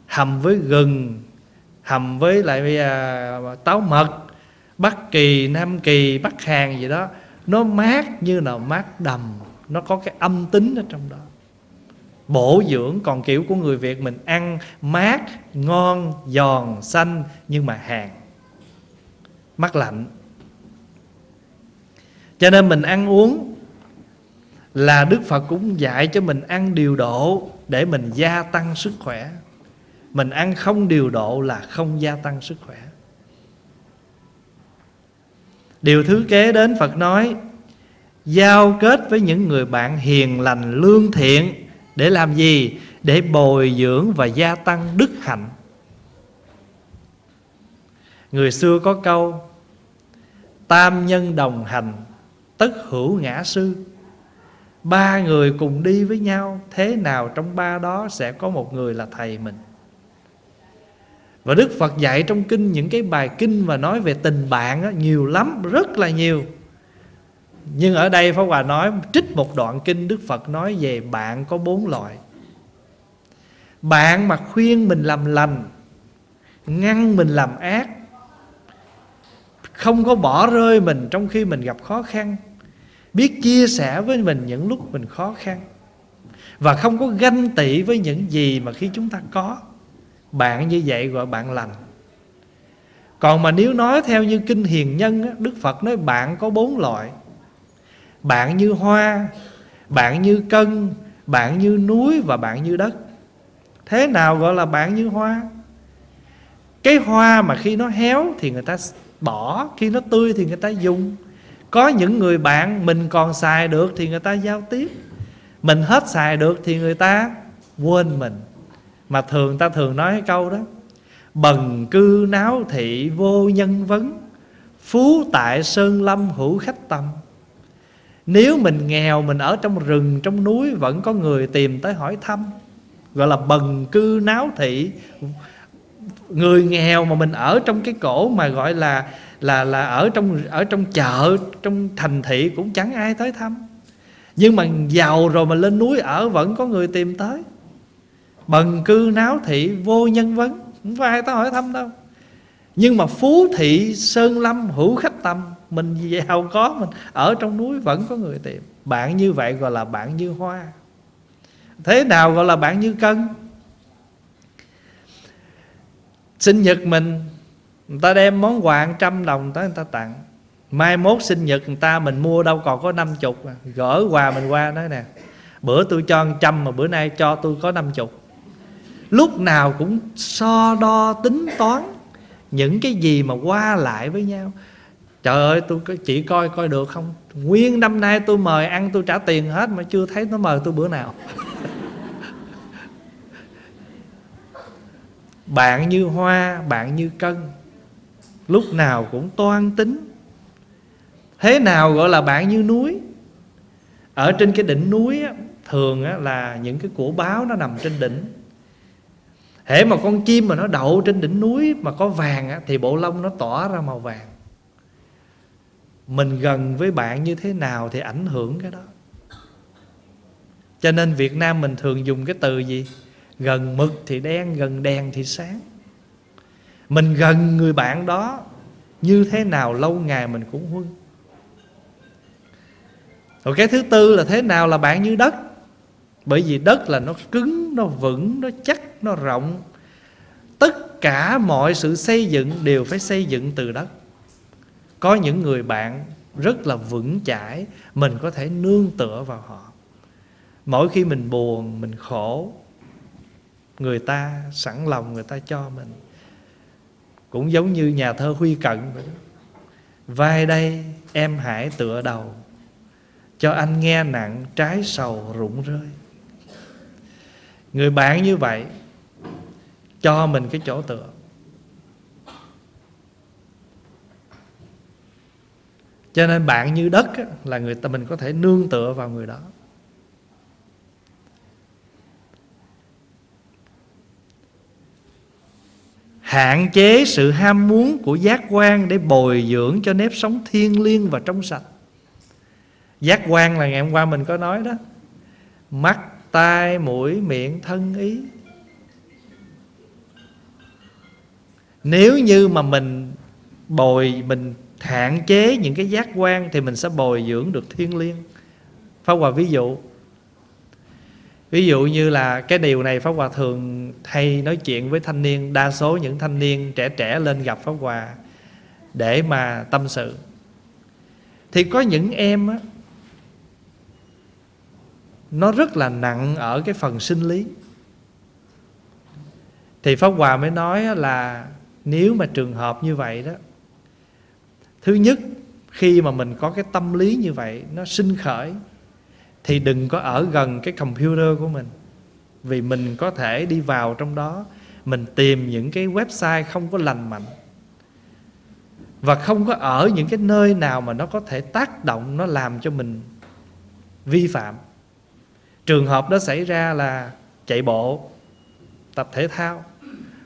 Speaker 1: hầm với gừng hầm với lại à, táo mật bắc kỳ nam kỳ bắc hàn gì đó nó mát như là mát đầm nó có cái âm tính ở trong đó. Bổ dưỡng còn kiểu của người việt mình ăn mát ngon giòn xanh nhưng mà hàng mát lạnh. Cho nên mình ăn uống là đức phật cũng dạy cho mình ăn điều độ để mình gia tăng sức khỏe mình ăn không điều độ là không gia tăng sức khỏe. Điều thứ kế đến phật nói, giao kết với những người bạn hiền lành, lương thiện để làm gì? Để bồi dưỡng và gia tăng đức hạnh. Người xưa có câu, tam nhân đồng hành, tất hữu ngã sư. Ba người cùng đi với nhau, thế nào trong ba đó sẽ có một người là thầy mình? Và đức phật dạy trong kinh những cái bài kinh và nói về tình bạn á, nhiều lắm rất là nhiều. Nhưng ở đây Pháp Hòa nói trích một đoạn kinh Đức Phật nói về bạn có bốn loại. Bạn mà khuyên mình làm lành Ngăn mình làm ác Không có bỏ rơi mình trong khi mình gặp khó khăn Biết chia sẻ với mình những lúc mình khó khăn Và không có ganh tị với những gì mà khi chúng ta có. Bạn như vậy gọi bạn lành. Còn mà nếu nói theo như kinh hiền nhân Đức Phật nói bạn có bốn loại. Bạn như hoa, bạn như cân, bạn như núi và bạn như đất. Thế nào gọi là bạn như hoa? Cái hoa mà khi nó héo thì người ta bỏ, khi nó tươi thì người ta dùng. Có những người bạn mình còn xài được thì người ta giao tiếp. Mình hết xài được thì người ta quên mình mà thường ta thường nói cái câu đó, bần cư náo thị vô nhân vấn, phú tại sơn lâm hữu khách tâm. Nếu mình nghèo, mình ở trong rừng, trong núi, vẫn có người tìm tới hỏi thăm, gọi là bần cư náo thị. Người nghèo mà mình ở trong cái cổ mà gọi là là là ở trong ở trong chợ, trong thành thị cũng chẳng ai tới thăm. Nhưng mà giàu rồi mà lên núi ở vẫn có người tìm tới bần cư náo thị vô nhân vấn. Không có ai tới hỏi thăm đâu. Nhưng mà phú thị, sơn lâm, hữu khách tâm, mình giàu có, mình ở trong núi vẫn có người tìm. Bạn như vậy gọi là bạn như hoa. Thế nào gọi là bạn như cân? Sinh nhật mình, người ta đem món quà trăm đồng tới người ta tặng. Mai mốt sinh nhật người ta mình mua đâu còn có năm chục à. gỡ quà mình qua nói nè. Bữa tôi cho trăm mà bữa nay cho tôi có năm chục lúc nào cũng so đo tính toán. Những cái gì mà qua lại với nhau. Trời ơi tôi chỉ coi coi được không? Nguyên năm nay tôi mời ăn tôi trả tiền hết mà chưa thấy nó mời tôi bữa nào. [laughs] Bạn như hoa bạn như cân. Lúc nào cũng toan tính. Thế nào gọi là bạn như núi? Ở trên cái đỉnh núi á, thường á, là những cái của báo nó nằm trên đỉnh hễ mà con chim mà nó đậu trên đỉnh núi mà có vàng á, thì bộ lông nó tỏa ra màu vàng. Mình gần với bạn như thế nào thì ảnh hưởng cái đó. Cho nên việt nam mình thường dùng cái từ gì? Gần mực thì đen gần đèn thì sáng. Mình gần người bạn đó như thế nào lâu ngày mình cũng huân. Rồi cái thứ tư là thế nào là bạn như đất? Bởi vì đất là nó cứng, nó vững, nó chắc, nó rộng. Tất cả mọi sự xây dựng đều phải xây dựng từ đất. Có những người bạn rất là vững chãi, mình có thể nương tựa vào họ. Mỗi khi mình buồn, mình khổ, người ta sẵn lòng người ta cho mình. Cũng giống như nhà thơ huy cận vậy đó. Vai đây em hãy tựa đầu, cho anh nghe nặng trái sầu rụng rơi người bạn như vậy cho mình cái chỗ tựa. Cho nên bạn như đất là người ta, mình có thể nương tựa vào người đó. Hạn chế sự ham muốn của giác quan để bồi dưỡng cho nếp sống thiêng liêng và trong sạch. Giác quan là ngày hôm qua mình có nói đó, mắt tai, mũi, miệng, thân, ý. Nếu như mà mình bồi, mình hạn chế những cái giác quan thì mình sẽ bồi dưỡng được thiên liêng. Pháp hòa ví dụ ví dụ như là cái điều này pháp hòa thường hay nói chuyện với thanh niên, đa số những thanh niên trẻ trẻ lên gặp pháp hòa để mà tâm sự. Thì có những em á nó rất là nặng ở cái phần sinh lý. Thì pháp hòa mới nói là nếu mà trường hợp như vậy đó, thứ nhất, khi mà mình có cái tâm lý như vậy, nó sinh khởi, thì đừng có ở gần cái computer của mình. Vì mình có thể đi vào trong đó, mình tìm những cái website không có lành mạnh. Và không có ở những cái nơi nào mà nó có thể tác động, nó làm cho mình vi phạm trường hợp đó xảy ra là chạy bộ tập thể thao.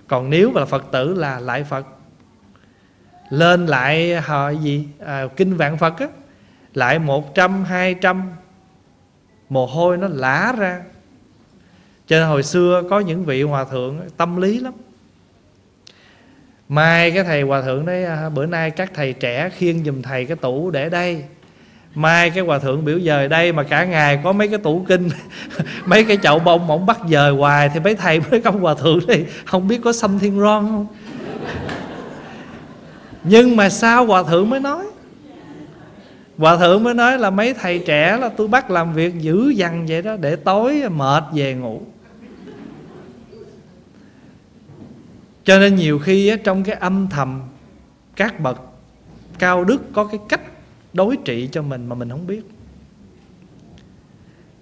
Speaker 1: Còn nếu mà là phật tử là lại phật. Lên lại họ gì? À, kinh vạn phật á lại một trăm hai trăm mồ hôi nó lã ra. Cho nên hồi xưa có những vị hòa thượng tâm lý lắm. Mai cái thầy hòa thượng đấy à, bữa nay các thầy trẻ khiêng giùm thầy cái tủ để đây mai cái hòa thượng biểu dời đây mà cả ngày có mấy cái tủ kinh, [laughs] mấy cái chậu bông ổng bắt dời hoài thì mấy thầy mới công hòa thượng đi. Không biết có xâm thiên ron không? Nhưng mà sao hòa thượng mới nói? Hòa thượng mới nói là mấy thầy trẻ là tôi bắt làm việc dữ dằn vậy đó, để tối mệt về ngủ. Cho nên nhiều khi trong cái âm thầm các bậc cao đức có cái cách đối trị cho mình mà mình không biết.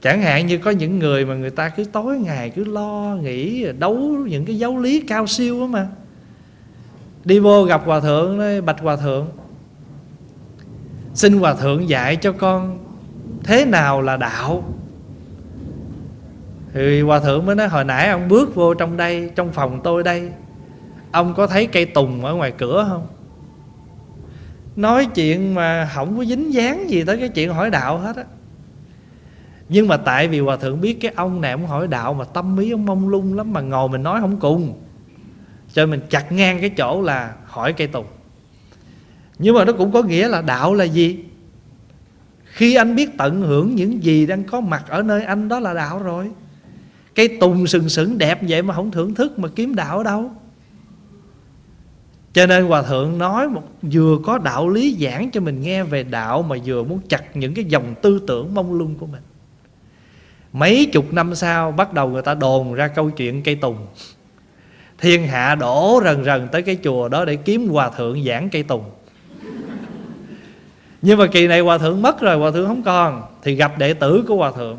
Speaker 1: Chẳng hạn như có những người mà người ta cứ tối ngày cứ lo, nghĩ, đấu những cái giáo lý cao siêu á mà. Đi vô gặp hòa thượng nói, bạch hòa thượng, xin hòa thượng dạy cho con thế nào là đạo? Thì hòa thượng mới nói, hồi nãy ông bước vô trong đây, trong phòng tôi đây, ông có thấy cây tùng ở ngoài cửa không? Nói chuyện mà không có dính dáng gì tới cái chuyện hỏi đạo hết á. Nhưng mà tại vì hòa thượng biết cái ông này ông hỏi đạo mà tâm ý ông mông lung lắm mà ngồi mình nói không cùng. Cho mình chặt ngang cái chỗ là hỏi cây tùng. Nhưng mà nó cũng có nghĩa là đạo là gì? Khi anh biết tận hưởng những gì đang có mặt ở nơi anh, đó là đạo rồi. Cây tùng sừng sững đẹp vậy mà không thưởng thức mà kiếm đạo ở đâu? Cho nên hòa thượng nói một vừa có đạo lý giảng cho mình nghe về đạo mà vừa muốn chặt những cái dòng tư tưởng mông lung của mình. Mấy chục năm sau, bắt đầu người ta đồn ra câu chuyện cây tùng. Thiên hạ đổ rần rần tới cái chùa đó để kiếm hòa thượng giảng cây tùng. Nhưng mà kỳ này hòa thượng mất rồi, hòa thượng không còn, thì gặp đệ tử của hòa thượng.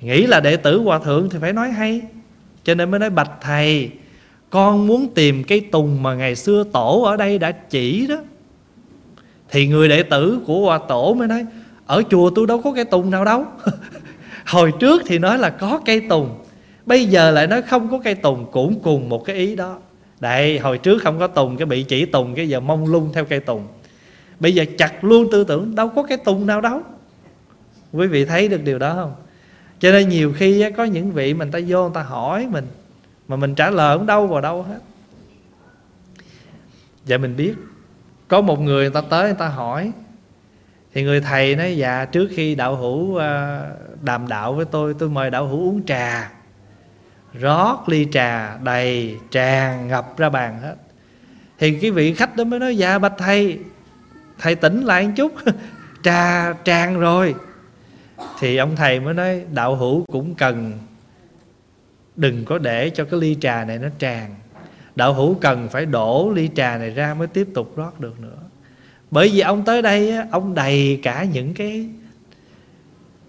Speaker 1: Nghĩ là đệ tử hòa thượng thì phải nói hay, cho nên mới nói bạch thầy con muốn tìm cái tùng mà ngày xưa tổ ở đây đã chỉ đó. Thì người đệ tử của hòa tổ mới nói, ở chùa tôi đâu có cây tùng nào đâu. [laughs] Hồi trước thì nói là có cây tùng, bây giờ lại nói không có cây tùng, cũng cùng một cái ý đó. Đây, hồi trước không có tùng, cái bị chỉ tùng, cái giờ mông lung theo cây tùng. Bây giờ chặt luôn tư tưởng, đâu có cái tùng nào đâu. Quý vị thấy được điều đó không? Cho nên nhiều khi có những vị mình ta vô, người ta hỏi mình mà mình trả lời không đâu vào đâu hết. Vậy mình biết. Có một người người ta tới, người ta hỏi. Thì người thầy nói dạ trước khi đạo hữu ờ, đàm đạo với tôi tôi mời đạo hữu uống trà. Rót ly trà đầy tràn ngập ra bàn hết. Thì cái vị khách đó mới nói dạ bạch thầy thầy tỉnh lại một chút. [laughs] Trà tràn rồi. Thì ông thầy mới nói, đạo hữu cũng cần đừng có để cho cái ly trà này nó tràn. Đạo hữu cần phải đổ ly trà này ra mới tiếp tục rót được nữa. Bởi vì ông tới đây ông đầy cả những cái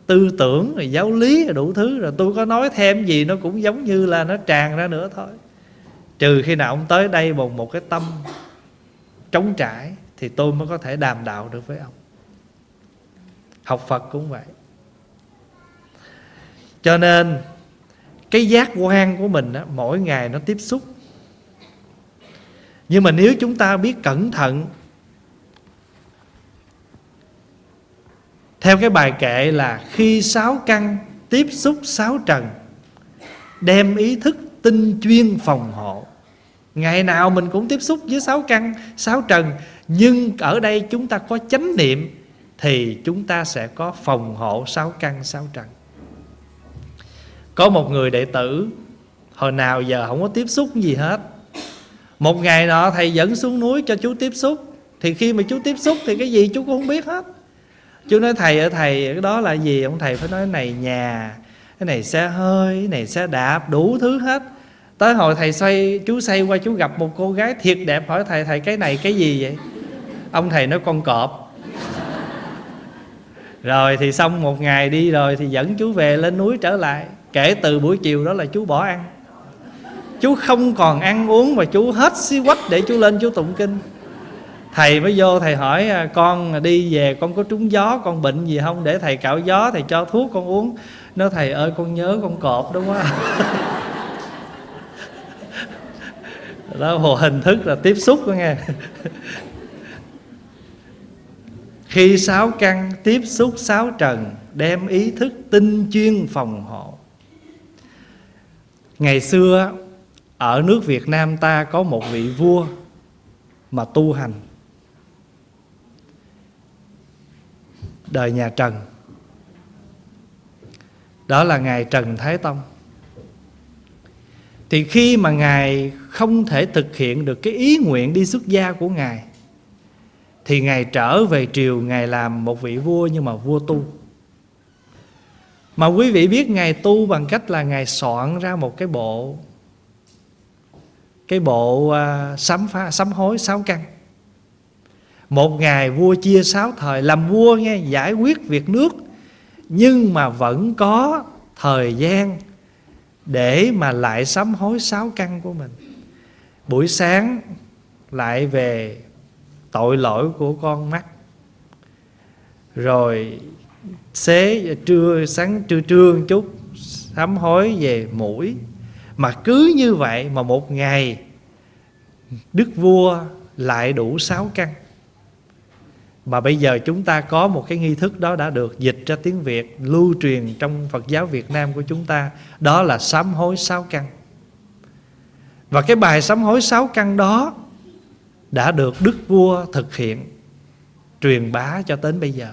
Speaker 1: tư tưởng rồi giáo lý rồi đủ thứ rồi. Tôi có nói thêm gì nó cũng giống như là nó tràn ra nữa thôi. Trừ khi nào ông tới đây bằng một cái tâm trống trải thì tôi mới có thể đàm đạo được với ông. Học phật cũng vậy. Cho nên cái giác quan của mình đó, mỗi ngày nó tiếp xúc. Nhưng mà nếu chúng ta biết cẩn thận theo cái bài kệ là khi sáu căn tiếp xúc sáu trần đem ý thức tinh chuyên phòng hộ. Ngày nào mình cũng tiếp xúc với sáu căn sáu trần nhưng ở đây chúng ta có chánh niệm thì chúng ta sẽ có phòng hộ sáu căn sáu trần có một người đệ tử, hồi nào giờ không có tiếp xúc gì hết. Một ngày nọ thầy dẫn xuống núi cho chú tiếp xúc. Thì khi mà chú tiếp xúc thì cái gì chú cũng không biết hết. Chú nói, thầy ở thầy, cái đó là gì? Ông thầy phải nói, này nhà, cái này xe hơi, cái này xe đạp, đủ thứ hết. Tới hồi thầy xoay, chú xoay qua chú gặp một cô gái thiệt đẹp, hỏi thầy thầy, cái này cái gì vậy? Ông thầy nói, con cọp. Rồi thì xong một ngày đi rồi thì dẫn chú về lên núi trở lại kể từ buổi chiều đó là chú bỏ ăn. Chú không còn ăn uống mà chú hết xí quách để chú lên chú tụng kinh. Thầy mới vô, thầy hỏi à, con đi về, con có trúng gió, con bệnh gì không? Để thầy cạo gió, thầy cho thuốc con uống. Nói, thầy ơi, con nhớ con cọp đúng không đó hồ [laughs] hình thức là tiếp xúc đó nghe. Khi sáu căn tiếp xúc sáu trần, đem ý thức tinh chuyên phòng hộ ngày xưa ở nước việt nam ta có một vị vua mà tu hành. Đời nhà trần. Đó là ngài trần thái tông. Thì khi mà ngài không thể thực hiện được cái ý nguyện đi xuất gia của ngài, thì ngài trở về triều ngài làm một vị vua nhưng mà vua tu mà quý vị biết ngài tu bằng cách là ngài soạn ra một cái bộ cái bộ uh, sám pha sám hối sáu căn một ngày vua chia sáu thời làm vua nghe giải quyết việc nước nhưng mà vẫn có thời gian để mà lại sám hối sáu căn của mình. Buổi sáng lại về tội lỗi của con mắt. Rồi xế trưa, sáng trưa trưa một chút, sám hối về mũi. Mà cứ như vậy mà một ngày, đức vua lại đủ sáu căn. Mà bây giờ chúng ta có một cái nghi thức đó đã được dịch ra tiếng Việt, lưu truyền trong Phật giáo Việt Nam của chúng ta, đó là sám hối sáu căn. Và cái bài sám hối sáu căn đó đã được đức vua thực hiện, truyền bá cho đến bây giờ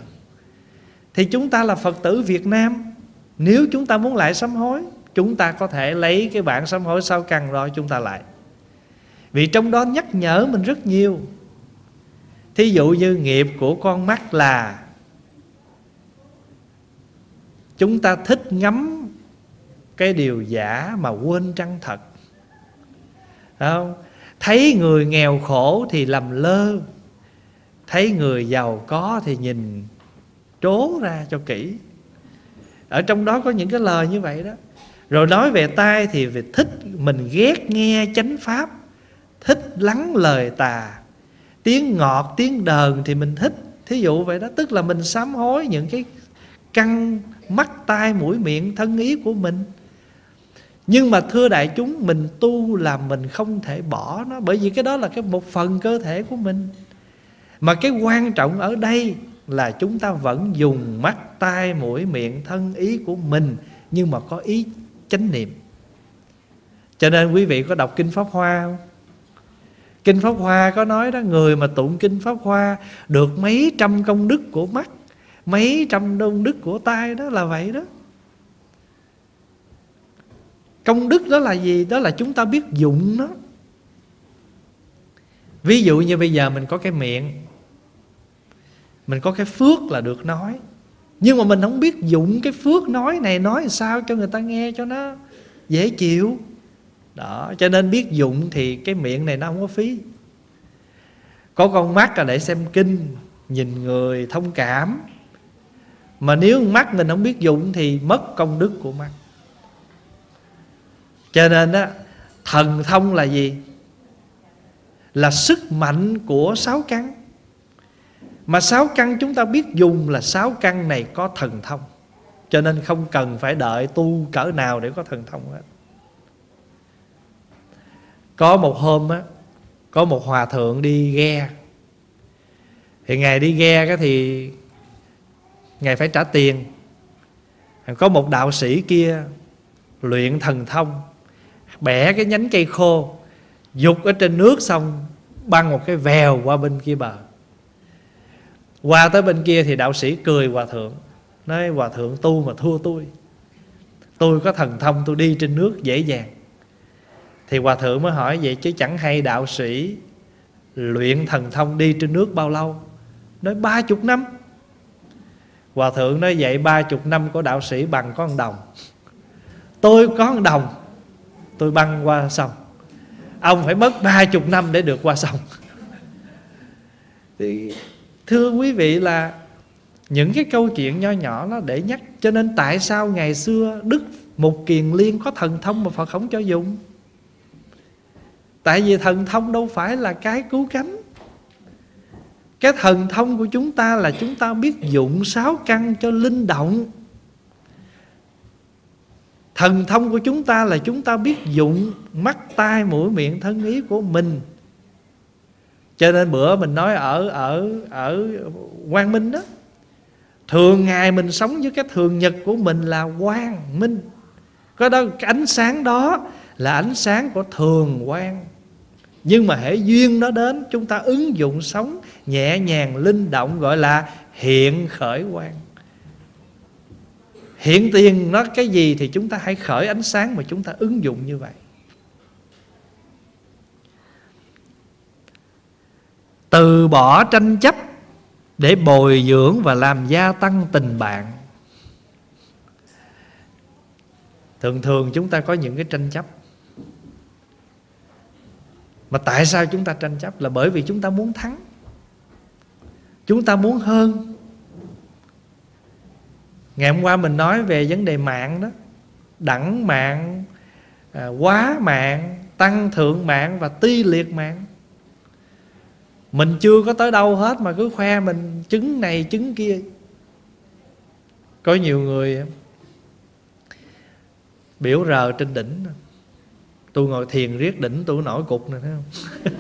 Speaker 1: thì chúng ta là Phật tử Việt Nam. Nếu chúng ta muốn lại sám hối, chúng ta có thể lấy cái bản sám hối sau cần rồi chúng ta lại. Vì trong đó nhắc nhở mình rất nhiều. Thí dụ như nghiệp của con mắt là chúng ta thích ngắm cái điều giả mà quên trăng thật. Không? thấy người nghèo khổ thì lầm lơ. Thấy người giàu có thì nhìn trố ra cho kỹ. Ở trong đó có những cái lời như vậy đó. Rồi nói về tai thì về thích, mình ghét nghe chánh pháp, thích lắng lời tà. Tiếng ngọt, tiếng đờn thì mình thích. Thí dụ vậy đó, tức là mình sám hối những cái căn mắt, tai, mũi, miệng, thân ý của mình. Nhưng mà thưa đại chúng, mình tu là mình không thể bỏ nó, bởi vì cái đó là cái một phần cơ thể của mình. Mà cái quan trọng ở đây là chúng ta vẫn dùng mắt, tai, mũi, miệng, thân, ý của mình, nhưng mà có ý chánh niệm. Cho nên quý vị có đọc kinh pháp hoa không? Kinh Pháp Hoa có nói đó, Người mà tụng Kinh Pháp Hoa Được mấy trăm công đức của mắt, mấy trăm công đức của tai đó là vậy đó. Công đức đó là gì? Đó là chúng ta biết dụng nó. Ví dụ như bây giờ mình có cái miệng mình có cái phước là được nói. Nhưng mà mình không biết dụng cái phước nói này nói sao cho người ta nghe cho nó dễ chịu. Đó, cho nên biết dụng thì cái miệng này nó không có phí. Có con mắt là để xem kinh, nhìn người, thông cảm. Mà nếu mắt mình không biết dụng thì mất công đức của mắt. Cho nên á, thần thông là gì? Là sức mạnh của sáu căn mà sáu căn chúng ta biết dùng là sáu căn này có thần thông. Cho nên không cần phải đợi tu cỡ nào để có thần thông hết. Có một hôm á, có một hòa thượng đi ghe. Thì ngài đi ghe cái thì ngài phải trả tiền. Có một đạo sĩ kia luyện thần thông, bẻ cái nhánh cây khô, dục ở trên nước xong, băng một cái vèo qua bên kia bờ qua tới bên kia thì đạo sĩ cười hòa thượng. Nói, hòa thượng, tu mà thua tôi. Tôi có thần thông, tôi đi trên nước dễ dàng. Thì hòa thượng mới hỏi, vậy chứ chẳng hay đạo sĩ luyện thần thông đi trên nước bao lâu? Nói, ba chục năm. Hòa thượng nói, vậy ba chục năm của đạo sĩ bằng có một đồng. Tôi có một đồng. Tôi băng qua sông. Ông phải mất ba chục năm để được qua sông. [laughs] Thì thưa quý vị là những cái câu chuyện nho nhỏ nó để nhắc. Cho nên tại sao ngày xưa đức mục kiền liên có thần thông mà phật không cho dùng? Tại vì thần thông đâu phải là cái cứu cánh. Cái thần thông của chúng ta là chúng ta biết dụng sáu căn cho linh động. Thần thông của chúng ta là chúng ta biết dụng mắt, tai, mũi, miệng, thân ý của mình. Cho nên bữa mình nói ở ở ở Quang Minh đó, Thường ngày mình sống với cái thường nhật của mình là quang minh. Có đó, cái ánh sáng đó là ánh sáng của thường quang. Nhưng mà hệ duyên nó đến, Chúng ta ứng dụng sống nhẹ nhàng, linh động, Gọi là hiện khởi quang. Hiện tiền nó cái gì thì chúng ta hãy khởi ánh sáng mà chúng ta ứng dụng như vậy. Từ bỏ tranh chấp để bồi dưỡng và làm gia tăng tình bạn. Thường thường chúng ta có những cái tranh chấp. Mà tại sao chúng ta tranh chấp là bởi vì chúng ta muốn thắng. Chúng ta muốn hơn. Ngày hôm qua mình nói về vấn đề mạng đó. Đẳng mạng à, quá mạng tăng thượng mạng và ti liệt mạng mình chưa có tới đâu hết mà cứ khoe mình chứng này chứng kia. Có nhiều người biểu rờ trên đỉnh. Tôi ngồi thiền riết đỉnh, tôi nổi cục này thấy không? [laughs]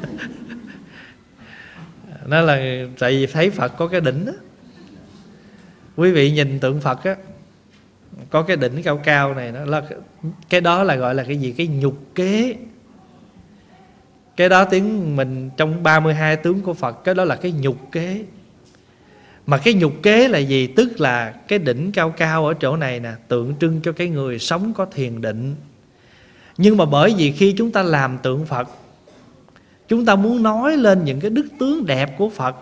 Speaker 1: Nó là tại vì thấy phật có cái đỉnh đó quý vị nhìn tượng phật á, có cái đỉnh cao cao này, nó là cái đó là gọi là cái gì? Cái nhục kế cái đó tiếng mình trong 32 tướng của Phật, cái đó là cái nhục kế. Mà cái nhục kế là gì? Tức là cái đỉnh cao cao ở chỗ này nè, tượng trưng cho cái người sống có thiền định. Nhưng mà bởi vì khi chúng ta làm tượng Phật, chúng ta muốn nói lên những cái đức tướng đẹp của Phật.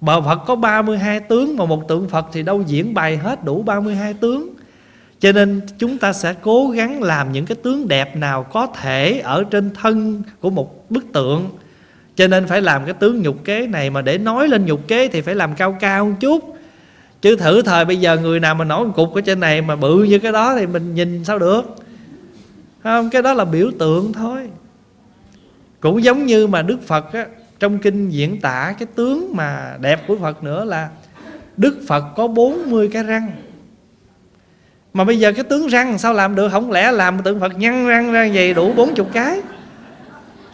Speaker 1: Bà Phật có 32 tướng, Mà một tượng Phật thì đâu diễn bày hết đủ 32 tướng. Cho nên chúng ta sẽ cố gắng làm những cái tướng đẹp nào Có thể ở trên thân của một bức tượng. Cho nên phải làm cái tướng nhục kế này Mà để nói lên nhục kế thì phải làm cao cao một chút. Chứ thử thời bây giờ người nào mà nổi một cục ở trên này Mà bự như cái đó thì mình nhìn sao được? Không? Cái đó là biểu tượng thôi. Cũng giống như mà Đức Phật á, trong kinh diễn tả cái tướng mà đẹp của Phật nữa là Đức Phật có 40 cái răng. Mà bây giờ cái tướng răng sao làm được? Không lẽ làm tượng Phật nhăn răng ra vậy đủ 40 cái?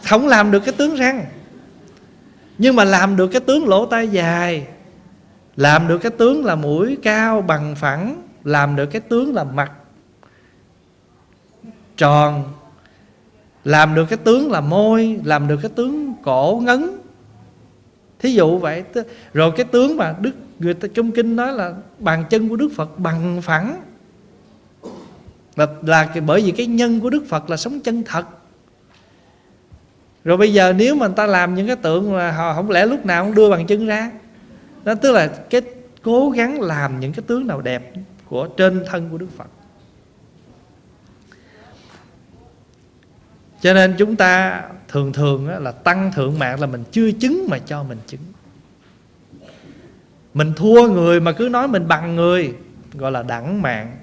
Speaker 1: Không làm được cái tướng răng. Nhưng mà làm được cái tướng lỗ tai dài, Làm được cái tướng là mũi cao bằng phẳng, Làm được cái tướng là mặt tròn, làm được cái tướng là môi, làm được cái tướng cổ ngấn. Thí dụ vậy rồi cái tướng mà đức, người ta trong kinh nói là bàn chân của đức phật bằng phẳng là, là bởi vì cái nhân của đức phật là sống chân thật. Rồi bây giờ nếu mà người ta làm những cái tượng là họ không lẽ lúc nào cũng đưa bằng chân ra đó tức là cái cố gắng làm những cái tướng nào đẹp của trên thân của đức phật. Cho nên chúng ta thường thường là tăng thượng mạng là mình chưa chứng mà cho mình chứng. Mình thua người mà cứ nói mình bằng người gọi là đẳng mạng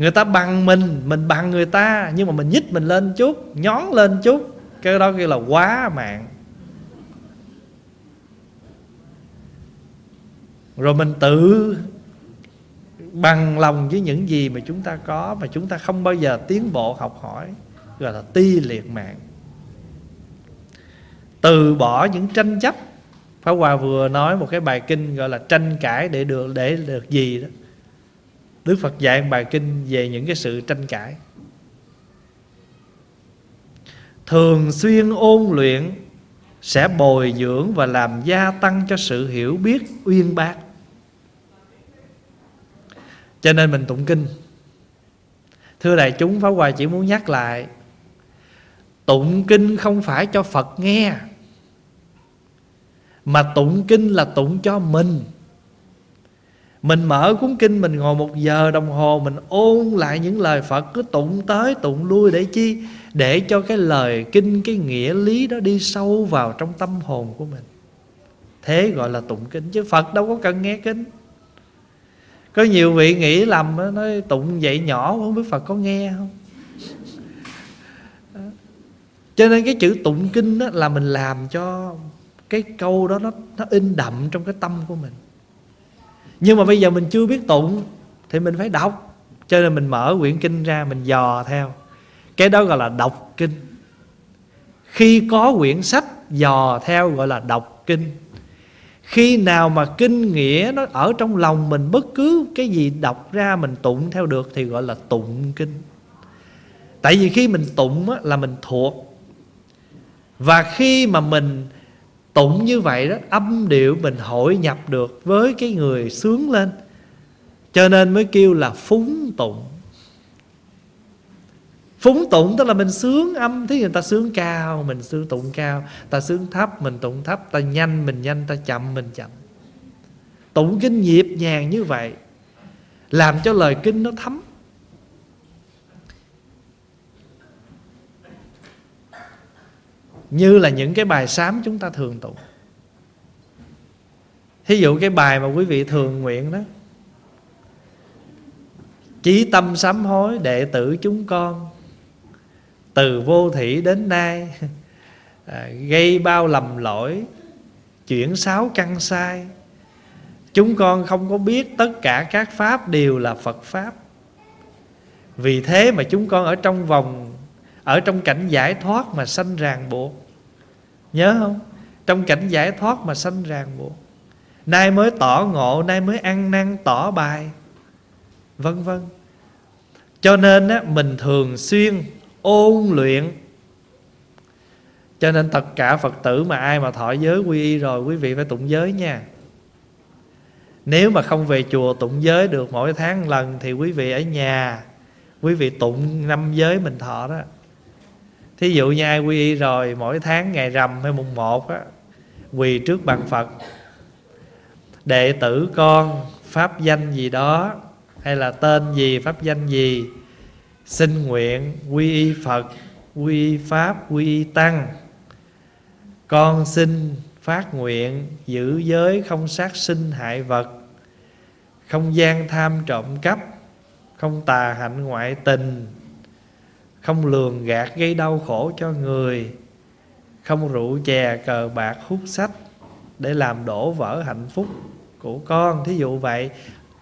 Speaker 1: người ta bằng mình mình bằng người ta, nhưng mà mình nhích mình lên chút, nhón lên chút. Cái đó kêu là quá mạng. Rồi mình tự bằng lòng với những gì mà chúng ta có mà chúng ta không bao giờ tiến bộ học hỏi, gọi là ti liệt mạng. Từ bỏ những tranh chấp. Pháp Hòa vừa nói một cái bài kinh gọi là tranh cãi để được để được gì đó. Đức Phật dạy bài kinh về những cái sự tranh cãi. Thường xuyên ôn luyện Sẽ bồi dưỡng và làm gia tăng cho sự hiểu biết uyên bác. Cho nên mình tụng kinh. Thưa đại chúng, Pháp Hòa chỉ muốn nhắc lại, Tụng kinh không phải cho Phật nghe, Mà tụng kinh là tụng cho mình. Mình mở cuốn kinh Mình ngồi một giờ đồng hồ Mình ôn lại những lời Phật Cứ tụng tới tụng lui để chi? Để cho cái lời kinh Cái nghĩa lý đó đi sâu vào Trong tâm hồn của mình. Thế gọi là tụng kinh Chứ Phật đâu có cần nghe kinh. Có nhiều vị nghĩ lầm Nói tụng vậy nhỏ Không biết Phật có nghe không? Cho nên cái chữ tụng kinh đó là mình làm cho cái câu đó nó, nó in đậm trong cái tâm của mình nhưng mà bây giờ mình chưa biết tụng thì mình phải đọc. Cho nên mình mở quyển kinh ra mình dò theo. Cái đó gọi là đọc kinh. Khi có quyển sách dò theo gọi là đọc kinh. Khi nào mà kinh nghĩa nó ở trong lòng mình bất cứ cái gì đọc ra mình tụng theo được thì gọi là tụng kinh. Tại vì khi mình tụng á, là mình thuộc. Và khi mà mình tụng như vậy đó, âm điệu mình hội nhập được với cái người sướng lên. Cho nên mới kêu là phúng tụng. Phúng tụng tức là mình sướng âm thế người ta sướng cao, mình sướng tụng cao, ta sướng thấp, mình tụng thấp, ta nhanh, mình nhanh, ta chậm, mình chậm. Tụng kinh nhịp nhàng như vậy, làm cho lời kinh nó thấm. Như là những cái bài sám chúng ta thường tụng. Thí dụ cái bài mà quý vị thường nguyện đó. Chí tâm sám hối đệ tử chúng con từ vô thủy đến nay [laughs] à, gây bao lầm lỗi chuyển sáu căn sai. Chúng con không có biết tất cả các pháp đều là phật pháp. Vì thế mà chúng con ở trong vòng ở trong cảnh giải thoát mà sanh ràng buộc. Nhớ không? Trong cảnh giải thoát mà sanh ràng buộc. Nay mới tỏ ngộ nay mới ăn năn tỏ bài. Vân vân. Cho nên á, mình thường xuyên ôn luyện. Cho nên tất cả Phật tử mà ai mà thọ giới quy y rồi Quý vị phải tụng giới nha. Nếu mà không về chùa tụng giới được mỗi tháng lần Thì quý vị ở nhà Quý vị tụng năm giới mình thọ đó thí dụ như ai quy y rồi, mỗi tháng ngày rằm hay mùng một á, quỳ trước bàn phật. Đệ tử con, pháp danh gì đó, hay là tên gì, pháp danh gì, xin nguyện quy y phật, quy y pháp, quy y tăng. Con xin phát nguyện giữ giới không sát sinh hại vật, không gian tham trộm cắp, không tà hạnh ngoại tình không lường gạt gây đau khổ cho người. Không rượu chè cờ bạc hút sách để làm đổ vỡ hạnh phúc của con. Thí dụ vậy,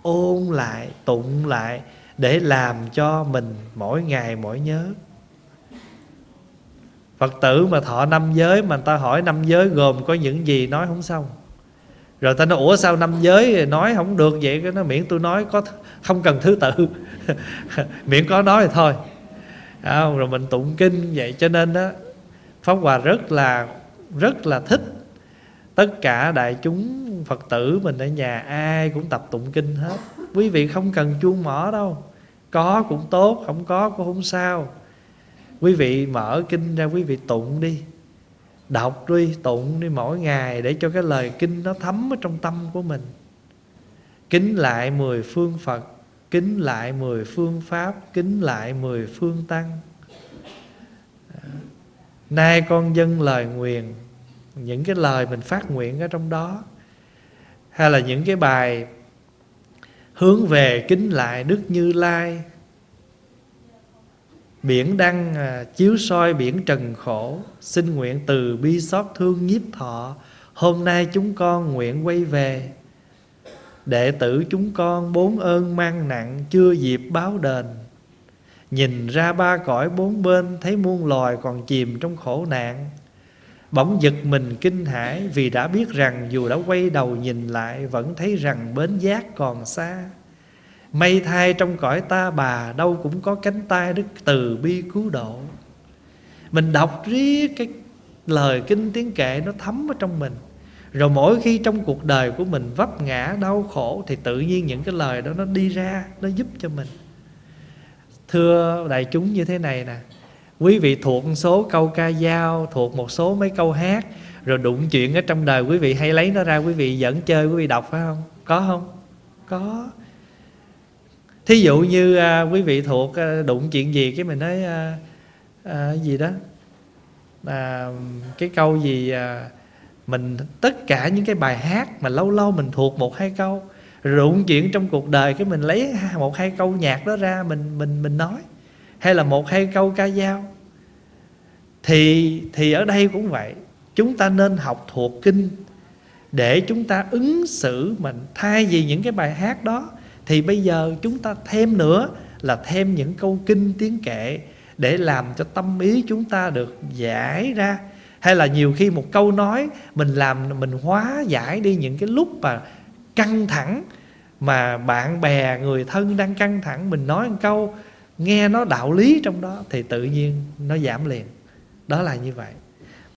Speaker 1: ôn lại, tụng lại để làm cho mình mỗi ngày mỗi nhớ. Phật tử mà thọ năm giới mà người ta hỏi năm giới gồm có những gì nói không xong. Rồi ta nói, ủa sao năm giới nói không được vậy? Cái nó miễn tôi nói có không cần thứ tự. [laughs] Miễn có nói thì thôi không? rồi mình tụng kinh vậy. Cho nên đó, pháp hòa rất là rất là thích tất cả đại chúng phật tử mình ở nhà. Ai cũng tập tụng kinh hết. Quý vị không cần chuông mỏ đâu. Có cũng tốt, không có cũng không sao. Quý vị mở kinh ra, quý vị tụng đi. Đọc đi, tụng đi mỗi ngày để cho cái lời kinh nó thấm ở trong tâm của mình. Kính lại mười phương phật kính lại mười phương pháp, kính lại mười phương tăng. Nay con dâng lời nguyện, những cái lời mình phát nguyện ở trong đó, hay là những cái bài hướng về kính lại đức như lai. Biển đăng à, chiếu soi biển trần khổ, xin nguyện từ bi xót thương nhiếp thọ. Hôm nay chúng con nguyện quay về đệ tử chúng con bốn ơn mang nặng chưa dịp báo đền. Nhìn ra ba cõi bốn bên, thấy muôn loài còn chìm trong khổ nạn. Bỗng giật mình kinh hãi vì đã biết rằng dù đã quay đầu nhìn lại, vẫn thấy rằng bến giác còn xa. Mây thai trong cõi ta bà, đâu cũng có cánh tay đức từ bi cứu độ. Mình đọc riết cái lời kinh tiếng kệ, nó thấm ở trong mình. Rồi mỗi khi trong cuộc đời của mình vấp ngã đau khổ Thì tự nhiên những cái lời đó nó đi ra Nó giúp cho mình. Thưa đại chúng như thế này nè. Quý vị thuộc một số câu ca dao Thuộc một số mấy câu hát Rồi đụng chuyện ở trong đời quý vị hay lấy nó ra Quý vị dẫn chơi quý vị đọc phải không? Có không? Có. Thí dụ như à, quý vị thuộc à, đụng chuyện gì cái mình nói à, à, gì đó? À, cái câu gì à, mình, tất cả những cái bài hát mà lâu lâu mình thuộc một hai câu, rụng chuyện trong cuộc đời cái mình lấy một hai câu nhạc đó ra mình mình mình nói. Hay là một hai câu ca dao. Thì thì ở đây cũng vậy, chúng ta nên học thuộc kinh. Để chúng ta ứng xử mình, thay vì những cái bài hát đó, thì bây giờ chúng ta thêm nữa là thêm những câu kinh tiếng kệ để làm cho tâm ý chúng ta được giải ra hay là nhiều khi một câu nói mình làm, mình hóa giải đi những cái lúc mà căng thẳng, mà bạn bè, người thân đang căng thẳng, mình nói một câu, nghe nó đạo lý trong đó thì tự nhiên nó giảm liền. Đó là như vậy.